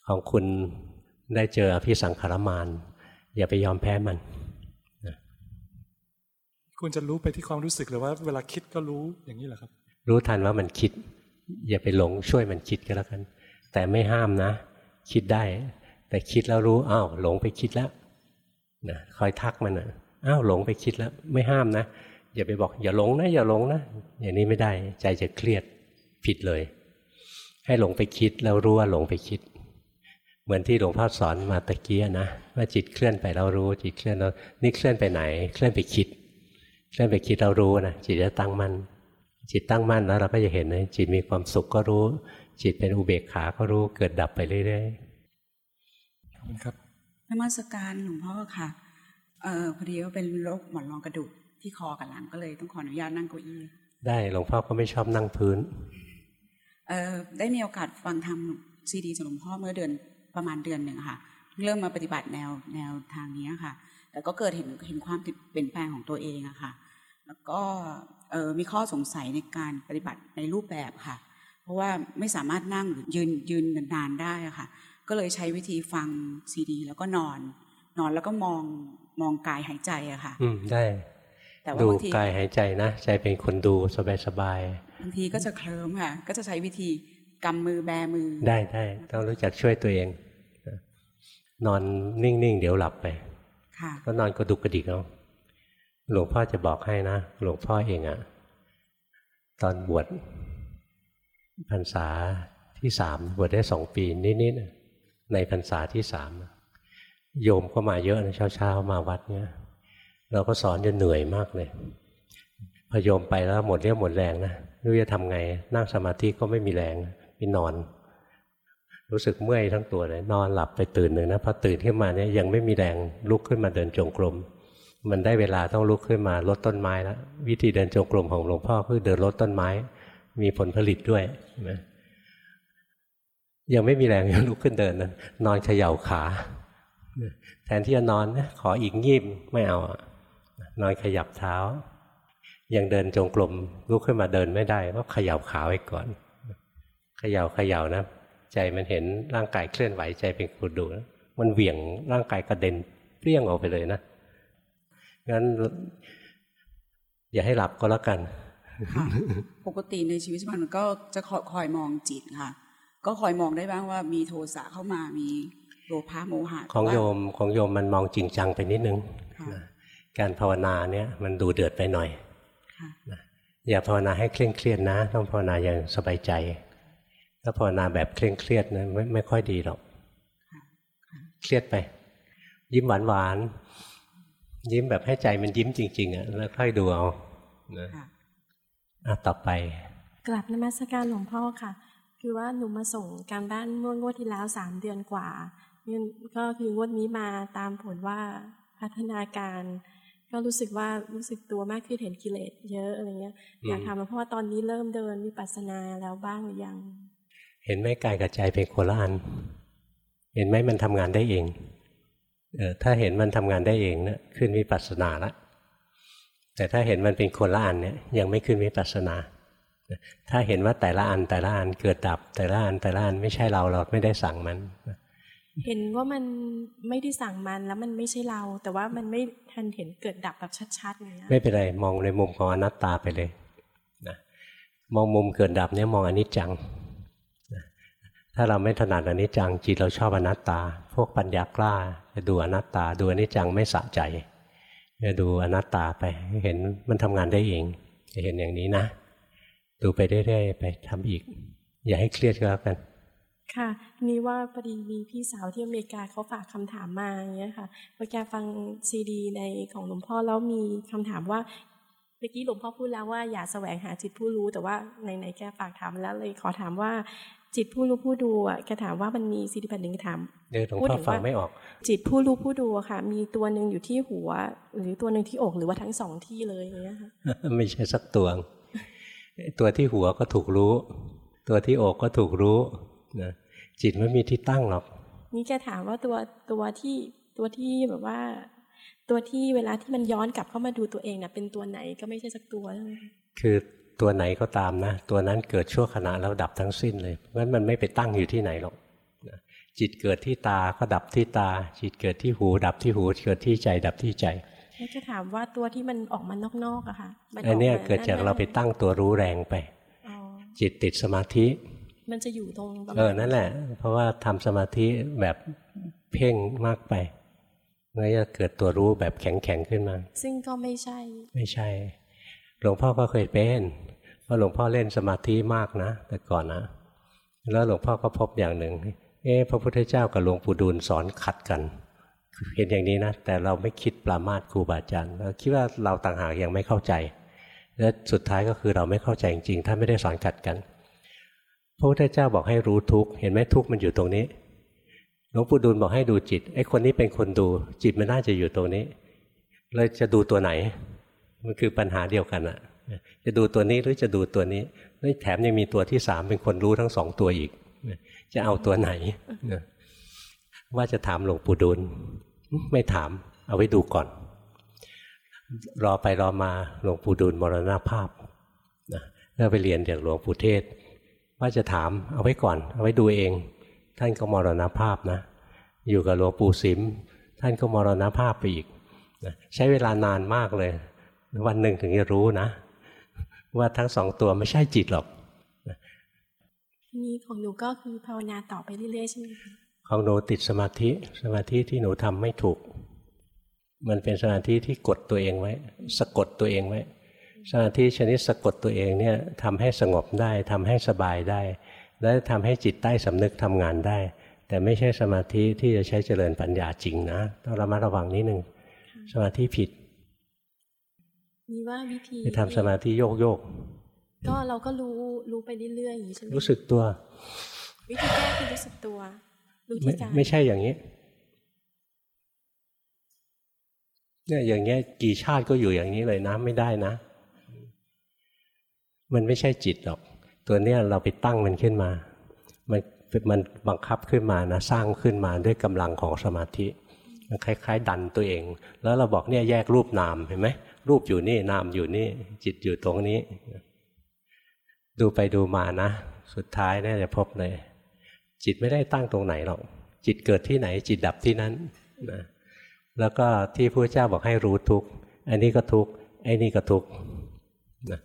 Speaker 1: ของคุณได้เจออภิสังขารมานอย่าไปยอมแพ้มัน
Speaker 2: คุณจะรู้ไปที่ความรู้สึกหรือว่าเวลาคิดก็รู้อย่างนี้เหรอครับ
Speaker 1: รู้ทันว่ามันคิด อย่าไปหลงช่วยมันคิดก็แล้วกัน แต่ไม่ห้ามนะ คิดได้ แต่คิดแล้วรู้อ้าวหลงไปคิดแล้วนะคอยทักมันนะอ้าวหลงไปคิดแล้ว ไม่ห้ามนะอย่าไปบอก อย่าหลงนะ อย่าหลงนะอย่างนี้ไม่ได้ ใจจะเครียดผิดเลย ให้หลงไปคิดแล้วรู้ว่าหลงไปคิด เหมือนที่หลวงพ่อสอนมาตะเกี้นะว่าจิตเคลื่อนไปเรารู้จิตเคลื่อนแล้วนี่เคลื่อนไปไหน เคลื่อนไปคิด เคลื่อนไปคิดเรารู้นะจิตจะตั้งมั่นจิตตั้งมั่นแล้วเราก็จะเห็นนะจิตมีความสุขก็รู้ จิตเป็นอุเบกขาก็รู้เกิดดับไปเรื่อย
Speaker 2: ๆขอบคุณครับ
Speaker 3: นมัสการหลวงพ่อค่ะเออพอดีว่าเป็นโรคหมอนรองกระดูกที่คอกับหลังก็เลยต้องขออนุญาตนั่งเก้าอี้
Speaker 1: ได้หลวงพ่อก็ไม่ชอบนั่งพื้น
Speaker 3: เออได้มีโอกาสฟังทำซีดีจากหลวงพ่อเมื่อเดือนประมาณเดือนหนึ่งค่ะ เริ่มมาปฏิบัติแนวแนวทางนี้ค่ะ แต่ก็เกิดเห็นเห็นความเปลี่ยนแปลงของตัวเองอะค่ะ แล้วก็เออมีข้อสงสัยในการปฏิบัติในรูปแบบค่ะ เพราะว่าไม่สามารถนั่งหรือยืนยืนนานๆได้อะค่ะ ก็เลยใช้วิธีฟังซีดี แล้วก็นอน นอนแล้วก็มองมองกายหายใจอะค่ะ
Speaker 1: อืมได้ดูกายหายใจนะใจเป็นคนดูสบาย
Speaker 3: ๆบางทีก็จะเคลิ้มค่ะ ก็จะใช้วิธีกำมือแบมือ
Speaker 1: ได้ได้ต้องรู้จักช่วยตัวเอง นอนนิ่งๆ เดี๋ยวหลับไป ก็นอนกระดุกกระดิกเอาหลวงพ่อจะบอกให้นะ หลวงพ่อเองอะตอนบวชพรรษาที่สามบวชได้สองปีนิดๆในพรรษาที่สามโยมก็มาเยอะนะเช้าๆมาวัดเนี้ยเราก็สอนจนเหนื่อยมากเลยพอโยมไปแล้วหมดเรี่ยวหมดแรงนะรู้จะทำไงนั่งสมาธิก็ไม่มีแรงไปนอน รู้สึกเมื่อยทั้งตัวเลยนอนหลับไปตื่นหนึ่งนะพอตื่นขึ้นมาเนี่ยยังไม่มีแรงลุกขึ้นมาเดินจงกรมมันได้เวลาต้องลุกขึ้นมาลดต้นไม้แล้ววิธีเดินจงกรมของหลวงพ่อคือเดินลดต้นไม้ มีผลผลิตด้วยนะยังไม่มีแรงยังลุกขึ้นเดินนะนอนเขย่าขาแทนที่จะนอนนะขออีกงีบไม่เอานอนขยับเท้า ยังเดินจงกรมลุกขึ้นมาเดินไม่ได้ก็เขย่าขาไว้ก่อนเขย่าเขย่านะ ใจมันเห็นร่างกายเคลื่อนไหวใจเป็นคนดูนะมันเหวี่ยงร่างกายกระเด็นเปรี้ยงออกไปเลยนะงั้น อย่าให้หลับก็แล้วกัน
Speaker 3: ปกติในชีวิตมันก็จะคอยมองจิตค่ะ ก็คอยมองได้บ้างว่ามีโทสะเข้ามามีโลภะโมหะ
Speaker 1: ของโยมของโยมมันมองจริงจังไปนิดนึงการภาวนาเนี่ยมันดูเดือดไปหน่อยอย่าภาวนาให้เคร่งเครียดนะ ต้องภาวนาอย่างสบายใจ ถ้าภาวนาแบบเคร่งเครียดนะไม่ไม่ค่อยดีหรอก เครียดไป ยิ้มหวานหวานยิ้มแบบให้ใจมันยิ้มจริง ๆอะแล้วค่อยดูเอานะอะต่อไป
Speaker 4: กลับนมัสการหลวงพ่อค่ะ คือว่าหนูมาส่งการบ้านเมื่องวดที่แล้วสามเดือนกว่าก็คืองวดนี้มาตามผลว่าพัฒนาการก็รู้สึกว่ารู้สึกตัวมากขึ้นเห็นกิเลสเยอะอะไรเงี้ยอยากถามหลวงพ่อตอนนี้เริ่มเดินวิปัสสนาแล้วบ้างหรือยัง
Speaker 1: เห็นไหมกายกับใจเป็นโคละอัน เห็นไหมมันทำงานได้เองเออถ้าเห็นมันทำงานได้เองเนะี่ยขึ้นวิปัสสนาละ แต่ถ้าเห็นมันเป็นคนละอันเนี่ยยังไม่ขึ้นวิปัสสนา ถ้าเห็นว่าแต่ละอันแต่ละอันเกิดดับแต่ละอันแต่ละอันไม่ใช่เราเราไม่ได้สั่งมัน
Speaker 4: เห็นว่ามันไม่ได้สั่งมันแล้วมันไม่ใช่เรา แต่ว่ามันไม่ทันเห็นเกิดดับแบบชัดๆเลย
Speaker 1: ไม่เป็นไรมองในมุมของอนัตตาไปเลยนะมองมุมเกิดดับเนี่ยมองอนิจจังนะ ถ้าเราไม่ถนัดอนิจจังจิตเราชอบอนัตตา พวกปัญญากล้าจะดูอนัตตา ดูอนิจจังไม่สะใจจะดูอนัตตาไปเห็นมันทำงานได้เองจะเห็นอย่างนี้นะ ดูไปเรื่อยๆไปทำอีก อย่าให้เครียดก็แล้วกัน
Speaker 4: ค่ะ นี่ว่าพอดีมีพี่สาวที่อเมริกาเขาฝากคำถามมาอย่างเงี้ยค่ะพอแกฟังซีดี ในของหลวงพ่อแล้วมีคำถามว่าเมื่อกี้หลวงพ่อพูดแล้วว่าอย่าแสวงหาจิตผู้รู้ แต่ว่าในในแกฝากถามแล้วเลยขอถามว่า จิตผู้รู้ผู้ดูอะแกถามว่ามันมีซีดีแผ่นหนึ่งถาม
Speaker 1: เดี๋ยวหลวงพ่อฟังไม่ออก
Speaker 4: จิตผู้รู้ผู้ดูค่ะ มีตัวหนึ่งอยู่ที่หัว หรือตัวหนึ่งที่อกหรือว่าทั้งสองที่เลยอย่างเงี้ยค่ะ
Speaker 1: ไม่ใช่สักตัวตัวที่หัวก็ถูกรู้ ตัวที่อกก็ถูกรู้นะจิตไม่มีที่ตั้งหรอก
Speaker 4: นี่จะถามว่าตัวตัวที่ตัวที่แบบว่า ตัวที่เวลาที่มันย้อนกลับเข้ามาดูตัวเองนะเป็นตัวไหนก็ไม่ใช่สักตัวใช่ไหม
Speaker 1: คือ ตัวไหนก็ตามนะ ตัวนั้นเกิดชั่วขณะแล้วดับทั้งสิ้นเลยเพราะฉะนั้นมันไม่ไปตั้งอยู่ที่ไหนหรอกจิตเกิดที่ตาก็ดับที่ตา จิตเกิดที่หู ดับที่หู เกิดที่ใจ ดับที่ใจ
Speaker 4: จะถามว่าตัวที่มันออกมานอกๆอะค่ะ
Speaker 1: อันนี้เกิดจากเราไปตั้งตัวรู้แรงไป จิตติดสมาธิ
Speaker 4: มันจะอยู่ตรง
Speaker 1: เออนั่นแหละ เพราะว่าทำสมาธิแบบเพ่งมากไปมันจะเกิดตัวรู้แบบแข็งๆขึ้นมา
Speaker 4: ซึ่งก็ไม่ใช่
Speaker 1: ไม่ใช่ หลวงพ่อก็เคยเป็นเพราะหลวงพ่อเล่นสมาธิมากนะ แต่ก่อนนะแล้วหลวงพ่อก็พบอย่างหนึ่งเอ๊พระพุทธเจ้ากับหลวงปู่ดูลสอนขัดกันเห็นอย่างนี้นะ แต่เราไม่คิดปรามาสครูบาอาจารย์เราคิดว่าเราต่างหากยังไม่เข้าใจ และสุดท้ายก็คือเราไม่เข้าใจจริงๆถ้าไม่ได้สอนขัดกัน พระพุทธเจ้าบอกให้รู้ทุกเห็นไหมทุกมันอยู่ตรงนี้หลวงปู่ดูลบอกให้ดูจิตไอ้คนนี้เป็นคนดูจิตมันน่าจะอยู่ตรงนี้เลยจะดูตัวไหน มันคือปัญหาเดียวกันอะจะดูตัวนี้หรือจะดูตัวนี้แล้วแถมยังมีตัวที่สามเป็นคนรู้ทั้งสองตัวอีก จะเอาตัวไหน ว่าจะถามหลวงปู่ดูลไม่ถาม เอาไว้ดูก่อน รอไปรอมาหลวงปู่ดูลมรณภาพก็ไปเรียนจากหลวงปู่เทศ ว่าจะถามเอาไว้ก่อน เอาไว้ดูเอง ท่านก็มรณภาพนะ อยู่กับหลวงปู่สิม ท่านก็มรณภาพไปอีก ใช้เวลานานมากเลย วันหนึ่งถึงจะรู้นะ ว่าทั้งสองตัวไม่ใช่จิตหรอก
Speaker 4: ทีนี้ของหนูก็คือภาวนาต่อไปเรื่อยๆใช่ไหม
Speaker 1: ของหนูติดสมาธิสมาธิที่หนูทำไม่ถูก มันเป็นสมาธิที่กดตัวเองไว้ สะกดตัวเองไว้สมาธิชนิดสะกดตัวเองเนี่ยทำให้สงบได้ทำให้สบายได้ และทำให้จิตใต้สำนึกทำงานได้ แต่ไม่ใช่สมาธิที่จะใช้เจริญปัญญาจริงนะต้องระมัดระวังนิดนึงสมาธิผิด
Speaker 4: มีว่าวิธี
Speaker 1: ไปทำสมาธิโยกโยก
Speaker 4: ก็เราก็รู้รู้ไปเรื่อยๆอย่างนี้ใช่ไหม
Speaker 1: รู้สึกตัว
Speaker 4: วิธีแก้คือรู้สึกตัว
Speaker 1: ไม่ไม่ใช่อย่างนี้เนี่ยอย่างเงี้ยกี่ชาติก็อยู่อย่างนี้เลยนะไม่ได้นะ มันไม่ใช่จิตหรอก ตัวเนี้ยเราไปตั้งมันขึ้นมา มันมันบังคับขึ้นมานะสร้างขึ้นมาด้วยกำลังของสมาธิมันคล้าย ๆ ดันตัวเอง แล้วเราบอกเนี่ยแยกรูปนามเห็นไหม รูปอยู่นี่นามอยู่นี่ จิตอยู่ตรงนี้ ดูไปดูมานะ สุดท้ายเนี่ยจะพบเลย จิตไม่ได้ตั้งตรงไหนหรอก จิตเกิดที่ไหน จิตดับที่นั้นนะแล้วก็ที่พระเจ้าบอกให้รู้ทุกอันนี้ก็ทุกไอ้นี่ก็ทุกนะ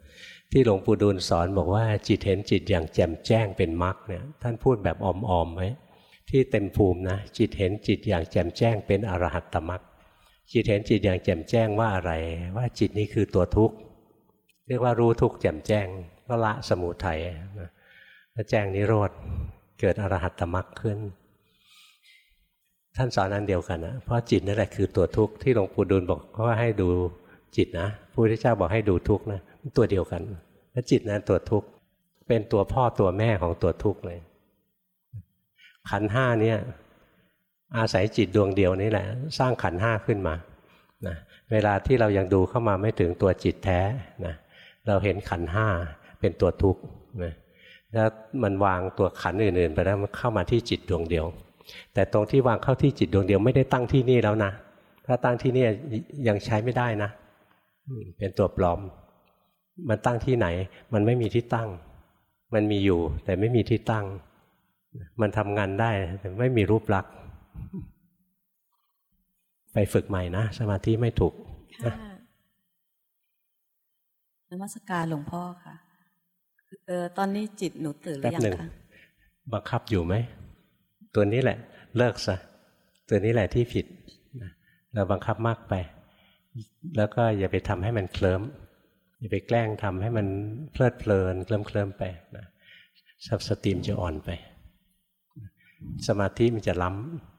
Speaker 1: ที่หลวงปู่ดูลสอนบอกว่า จิตเห็นจิตอย่างแจ่มแจ้งเป็นมรรคเนี่ยท่านพูดแบบอ่อมๆไหมที่เต็มภูมินะ จิตเห็นจิตอย่างแจ่มแจ้งเป็นอรหัตตมรรค จิตเห็นจิตอย่างแจ่มแจ้งว่าอะไร ว่าจิตนี้คือตัวทุกข์เรียกว่ารู้ทุกข์แจ่มแจ้งก็ละสมุทัยแล้วแจ้งนิโรธเกิดอรหัตตมรรคขึ้น ท่านสอนอันเดียวกันนะเพราะจิตนั่นแหละคือตัวทุกข์ที่หลวงปู่ดูลบอกว่าให้ดูจิตนะพระพุทธเจ้าบอกให้ดูทุกข์นะตัวเดียวกันแล้วจิตนะตัวทุกข์เป็นตัวพ่อตัวแม่ของตัวทุกข์เลยขันห้าเนี่ย อาศัยจิตดวงเดียวนี่แหละ สร้างขันห้าขึ้นมานะเวลาที่เรายังดูเข้ามาไม่ถึงตัวจิตแท้นะเราเห็นขันห้าเป็นตัวทุกข์นะแล้วมันวางตัวขันอื่นๆไปแล้วมันเข้ามาที่จิตดวงเดียว แต่ตรงที่วางเข้าที่จิตดวงเดียวไม่ได้ตั้งที่นี่แล้วนะถ้าตั้งที่นี่ยังใช้ไม่ได้นะเป็นตัวปลอม มันตั้งที่ไหน มันไม่มีที่ตั้ง มันมีอยู่ แต่ไม่มีที่ตั้ง มันทำงานได้แต่ไม่มีรูปลักษณ์ ไปฝึกใหม่นะ สมาธิไม่ถูก
Speaker 5: นมัสการหลวงพ่อค่ะเออตอนนี้จิตหนูตื่นหรือยังคะ
Speaker 1: บังคับอยู่ไหม ตัวนี้แหละ เลิกซะตัวนี้แหละที่ผิดเราบังคับมากไป แล้วก็อย่าไปทำให้มันเคลิ้มอย่าไปแกล้งทำให้มันเพลิดเพลินเคลิ้มเคลิ้มไปนะสับสติมจะอ่อนไป สมาธิมันจะล้ำ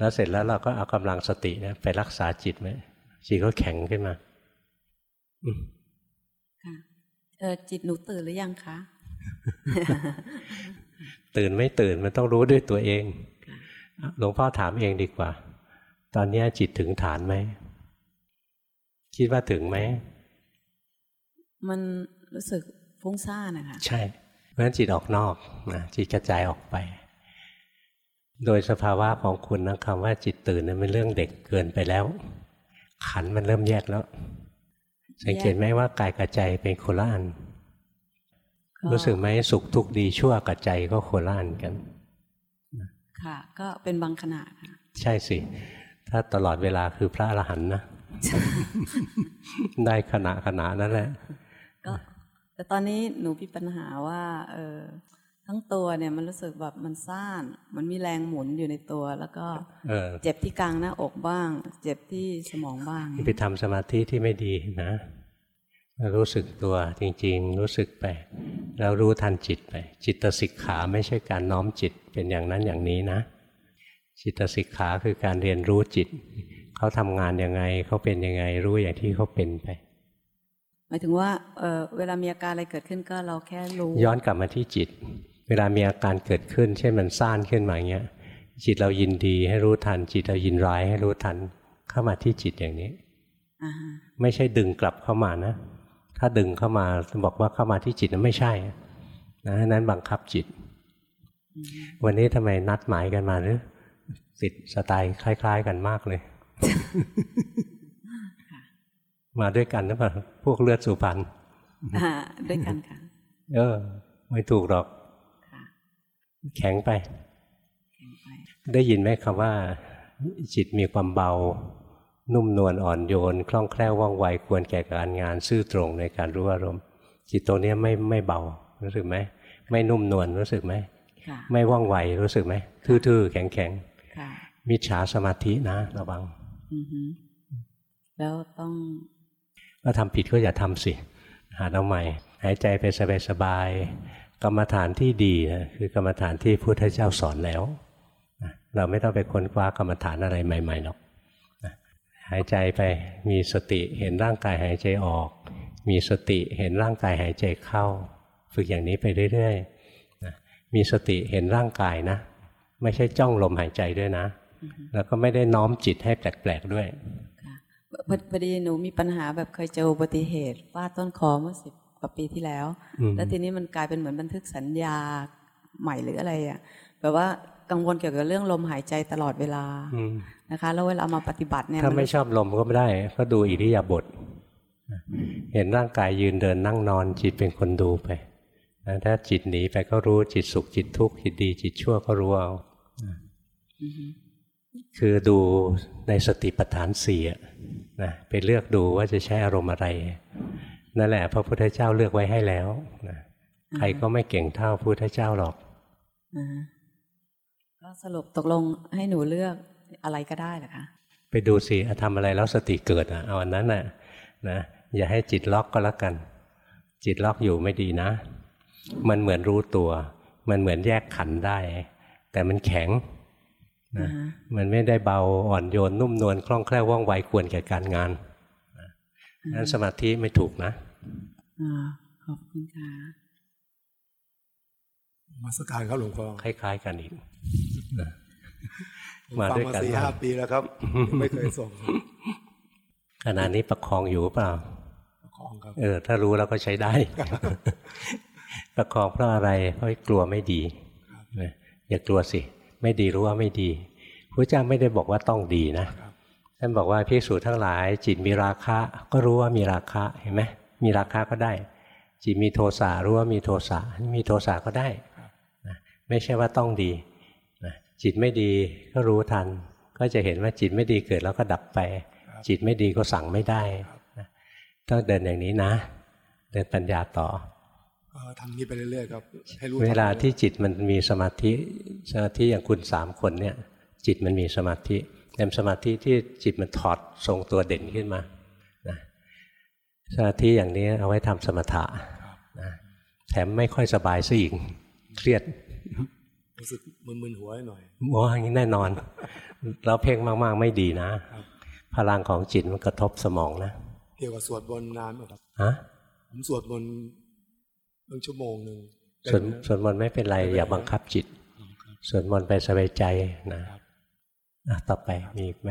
Speaker 1: แล้วเสร็จแล้วเราก็เอากำลังสตินะไปรักษาจิตไหมจิตก็แข็งขึ้นมา
Speaker 5: เออจิตหนูตื่นหรือยังคะ
Speaker 1: ตื่นไม่ตื่นมันต้องรู้ด้วยตัวเองหลวงพ่อถามเองดีกว่า ตอนนี้จิตถึงฐานไหม คิดว่าถึงไหม
Speaker 5: มันรู้สึกฟุ้งซ่านนะคะ
Speaker 1: ใช่ เพราะฉะนั้นจิตออกนอกนะจิตกระจายออกไป โดยสภาวะของคุณนะคำว่าจิตตื่นเนี่ยเป็นเรื่องเด็กเกินไปแล้ว ขันมันเริ่มแยกแล้ว สังเกตไหมว่ากายกับใจเป็นโคละอัน รู้สึกไหมสุขทุกข์ดีชั่วกับใจก็โคละอันกัน
Speaker 5: ค่ะ ก็เป็นบางขณะค่ะ
Speaker 1: ใช่สิ ถ้าตลอดเวลาคือพระอรหันต์นะได้ขณะขณะนั่นแหละ
Speaker 5: ก็แต่ตอนนี้หนูมีปัญหาว่า เออ ทั้งตัวเนี่ยมันรู้สึกแบบมันซ่านมันมีแรงหมุนอยู่ในตัว แล้วก็
Speaker 1: เออ
Speaker 5: เจ็บที่กลางหน้าอกบ้าง เจ็บที่สมองบ้าง
Speaker 1: ไปทำสมาธิที่ไม่ดีนะรู้สึกตัวจริงๆ รู้สึกไปแล้วรู้ทันจิตไป จิตสิกขาไม่ใช่การน้อมจิตเป็นอย่างนั้นอย่างนี้นะ จิตสิกขาคือการเรียนรู้จิต เขาทำงานยังไงเขาเป็นยังไงรู้อย่างที่เขาเป็นไป
Speaker 5: หมายถึงว่าเออเวลามีอาการอะไรเกิดขึ้นก็เราแค่รู้
Speaker 1: ย้อนกลับมาที่จิต เวลามีอาการเกิดขึ้น เช่นมันซ่านขึ้นมาอย่างเงี้ย จิตเรายินดีให้รู้ทัน จิตเรายินร้ายให้รู้ทันเข้ามาที่จิตอย่างนี้
Speaker 5: อ่าฮะ
Speaker 1: ไม่ใช่ดึงกลับเข้ามานะ ถ้าดึงเข้ามาบอกว่าเข้ามาที่จิตนั้นไม่ใช่นะนั้นบังคับจิต วันนี้ทำไมนัดหมายกันมาหรือติดสไตล์คล้าย ๆ กันมากเลย มาด้วยกันหรือเปล่าพวกเลือดสุพรรณ
Speaker 5: อ่าด้วยกันค่ะ
Speaker 1: เออ ไม่ถูกหรอก
Speaker 5: ค่ะ
Speaker 1: แข็งไป
Speaker 5: แข็งไป
Speaker 1: ได้ยินไหมคำว่า จิตมีความเบา นุ่มนวลอ่อนโยน คล่องแคล่วว่องไวควรแก่การงานซื่อตรงในการรู้อารมณ์ จิตตรงเนี้ยไม่ไม่เบารู้สึกไหมไม่นุ่มนวลรู้สึกไหม
Speaker 5: ค่ะ
Speaker 1: ไม่ว่องไวรู้สึกไหมทื่อๆแข็งแข็ง
Speaker 5: ค่ะ
Speaker 1: ๆมิจฉาสมาธินะระวัง
Speaker 5: อือฮึแล้วต้อง
Speaker 1: ก็ทำผิดก็อย่าทำสิหาเอาใหม่ หายใจไปสบายๆ กรรมฐานที่ดีนะคือกรรมฐานที่พุทธเจ้าสอนแล้วนะเราไม่ต้องไปค้นคว้ากรรมฐานอะไรใหม่ๆหรอกนะหายใจไปมีสติเห็นร่างกายหายใจออก มีสติเห็นร่างกายหายใจเข้า ฝึกอย่างนี้ไปเรื่อยๆนะมีสติเห็นร่างกายนะ ไม่ใช่จ้องลมหายใจด้วยนะ แล้วก็ไม่ได้น้อมจิตให้แปลกๆด้วย
Speaker 5: ค่ะพอพอดีหนูมีปัญหาแบบเคยเจออุบัติเหตุฟาดต้นคอเมื่อสิบ กว่าปีที่แล้ว
Speaker 1: อืม
Speaker 5: แล้วทีนี้มันกลายเป็นเหมือนบันทึกสัญญาใหม่หรืออะไรอะแบบว่ากังวลเกี่ยวกับเรื่องลมหายใจตลอดเวลา
Speaker 1: อืม
Speaker 5: นะคะ แล้วเวลามาปฏิบัติเนี่ย
Speaker 1: ถ้าไม่
Speaker 5: น
Speaker 1: ชอบลมก็ไม่ได้ก็ดูอิริยาบถเห็นร่างกายยืนเดินนั่งนอนจิตเป็นคนดูไปนะถ้าจิตหนีไปก็รู้จิตสุขจิตทุกข์จิตดี จิตชั่วก็รู้เอา
Speaker 5: อือฮึ
Speaker 1: คือดูในสติปัฏฐานสี่อะนะไปเลือกดูว่าจะใช้อารมณ์อะไร นั่นแหละพระพุทธเจ้าเลือกไว้ให้แล้วนะใครก็ไม่เก่งเท่าพระพุทธเจ้าหรอก
Speaker 5: อ่าฮะก็สรุปตกลงให้หนูเลือกอะไรก็ได้เหรอคะ
Speaker 1: ไปดูสิอะทำอะไรแล้วสติเกิดอะเอาอันนั้นน่ะนะอย่าให้จิตล็อกก็แล้วกัน จิตล็อกอยู่ไม่ดีนะ มันเหมือนรู้ตัว มันเหมือนแยกขันธ์ได้ แต่มันแข็งนะมันไม่ได้เบาอ่อนโยนนุ่มนวลคล่องแคล่วว่องไวควรแก่การงานนะ นั้นสมาธิไม่ถูกนะ
Speaker 5: อ่าขอบคุณค่ะ
Speaker 6: มาสการครับหลวงพ่อ
Speaker 1: คล้าย ๆ กันอีก
Speaker 6: ผม
Speaker 1: มา
Speaker 6: ฟัง
Speaker 1: ด้วย
Speaker 6: มา
Speaker 1: กัน
Speaker 6: สี่
Speaker 1: บ้าง
Speaker 6: ห้าปีแล้วครับ ไม่เคยส่ง
Speaker 1: ขณะนี้ประคองอยู่หรือเปล่า
Speaker 6: ของครับ
Speaker 1: เออ ถ้ารู้แล้วก็ใช้ได้ ประคองเพราะอะไรเพราะกลัวไม่ดีนะอย่ากลัวสิ ไม่ดีรู้ว่าไม่ดีพระเจ้าไม่ได้บอกว่าต้องดีนะ ท่านบอกว่าพิสูจทั้งหลาย จิตมีราคะ ก็รู้ว่ามีราคะเห็นไหมมีราคะก็ได้ จิตมีโทสะรู้ว่ามีโทสะมีโทสะก็ได้นะไม่ใช่ว่าต้องดีนะจิตไม่ดีก็รู้ทัน ก็จะเห็นว่าจิตไม่ดีเกิดแล้วก็ดับไป จิตไม่ดีก็สั่งไม่ได้นะต้องเดินอย่างนี้นะ เดินปัญญาต่อ
Speaker 6: ก็ทำนี้ไปเรื่อยๆครับให้รู้
Speaker 1: เวลา
Speaker 6: ทัน
Speaker 1: ที่จิตมันมีสมาธิสมาธิอย่างคุณสามคนเนี่ย จิตมันมีสมาธิ แต่สมาธิที่จิตมันถอดทรงตัวเด่นขึ้นมานะสมาธิอย่างนี้เอาไว้ทำสมถะนะแถมไม่ค่อยสบายซะอีกเครียด
Speaker 6: รู้สึกมึนๆหัวหน่อย
Speaker 1: โอ้อย่างนี้แน่นอน แล้วเพ่งมากๆไม่ดีนะ พลังของจิตมันกระทบสมองนะ
Speaker 6: เกี่ยวกับสวดมนต์นานไหมครับ
Speaker 1: ฮะ
Speaker 6: ผมสวดมนต์ตั้งชั่วโมงหนึ่ง
Speaker 1: ส่วน
Speaker 6: เป็นนะ
Speaker 1: ส่วนมนต์ไม่เป็นไรอย่าบังคับจิตส่วนมนต์ไปสบายใจนะอะ ต่อไปมีอีกไหม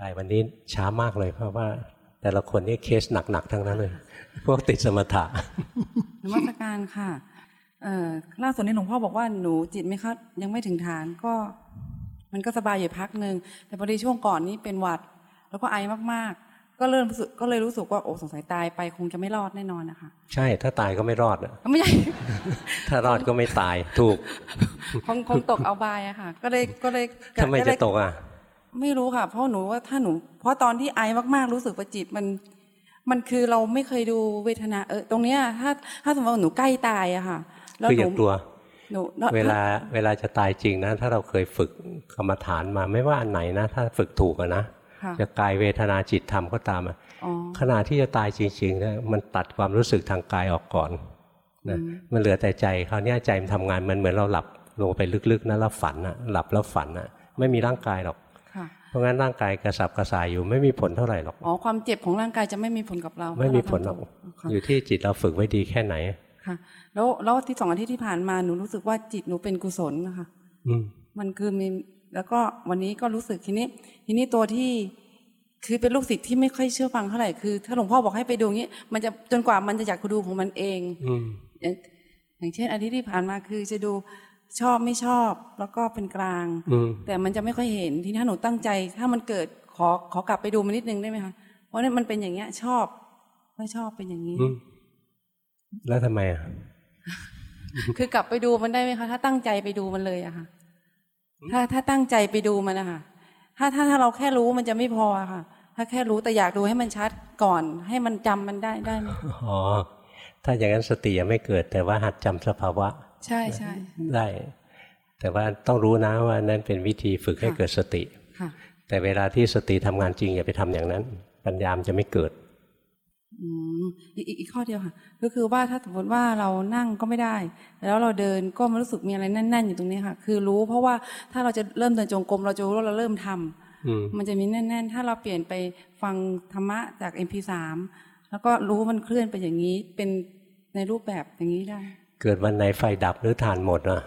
Speaker 1: ตายวันนี้ช้ามากเลยเพราะว่า แต่ละคนนี่เคสหนักๆทั้งนั้นเลย พวกติดสมถะ
Speaker 7: นมัสการค่ะเออล่าสุดนี้หลวงพ่อบอกว่าหนูจิตไม่เข้ายังไม่ถึงฐานก็ มันก็สบายอยู่พักหนึ่งแต่พอดีช่วงก่อนนี้เป็นหวัด แล้วก็ไอมากๆ ก็เริ่มรู้สึกก็เลยรู้สึกว่าโอ้สงสัยตายไปคงจะไม่รอดแน่นอนนะคะ
Speaker 1: ใช่ถ้าตายก็ไม่รอดอะ
Speaker 7: ไม่ใช่
Speaker 1: ถ้ารอดก็ไม่ตายถูก
Speaker 7: คงคงตกเอาบายอะค่ะ ก็เลยก็เลย
Speaker 1: ทำไมจะตกอะ
Speaker 7: ไม่รู้ค่ะ เพราะหนูว่าถ้าหนู เพราะตอนที่ไอมากๆรู้สึกว่าจิตมัน มันคือเราไม่เคยดูเวทนาเออตรงเนี้ยถ้า ถ้าสมมติว่าหนูใกล้ตายอะค่ะ แล้ว
Speaker 1: คือ
Speaker 7: ห
Speaker 1: อ
Speaker 7: นู
Speaker 1: ย่ากลัว
Speaker 7: หนู
Speaker 1: เวลาเวลาจะตายจริงนะ ถ้าเราเคยฝึกกรรมฐานมาไม่ว่าอันไหนนะ ถ้าฝึกถูกอะนะ
Speaker 7: ค่ะ
Speaker 1: จะกายเวทนาจิตธรรมก็ตามอะ
Speaker 7: อ๋อ
Speaker 1: ขณะที่จะตายจริงๆนะมันตัดความรู้สึกทางกายออกก่อนนะมันเหลือแต่ใจคราวเนี้ยใจมันทำงานมันเหมือนเราหลับลงไปลึกๆนะแล้วฝันอะหลับแล้วฝันอะไม่มีร่างกายหรอก
Speaker 7: ค่ะ
Speaker 1: เพราะงั้นร่างกายกระสับกระส่ายอยู่ไม่มีผลเท่าไหร่หรอก
Speaker 7: อ๋อความเจ็บของร่างกายจะไม่มีผลกับเรา
Speaker 1: ไม่มีผลหรอก
Speaker 7: ค่ะ
Speaker 1: อยู่ที่จิตเราฝึกไว้ดีแค่ไหน
Speaker 7: ค่ะ แล้วแล้วที่สองอาทิตย์ที่ผ่านมาหนูรู้สึกว่าจิตหนูเป็นกุศลนะคะ
Speaker 1: อืม
Speaker 7: มันคือมีแล้วก็วันนี้ก็รู้สึกทีนี้ ทีนี้ตัวที่คือเป็นลูกศิษย์ที่ไม่ค่อยเชื่อฟังเท่าไหร่คือ ถ้าหลวงพ่อบอกให้ไปดูงี้มันจะจนกว่ามันจะอยากดูของมันเอง
Speaker 1: อืม
Speaker 7: อย่างอย่างเช่นอาทิตย์ที่ผ่านมาคือจะดูชอบไม่ชอบ แล้วก็เป็นกลาง
Speaker 1: อืม
Speaker 7: แต่มันจะไม่ค่อยเห็นทีนี้ถ้าหนูตั้งใจ ถ้ามันเกิดขอขอกลับไปดูมันนิดนึงได้ไหมคะเพราะนี่มันเป็นอย่างเงี้ย ชอบไม่ชอบเป็นอย่างนี้
Speaker 1: อืมแล้วทำไมอะ
Speaker 7: คือกลับไปดูมันได้ไหมคะถ้าตั้งใจไปดูมันเลยอะค่ะถ้าถ้าตั้งใจไปดูมันนะคะ ถ้าถ้าถ้าเราแค่รู้มันจะไม่พออะค่ะ ถ้าแค่รู้แต่อยากดูให้มันชัดก่อน ให้มันจำมันได้ได้ไหม
Speaker 1: อ๋อถ้าอย่างนั้นสติยังไม่เกิด แต่ว่าหัดจำสภาวะ
Speaker 7: ใช่ใช่
Speaker 1: ได้ แต่ว่าต้องรู้นะว่านั่นเป็นวิธีฝึกให้
Speaker 7: ค่ะ
Speaker 1: เกิดสติ
Speaker 7: ค่ะ
Speaker 1: แต่เวลาที่สติทำงานจริงอย่าไปทำอย่างนั้น ปัญญามนจะไม่เกิด
Speaker 7: อืมอีกอีกอีกข้อเดียวค่ะ ก็คือว่าถ้าสมมติว่าเรานั่งก็ไม่ได้ แล้วเราเดินก็มันรู้สึกมีอะไรแน่น ๆ อยู่ตรงนี้ค่ะ คือรู้เพราะว่าถ้าเราจะเริ่มเดินจงกรมเราจะรู้ว่าเราเริ่มทำ
Speaker 1: อืม
Speaker 7: มันจะมีแน่น ๆ ถ้าเราเปลี่ยนไปฟังธรรมะจาก MP3 แล้วก็รู้มันเคลื่อนไปอย่างนี้เป็นในรูปแบบอย่างนี้ได้
Speaker 1: เกิดวันไหนไฟดับหรือฐานหมดอะ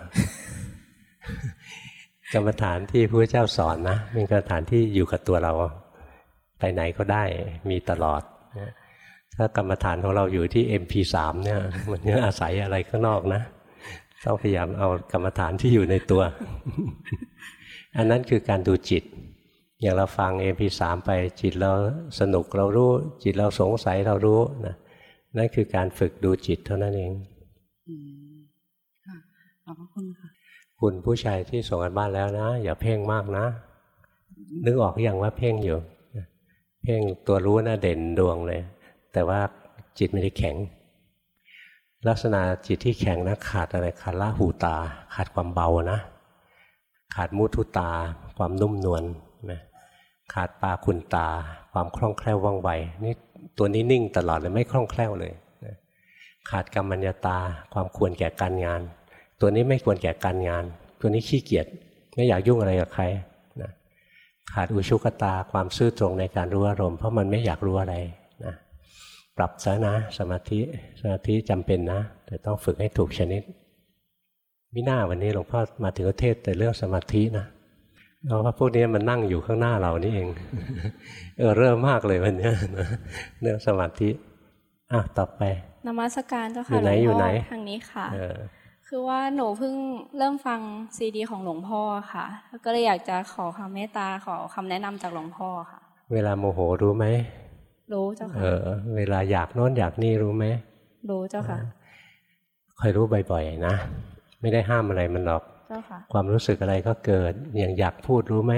Speaker 1: กรรมฐานที่พระเจ้าสอนนะเป็นกรรมฐานที่อยู่กับตัวเรา ไปไหนก็ได้มีตลอดนะ ถ้ากรรมฐานของเราอยู่ที่ MP3 เนี่ยมันยังอาศัยอะไรข้างนอกนะต้องพยายามเอากรรมฐานที่อยู่ในตัว อันนั้นคือการดูจิต อย่างเราฟัง MP3 ไปจิตเราสนุกเรารู้ จิตเราสงสัยเรารู้นะนั่นคือการฝึกดูจิตเท่านั้นเอง
Speaker 7: อืมค่ะขอบพระคุณค่ะ
Speaker 1: คุณผู้ชายที่ส่งกันบ้านแล้วนะ อย่าเพ่งมากนะ นึกออกอย่างว่าเพ่งอยู่ เพ่งตัวรู้นะเด่นดวงเลย แต่ว่าจิตไม่ได้แข็ง ลักษณะจิตที่แข็งนะขาดอะไรขาดละหูตา ขาดความเบานะ ขาดมุทุตา ความนุ่มนวลนะขาดปาคุณตา ความคล่องแคล่วว่องไวนี่ตัวนี้นิ่งตลอดเลยไม่คล่องแคล่วเลยนะขาดกรรมัญญาตา ความควรแก่การงาน ตัวนี้ไม่ควรแก่การงาน ตัวนี้ขี้เกียจไม่อยากยุ่งอะไรกับใครนะขาดอุชุกตาความซื่อตรงในการรู้อารมณ์เพราะมันไม่อยากรู้อะไร ปรับซะนะ สมาธิสมาธิจำเป็นนะ แต่ต้องฝึกให้ถูกชนิดมิน่าวันนี้หลวงพ่อมาถึงประเทศแต่เรื่องสมาธินะเพราะว่าพวกนี้มันนั่งอยู่ข้างหน้าเรานี่เอง เออเริ่มมากเลยวันเนี้ยนะเรื่องสมาธิอะต่อไป
Speaker 4: นมัสการเจ้า
Speaker 1: อ
Speaker 4: ค่ะ
Speaker 1: ยู่ไหน
Speaker 4: ลวงพ่
Speaker 1: อยู่ไหน
Speaker 4: ทางนี้ค่ะ
Speaker 1: เออ
Speaker 4: คือว่าหนูเพิ่งเริ่มฟังซีดี ของหลวงพ่อค่ะแล้วก็เลยอยากจะขอคำเมตตาขอคำแนะนำจากหลวงพ่อค่ะ
Speaker 1: เวลาโมโหรู้ไหม
Speaker 4: รู้เจ้า
Speaker 1: เอ
Speaker 4: ค่ะ
Speaker 1: อเวลาอยากโน้นอยากนี่รู้ไหม
Speaker 4: รู้เจ้าค่ะ
Speaker 1: คอยรู้บ่อยๆนะไม่ได้ห้ามอะไรมันหรอก
Speaker 4: เจ้าค่ะ
Speaker 1: ความรู้สึกอะไรก็เกิดอย่างอยากพูดรู้ไหม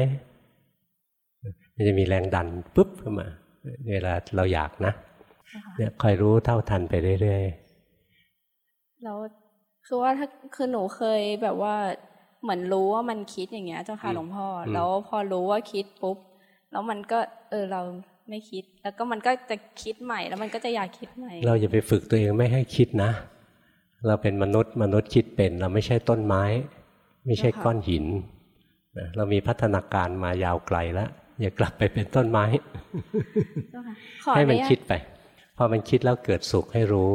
Speaker 1: มันจะมีแรงดันปุ๊บขึ้นมา เวลาเราอยากนะเนี่ยคอยรู้เท่าทันไปเรื่อย
Speaker 4: แล้วคือว่าถ้าคือหนูเคยแบบว่าเหมือนรู้ว่ามันคิดอย่างเงี้ยเจ้าค่ะหลวงพ่ออแล้วพอรู้ว่าคิดปุ๊บ แล้วมันก็เออเรา ไม่คิด แล้วก็มันก็จะคิดใหม่ แล้วมันก็จะอยากคิดใหม่
Speaker 1: ๆเราอย่าไปฝึกตัวเองไม่ให้คิดนะ เราเป็นมนุษย์มนุษย์คิดเป็น เราไม่ใช่ต้นไม้ ไม่ใช่ก้อนหินนะเรามีพัฒนาการมายาวไกลแล้วอย่ากลับไปเป็นต้นไม้
Speaker 4: เจ้าค่ะขอ
Speaker 1: ให้
Speaker 4: อ
Speaker 1: มัน
Speaker 4: นุญา
Speaker 1: คิ
Speaker 4: ต
Speaker 1: ดไปพอมันคิดแล้วเกิดสุขให้รู้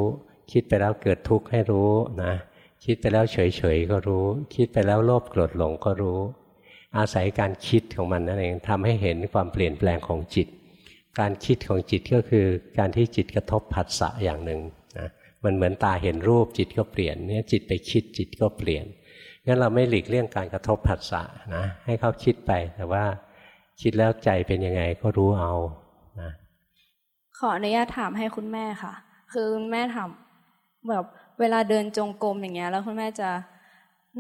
Speaker 1: คิดไปแล้วเกิดทุกข์ให้รู้นะคิดไปแล้วเฉยๆก็รู้ คิดไปแล้วโลภโกรธหลงก็รู้ อาศัยการคิดของมันนั่นเองทำให้เห็นความเปลี่ยนแปลงของจิต การคิดของจิตก็คือการที่จิตกระทบผัสสะอย่างหนึ่งนะมันเหมือนตาเห็นรูปจิตก็เปลี่ยนเนี่ยจิตไปคิดจิตก็เปลี่ยนงั้นเราไม่หลีกเลี่ยงการกระทบผัสสะนะให้เขาคิดไปแต่ว่าคิดแล้วใจเป็นยังไงก็รู้เอานะ
Speaker 8: ขออนุญาตถามให้คุณแม่ค่ะ คือคุณแม่ถามแบบเวลาเดินจงกรมอย่างเงี้ย แล้วคุณแม่จะ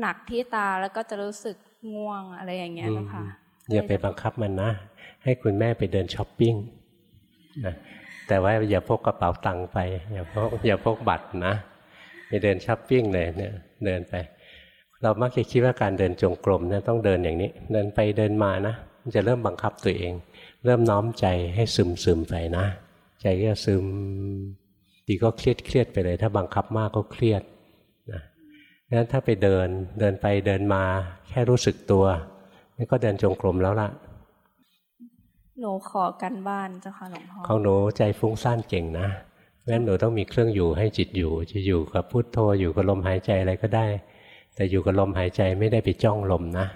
Speaker 8: หนักที่ตาแล้วก็จะรู้สึกง่วงอะไรอย่างเงี้ยนะคะ
Speaker 1: อย่าไปบังคับมันนะ ให้คุณแม่ไปเดินช้อปปิ้ง นะแต่ว่าอย่าพกกระเป๋าตังค์ไป อย่าพกอย่าพกบัตรนะไปเดินช้อปปิ้งเลยเนี่ยเดินไป เรามักจะคิดว่าการเดินจงกรมเนี่ยต้องเดินอย่างนี้ เดินไปเดินมานะมันจะเริ่มบังคับตัวเอง เริ่มน้อมใจให้ซึมซึมไปนะ ใจก็ซึมดีก็เครียดเครียดไปเลย ถ้าบังคับมากก็เครียดนะงั้นถ้าไปเดินเดินไปเดินมาแค่รู้สึกตัวนี่ก็เดินจงกรมแล้วล่ะ
Speaker 8: หนูขอกันบ้านเจ้าค่ะหลวงพ่อ
Speaker 1: ของหนูใจฟุ้งซ่านเก่งนะงั้นหนูต้องมีเครื่องอยู่ให้จิตอยู่ จะอยู่กับพุทโธอยู่กับลมหายใจอะไรก็ได้ แต่อยู่กับลมหายใจไม่ได้ไปจ้องลมนะ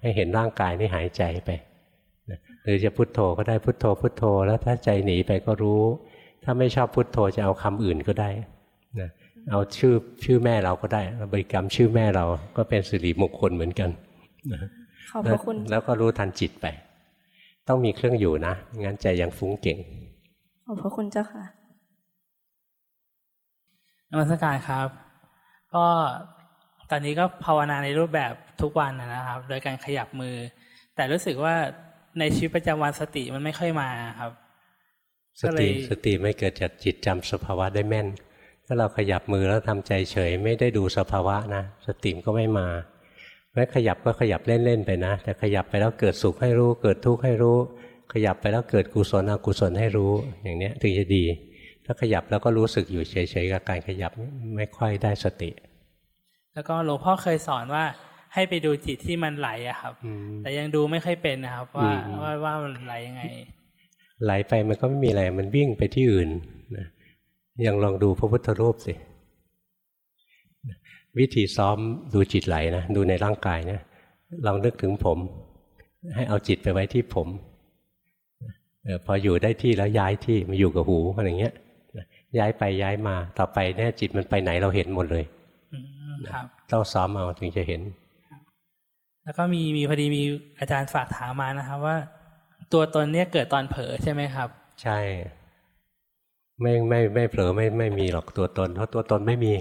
Speaker 1: ให้เห็นร่างกายนี่หายใจไปหรือจะพุทโธก็ได้พุทโธพุทโธ แล้วถ้าใจหนีไปก็รู้ ถ้าไม่ชอบพุทโธจะเอาคำอื่นก็ได้นะเอาชื่อชื่อแม่เราก็ได้บริกรรมชื่อแม่เราก็เป็นสิริมงคลเหมือนกัน
Speaker 8: ขอบพระคุณ
Speaker 1: แล้วก็รู้ทันจิตไป ต้องมีเครื่องอยู่นะงั้นใจยังฟุ้งเก่ง
Speaker 8: ขอบพระคุณเจ้าค่ะ
Speaker 9: นมัสการครับ ก็ตอนนี้ก็ภาวนาในรูปแบบทุกวันนะครับ โดยการขยับมือ แต่รู้สึกว่าในชีวิตประจำวันสติมันไม่ค่อยมาครับ
Speaker 1: สติสติไม่เกิดจากจิตจำสภาวะได้แม่น ถ้าเราขยับมือแล้วทำใจเฉย ไม่ได้ดูสภาวะนะ สติมก็ไม่มา แม้ขยับก็ขยับเล่นๆไปนะ แต่ขยับไปแล้วเกิดสุขให้รู้ เกิดทุกข์ให้รู้ ขยับไปแล้วเกิดกุศลอกุศลให้รู้ อย่างเนี้ยถึงจะดี ถ้าขยับแล้วก็รู้สึกอยู่เฉยๆกับการขยับไม่ค่อยได้สติ
Speaker 9: แล้วก็หลวงพ่อเคยสอนว่าให้ไปดูจิตที่มันไหลอะครับ แต่ยังดูไม่ค่อยเป็นนะครับ ว่าว่าว่ามันไหลยังไง
Speaker 1: ไหลไปมันก็ไม่มีอะไรมันวิ่งไปที่อื่นนะยังลองดูพระพุทธรูปสิ วิธีซ้อมดูจิตไหลนะดูในร่างกายนะลองนึกถึงผม ให้เอาจิตไปไว้ที่ผมอพออยู่ได้ที่แล้วย้ายที่มาอยู่กับหูอะไรเงี้ยย้ายไปย้ายมาต่อไปเนี่ยจิตมันไปไหนเราเห็นหมดเลยต้องซ้อมเอาถึงจะเห็น
Speaker 9: แล้วก็มีมีพอดีมีอาจารย์ฝากถามมานะครับ ว่า ตัวตนเนี้ยเกิดตอนเผลอใช่ไหมครับ
Speaker 1: ใช่ ไม่ไม่ไม่เผลอไม่ไม่มีหรอกตัวตน เพราะตัวตนไม่มี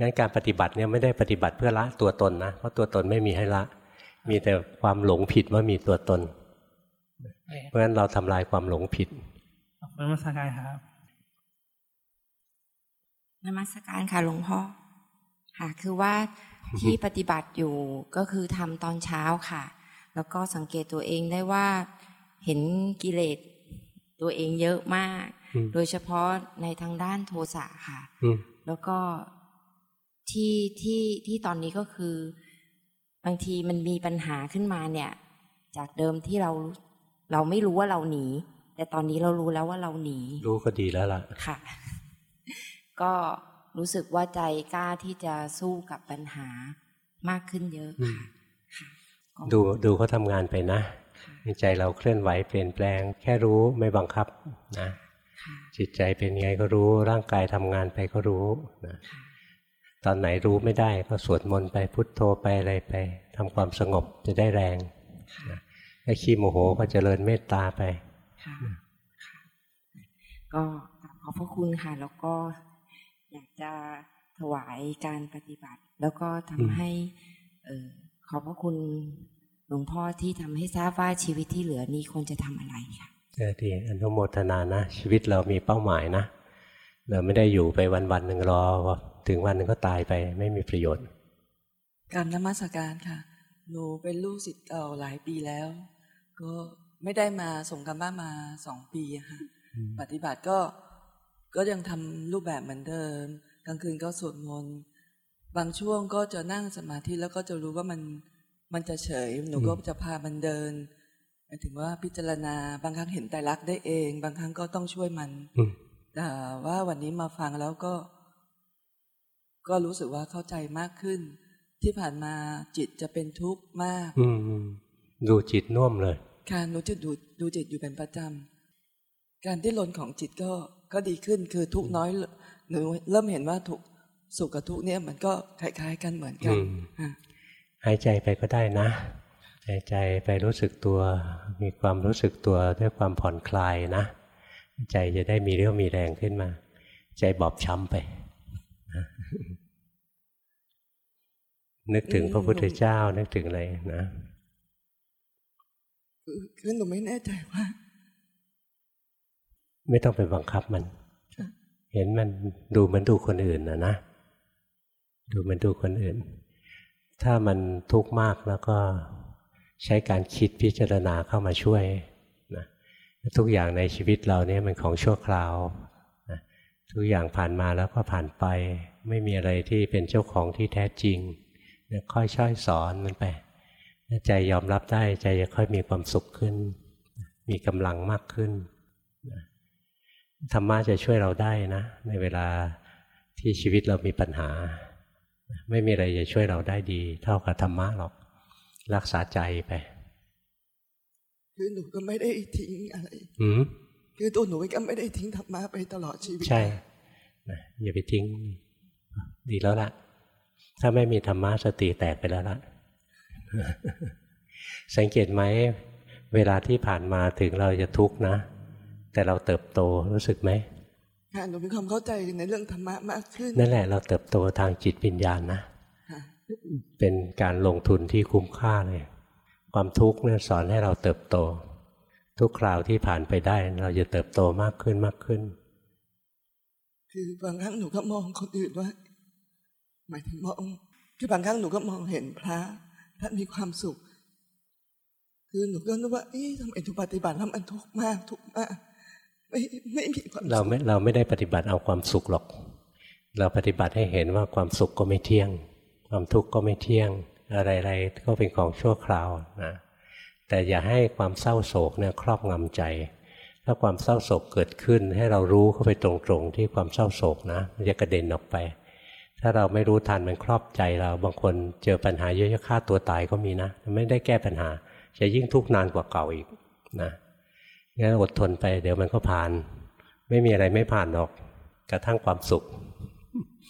Speaker 1: งั้นการปฏิบัติเนี่ยไม่ได้ปฏิบัติเพื่อละตัวตนนะเพราะตัวตนไม่มีให้ละ มีแต่ความหลงผิดว่ามีตัวตน เพราะฉะนั้นเราทำลายความหลงผิด
Speaker 9: นมัสการครับ
Speaker 10: นมัสการค่ะหลวงพ่อค่ะคือว่าที่ปฏิบัติอยู่ก็คือทำตอนเช้าค่ะ แล้วก็สังเกตตัวเองได้ว่าเห็นกิเลสตัวเองเยอะมาก โดยเฉพาะในทางด้านโทสะค่ะ แล้วก็ ที่ที่ที่ตอนนี้ก็คือบางทีมันมีปัญหาขึ้นมาเนี่ย จากเดิมที่เราเราไม่รู้ว่าเราหนี แต่ตอนนี้เรารู้แล้วว่าเราหนี
Speaker 1: รู้ก็ดีแล้วล่ะ
Speaker 10: ค่ะ ก็รู้สึกว่าใจกล้าที่จะสู้กับปัญหามากขึ้นเยอะค่ะ
Speaker 1: ดูดูเขาทำงานไปนะใจเราเคลื่อนไหวเปลี่ยนแปลง แค่รู้ไม่บังคับนะจิตใจเป็นไงก็รู้ร่างกายทำงานไปก็รู้นะ ตอนไหนรู้ไม่ได้ก็สวดมนต์ไปพุทโธไปอะไรไปทำความสงบจะได้แรงถ้าขี้โมโหก็เจริญเมตตาไป
Speaker 10: ก็ขอบพระคุณค่ะ แล้วก็อยากจะถวายการปฏิบัติ แล้วก็ทำให้เออขอบพระคุณหลวงพ่อที่ทำให้ทราบว่าชีวิตที่เหลือนี้ควรจะทำอะไรค่ะ
Speaker 1: เออดีอนุโมทนานะ ชีวิตเรามีเป้าหมายนะ เราไม่ได้อยู่ไปวันวันหนึ่งรอ ถึงวันหนึ่งก็ตายไปไม่มีประโยชน์
Speaker 11: การนมัสการค่ะ หนูเป็นลูกศิษย์เก่าหลายปีแล้ว ก็ไม่ได้มาส่งกันบ้านมาสองปีค่ะปฏิบัติก็ก็ยังทำรูปแบบเหมือนเดิม กลางคืนก็สวดมนต์บางช่วงก็จะนั่งสมาธิแล้วก็จะรู้ว่ามันมันจะเฉย หนูก็จะพามันเดินหมายถึงว่าพิจารณาบางครั้งเห็นแต่รักได้เอง บางครั้งก็ต้องช่วยมันแต่ว่าวันนี้มาฟังแล้วก็ ก็รู้สึกว่าเข้าใจมากขึ้น ที่ผ่านมาจิตจะเป็นทุกข์มาก
Speaker 1: อืดูจิตน่วมเลย
Speaker 11: ค่ะหนูจะดูดูจิตอยู่เป็นประจำการที่ลนของจิตก็ก็ดีขึ้นคือทุกน้อยหนูเริ่มเห็นว่าทุกสุขกับทุกเนี่ยมันก็คล้ายๆ กันเหมือนกัน
Speaker 1: หายใจไปก็ได้นะใจใจไปรู้สึกตัว มีความรู้สึกตัวด้วยความผ่อนคลายนะ ใจจะได้มีเรี่ยวมีแรงขึ้นมา ใจบอบช้ำไป นึกถึงพระพุทธเจ้า นึกถึงอะไรนะ
Speaker 11: คือหนูไม่แน่ใจว่า
Speaker 1: ไม่ต้องไปบังคับมัน เห็นมันดูเหมือนดูคนอื่นนะนะ ดูเหมือนดูคนอื่น ถ้ามันทุกข์มากแล้วก็ใช้การคิดพิจารณาเข้ามาช่วยนะทุกอย่างในชีวิตเราเนี่ยมันของชั่วคราวนะทุกอย่างผ่านมาแล้วก็ผ่านไป ไม่มีอะไรที่เป็นเจ้าของที่แท้จริงนะค่อยช่อยสอนมันไปใจยอมรับได้ใจจะค่อยมีความสุขขึ้น มีกำลังมากขึ้นนะธรรมะจะช่วยเราได้นะ ในเวลาที่ชีวิตเรามีปัญหา ไม่มีอะไรจะช่วยเราได้ดี เท่ากับธรรมะหรอกรักษาใจไป
Speaker 11: คือหนูก็ไม่ได้ทิ้งอะไร
Speaker 1: อืม
Speaker 11: คือตัวหนูก็ไม่ได้ทิ้งธรรมะไปตลอดชีวิต
Speaker 1: ใช่นะอย่าไปทิ้ง ดีแล้วล่ะ ถ้าไม่มีธรรมะสติแตกไปแล้วล่ะ สังเกตไหม เวลาที่ผ่านมาถึงเราจะทุกข์นะ แต่เราเติบโตรู้สึกไหม
Speaker 11: ค่ะหนูมีความเข้าใจในเรื่องธรรมะมากขึ้น
Speaker 1: นั่นแหละเราเติบโตทางจิตวิญญาณนะ
Speaker 11: ค่ะ
Speaker 1: เป็นการลงทุนที่คุ้มค่าเลย ความทุกข์เนี่ยสอนให้เราเติบโต ทุกคราวที่ผ่านไปได้ เราจะเติบโตมากขึ้นมากขึ้น
Speaker 11: คือบางครั้งหนูก็มองคนอื่นว่า หมายถึงมองคือบางครั้งหนูก็มองเห็นพระท่านมีความสุข คือหนูก็นึกว่าเอ๊ะทำไมถูกปฏิบัติแล้วมันทุกข์มากทุกข์มากไม่ไม่มีความ
Speaker 1: เราไม่เราไม่ได้ปฏิบัติเอาความสุขหรอก เราปฏิบัติให้เห็นว่าความสุขก็ไม่เที่ยง ความทุกข์ก็ไม่เที่ยง อะไรๆก็เป็นของชั่วคราวนะแต่อย่าให้ความเศร้าโศกเนี่ยครอบงำใจ ถ้าความเศร้าโศกเกิดขึ้นให้เรารู้เข้าไปตรงๆที่ความเศร้าโศกนะมันจะกระเด็นออกไป ถ้าเราไม่รู้ทันมันครอบใจเรา บางคนเจอปัญหาเยอะๆฆ่าตัวตายก็มีนะ ไม่ได้แก้ปัญหา จะยิ่งทุกข์นานกว่าเก่าอีกนะงั้นอดทนไป เดี๋ยวมันก็ผ่าน ไม่มีอะไรไม่ผ่านหรอก กระทั่งความสุข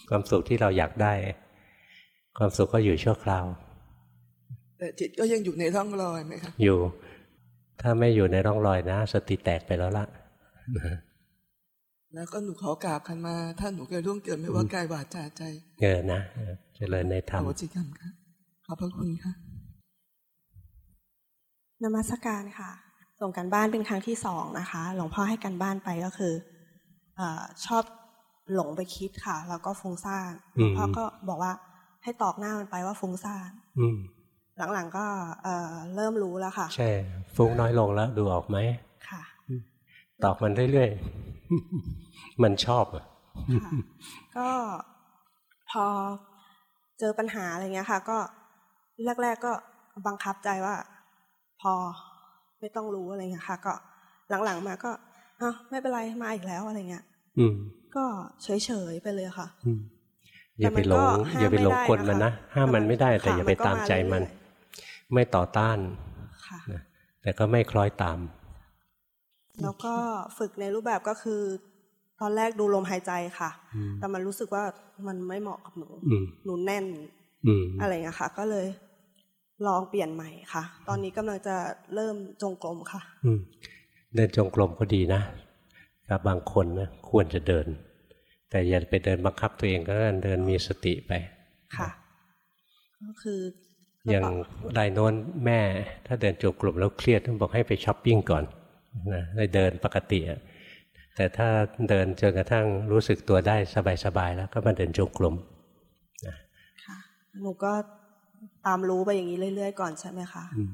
Speaker 1: ความสุขที่เราอยากได้ ความสุขก็อยู่ชั่วคราว
Speaker 11: แต่จิตก็ยังอยู่ในร่องรอยไหมคะ
Speaker 1: อยู่ ถ้าไม่อยู่ในร่องรอยนะ สติแตกไปแล้วล่ะ
Speaker 11: แล้วก็หนูขอกราบกันมา ถ้าหนูเคยร่วงเกินไม่ว่ากายวาจาใจ
Speaker 1: เออนะเออเจริญในธรรม
Speaker 11: โอจิกรรมค่ะขอบพระคุณค่ะ
Speaker 12: นมัสการค่ะ ส่งกันบ้านเป็นครั้งที่สองนะคะ หลวงพ่อให้กันบ้านไปก็คือเออชอบหลงไปคิดค่ะ แล้วก็ฟุ้งซ่านหลวงพ่อก็บอกว่าให้ตอกหน้ามันไปว่าฟุ้งซ่าน
Speaker 1: อืม
Speaker 12: หลังๆก็เอ่อเริ่มรู้แล้วค่ะ
Speaker 1: ใช่ ฟุ้งน้อยลงแล้วดูออกไหม
Speaker 12: ค่ะ
Speaker 1: ตอกมันเรื่อยๆ มันชอบอะ
Speaker 12: ค่ะก็พอเจอปัญหาอะไรเงี้ยค่ะ ก็แรก ๆก็บังคับใจว่า พอไม่ต้องรู้อะไรเงี้ยค่ะ ก็หลังๆมาก็อะไม่เป็นไรมาอีกแล้วอะไรเงี้ย
Speaker 1: อืม
Speaker 12: ก็เฉยๆไปเลยค่ะ
Speaker 1: อืมอย่าไปหลง
Speaker 12: แต่มันก็ห้าม
Speaker 1: อย่าไปหลง
Speaker 12: ไม่ได้
Speaker 1: กลมันนะ
Speaker 12: นะคะ
Speaker 1: ห้ามมันไม่ได้แต่
Speaker 12: ค่ะ
Speaker 1: อย่าไป
Speaker 12: มันก็
Speaker 1: ตามใจมัน
Speaker 12: มาเรื่
Speaker 1: ไม่ต่อต้าน
Speaker 12: ค่ะ
Speaker 1: นะแต่ก็ไม่คล้อยตาม
Speaker 12: แล้วก็ฝึกในรูปแบบก็คือ ตอนแรกดูลมหายใจค่ะ
Speaker 1: อืม
Speaker 12: แต่มันรู้สึกว่ามันไม่เหมาะกับหนู
Speaker 1: อืม
Speaker 12: หนูแน่น
Speaker 1: อืม
Speaker 12: อะไรเงี้ยค่ะ ก็เลยลองเปลี่ยนใหม่ค่ะ ตอนนี้กำลังจะเริ่มจงกรมค่ะ
Speaker 1: อืมเดินจงกรมก็ดีนะกับบางคนนะควรจะเดิน แต่อย่าไปเดินบังคับตัวเองก็แล้วกันเดินมีสติไป
Speaker 12: ค่ะ ก็คือ
Speaker 1: อย่างรายโน้นแม่ ถ้าเดินจงกรมแล้วเครียดต้องบอกให้ไปช้อปปิ้งก่อน นะเลยเดินปกติอะแต่ถ้าเดินจนกระทั่งรู้สึกตัวได้สบายๆแล้วก็มาเดินจงกรม
Speaker 12: หนูก็ตามรู้ไปอย่างนี้เรื่อยๆก่อนใช่ไหมคะ
Speaker 1: อืม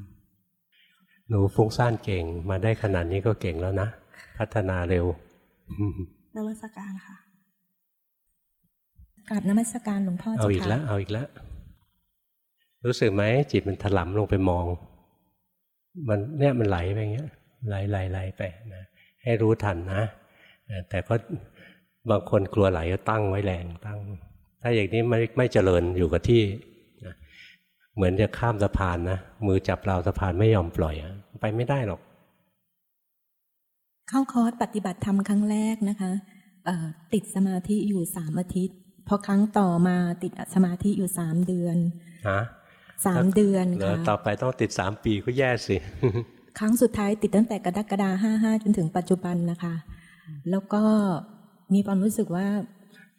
Speaker 1: หนูฟุ้งซ่านเก่ง มาได้ขนาดนี้ก็เก่งแล้วนะ พัฒนาเร็ว
Speaker 12: นมัสการค่ะ
Speaker 13: กราบนมัสการหลวงพ่อ
Speaker 1: เอา
Speaker 13: เจ้า
Speaker 1: อีก
Speaker 13: ค่ะ
Speaker 1: แล้วเอาอีกแล้วรู้สึกไหมจิตมันถลำลงไปมอง มันเนี่ยมันไหลไปอย่างเงี้ย ไหลไหลไหลไปนะให้รู้ทันนะเออแต่ก็บางคนกลัวไหลก็ตั้งไว้แรงตั้ง ถ้าอย่างนี้ไม่ไม่เจริญอยู่กับที่นะเหมือนจะข้ามสะพานนะมือจับราวสะพานไม่ยอมปล่อยอะไปไม่ได้หรอก
Speaker 13: เข้าคอร์สปฏิบัติธรรมครั้งแรกนะคะเอ่อติดสมาธิอยู่สามอาทิตย์พอครั้งต่อมาติดสมาธิอยู่สามเดือน
Speaker 1: ฮะ
Speaker 13: สามเดือนค่ะ
Speaker 1: ต่อไปต้องติดสามปีก็แย่สิ
Speaker 13: ครั้งสุดท้ายติดตั้งแต่กรกฎาห้าห้าจนถึงปัจจุบันนะคะ แล้วก็มีความรู้สึกว่า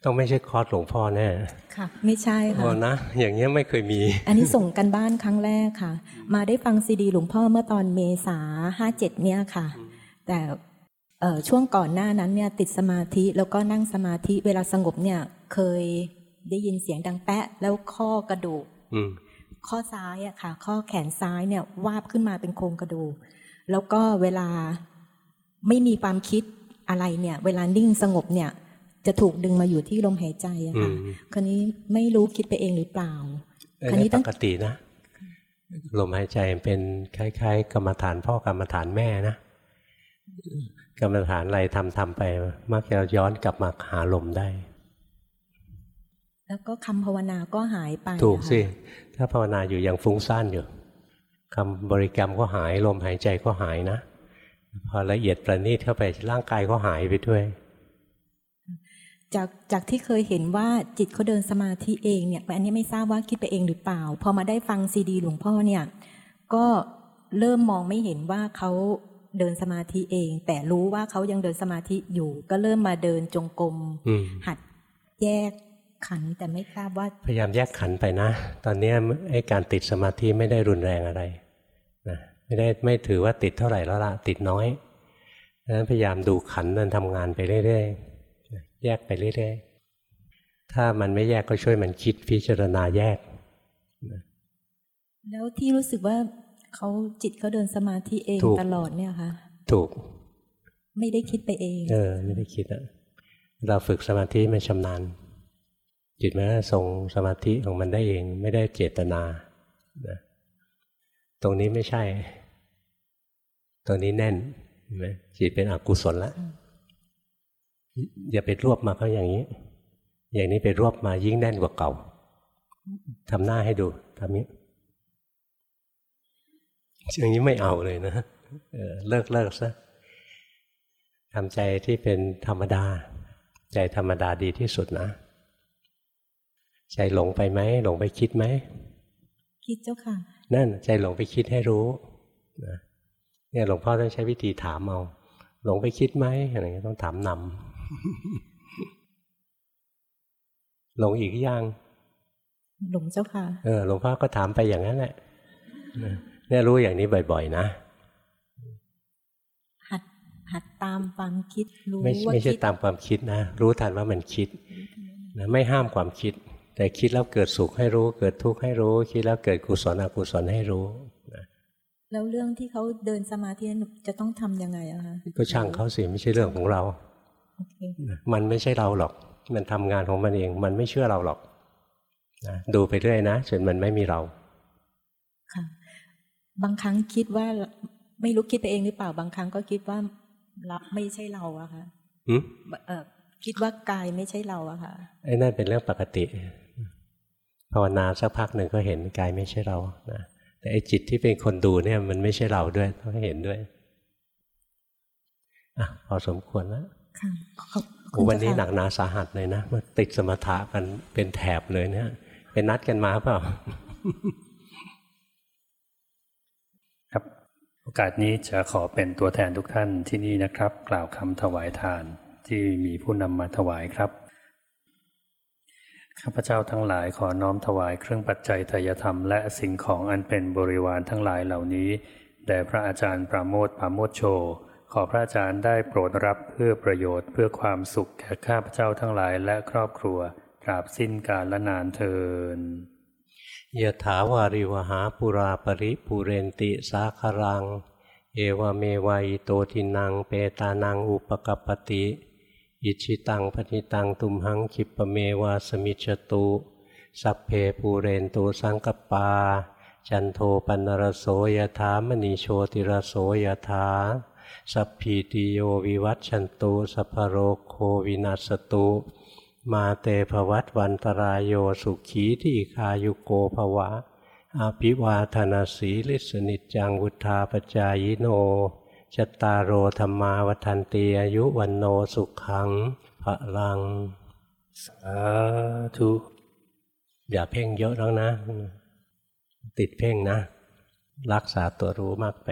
Speaker 1: ต้องไม่ใช่คอร์สหลวงพ่อแน่
Speaker 13: ค่ะ ไม่ใช่ค่ะ
Speaker 1: นะ อย่างเงี้ยไม่เคยมี
Speaker 13: อันนี้ส่งกันบ้านครั้งแรกค่ะ มาได้ฟังซีดีหลวงพ่อเมื่อตอนเมษาห้าเจ็ดเนี่ยค่ะ แต่ช่วงก่อนหน้านั้นเนี่ยติดสมาธิแล้วก็นั่งสมาธิเวลาสงบเนี่ย เคยได้ยินเสียงดังแปะแล้วข้อกระดูก ข้อซ้ายอะค่ะ ข้อแขนซ้ายเนี่ยวาบขึ้นมาเป็นโครงกระดูกแล้วก็เวลาไม่มีความคิดอะไรเนี่ย เวลานิ่งสงบเนี่ย จะถูกดึงมาอยู่ที่ลมหายใจอะค่ะคนนี้ไม่รู้คิดไปเองหรือเปล่า
Speaker 1: คันนี้ปกตินะลมหายใจเป็นคล้าย ๆ กรรมฐานพ่อกรรมฐานแม่นะกรรมฐานอะไรทำทำไป มักจะย้อนกลับมาหาลมได้
Speaker 13: แล้วก็คำภาวนาก็หายไป
Speaker 1: ถูกสิ ถ้าภาวนาอยู่ยังฟุ้งซ่านอยู่คำบริกรรมก็หายลมหายใจก็หายนะ พอละเอียดประณีตเข้าไปร่างกายก็หายไปด้วย
Speaker 13: จากจากที่เคยเห็นว่าจิตเขาเดินสมาธิเองเนี่ยอันนี้ไม่ทราบว่าคิดไปเองหรือเปล่า พอมาได้ฟังซีดีหลวงพ่อเนี่ย ก็เริ่มมองไม่เห็นว่าเขาเดินสมาธิเอง แต่รู้ว่าเขายังเดินสมาธิอยู่ ก็เริ่มมาเดินจงกรมหัดแยก ขันแต่ไม่ทราบว่า
Speaker 1: พยายามแยกขันไปนะ ตอนนี้ไอ้การติดสมาธิไม่ได้รุนแรงอะไรนะไม่ได้ไม่ถือว่าติดเท่าไหร่แล้วละติดน้อยดังนั้นพยายามดูขันนั้นทำงานไปเรื่อยๆแยกไปเรื่อยๆถ้ามันไม่แยกก็ช่วยมันคิดพิจารณาแยก
Speaker 13: แล้วที่รู้สึกว่าเขาจิตเขาเดินสมาธิเองตลอดเนี่ยค่ะ
Speaker 1: ถูก
Speaker 13: ไม่ได้คิดไปเอง
Speaker 1: เออ ไม่ได้คิดอะเราฝึกสมาธิมันชำนาญ จิตมันทรงสมาธิของมันได้เองไม่ได้เจตนานะตรงนี้ไม่ใช่ ตรงนี้แน่นนไหมจิตเป็นอกุศลแล้วอย่าไปรวบมาเขาอย่างนี้ อย่างนี้ไปรวบมายิ่งแน่นกว่าเก่าทำหน้าให้ดูทำนี้อย่างนี้ไม่เอาเลยนะเลิกเลิกซะทำใจที่เป็นธรรมดา ใจธรรมดาดีที่สุดนะ ใจหลงไปไหมหลงไปคิดไหม
Speaker 13: คิดเจ้าค่ะ
Speaker 1: นั่นใจหลงไปคิดให้รู้นะเนี่ยหลวงพ่อต้องใช้วิธีถามเอาหลงไปคิดไหมอะไรเงี้ยต้องถามนำหลงอีกยัง
Speaker 13: หลงเจ้าค่ะ
Speaker 1: เออหลวงพ่อก็ถามไปอย่างนั้นแหละเนี่ยรู้อย่างนี้บ่อยๆ นะ
Speaker 13: หัดหัดตามความคิดรู้
Speaker 1: ไม่ไม่ใช่ตามความคิดนะรู้ทันว่ามันคิดนะไม่ห้ามความคิด แต่คิดแล้วเกิดสุขให้รู้ เกิดทุกข์ให้รู้ คิดแล้วเกิดกุศลอกุศลให้รู้นะ
Speaker 13: แล้วเรื่องที่เขาเดินสมาธิจะต้องทํำยังไงอะคะ
Speaker 1: ก็ช่างเขาสิไม่ใช่เรื่องของเรา มันไม่ใช่เราหรอก มันทำงานของมันเอง มันไม่เชื่อเราหรอกนะดูไปเรื่อยนะจนมันไม่มีเรา
Speaker 13: บางครั้งคิดว่าไม่รู้คิดไปเองหรือเปล่าบางครั้งก็คิดว่าเราไม่ใช่เราอะค่ะเออคิดว่ากายไม่ใช่เราอะค่ะ
Speaker 1: ไอ้นั่นเป็นเรื่องปกติ ภาวนาสักพักหนึ่งก็เห็นกายไม่ใช่เรานะแต่ไอ้จิตที่เป็นคนดูเนี่ยมันไม่ใช่เราด้วยต้องเห็นด้วยอะพอสมควรแล้วค่ะวันนี้หนักหนาสาหัสเลยนะมาติดสมถะกันเป็นแถบเลยเนี่ยเป็นนัดกันมาเปล่า
Speaker 14: โอกาสนี้จะขอเป็นตัวแทนทุกท่านที่นี่นะครับ กล่าวคำถวายทานที่มีผู้นำมาถวายครับ ข้าพเจ้าทั้งหลายขอน้อมถวายเครื่องปัจจัยทายธรรมและสิ่งของอันเป็นบริวารทั้งหลายเหล่านี้แด่พระอาจารย์ปราโมทปราโมทโช ขอพระอาจารย์ได้โปรดรับเพื่อประโยชน์เพื่อความสุขแก่ข้าพเจ้าทั้งหลายและครอบครัวตราบสิ้นกาลละนานเทิน
Speaker 1: ยถาวาริวหาปุราปริปุเรนติสาครัง เอวเมวายโตทินังเปตานังอุปกปติ อิชิตังปฏิตังตุมหังคิปเมวาสมิจตุ สัพเพปูเรนตูสังกปา จันโทปันรโสยถามณีโชติรโสยถาสัพพีติโยวิวัตชันตุสัพโรโควินัสตุ มาเตภวัตวันตรายโยสุขีที่คายุโกภวะอาภิวาธนาสีลิสนิจังวุธาปจายโน จตารโรธรรมาวันตีอายุวันโนสุขังพระลัง สาธุอย่าเพ่งเยอะแล้วนะ ติดเพ่งนะ รักษาตัวรู้มากไป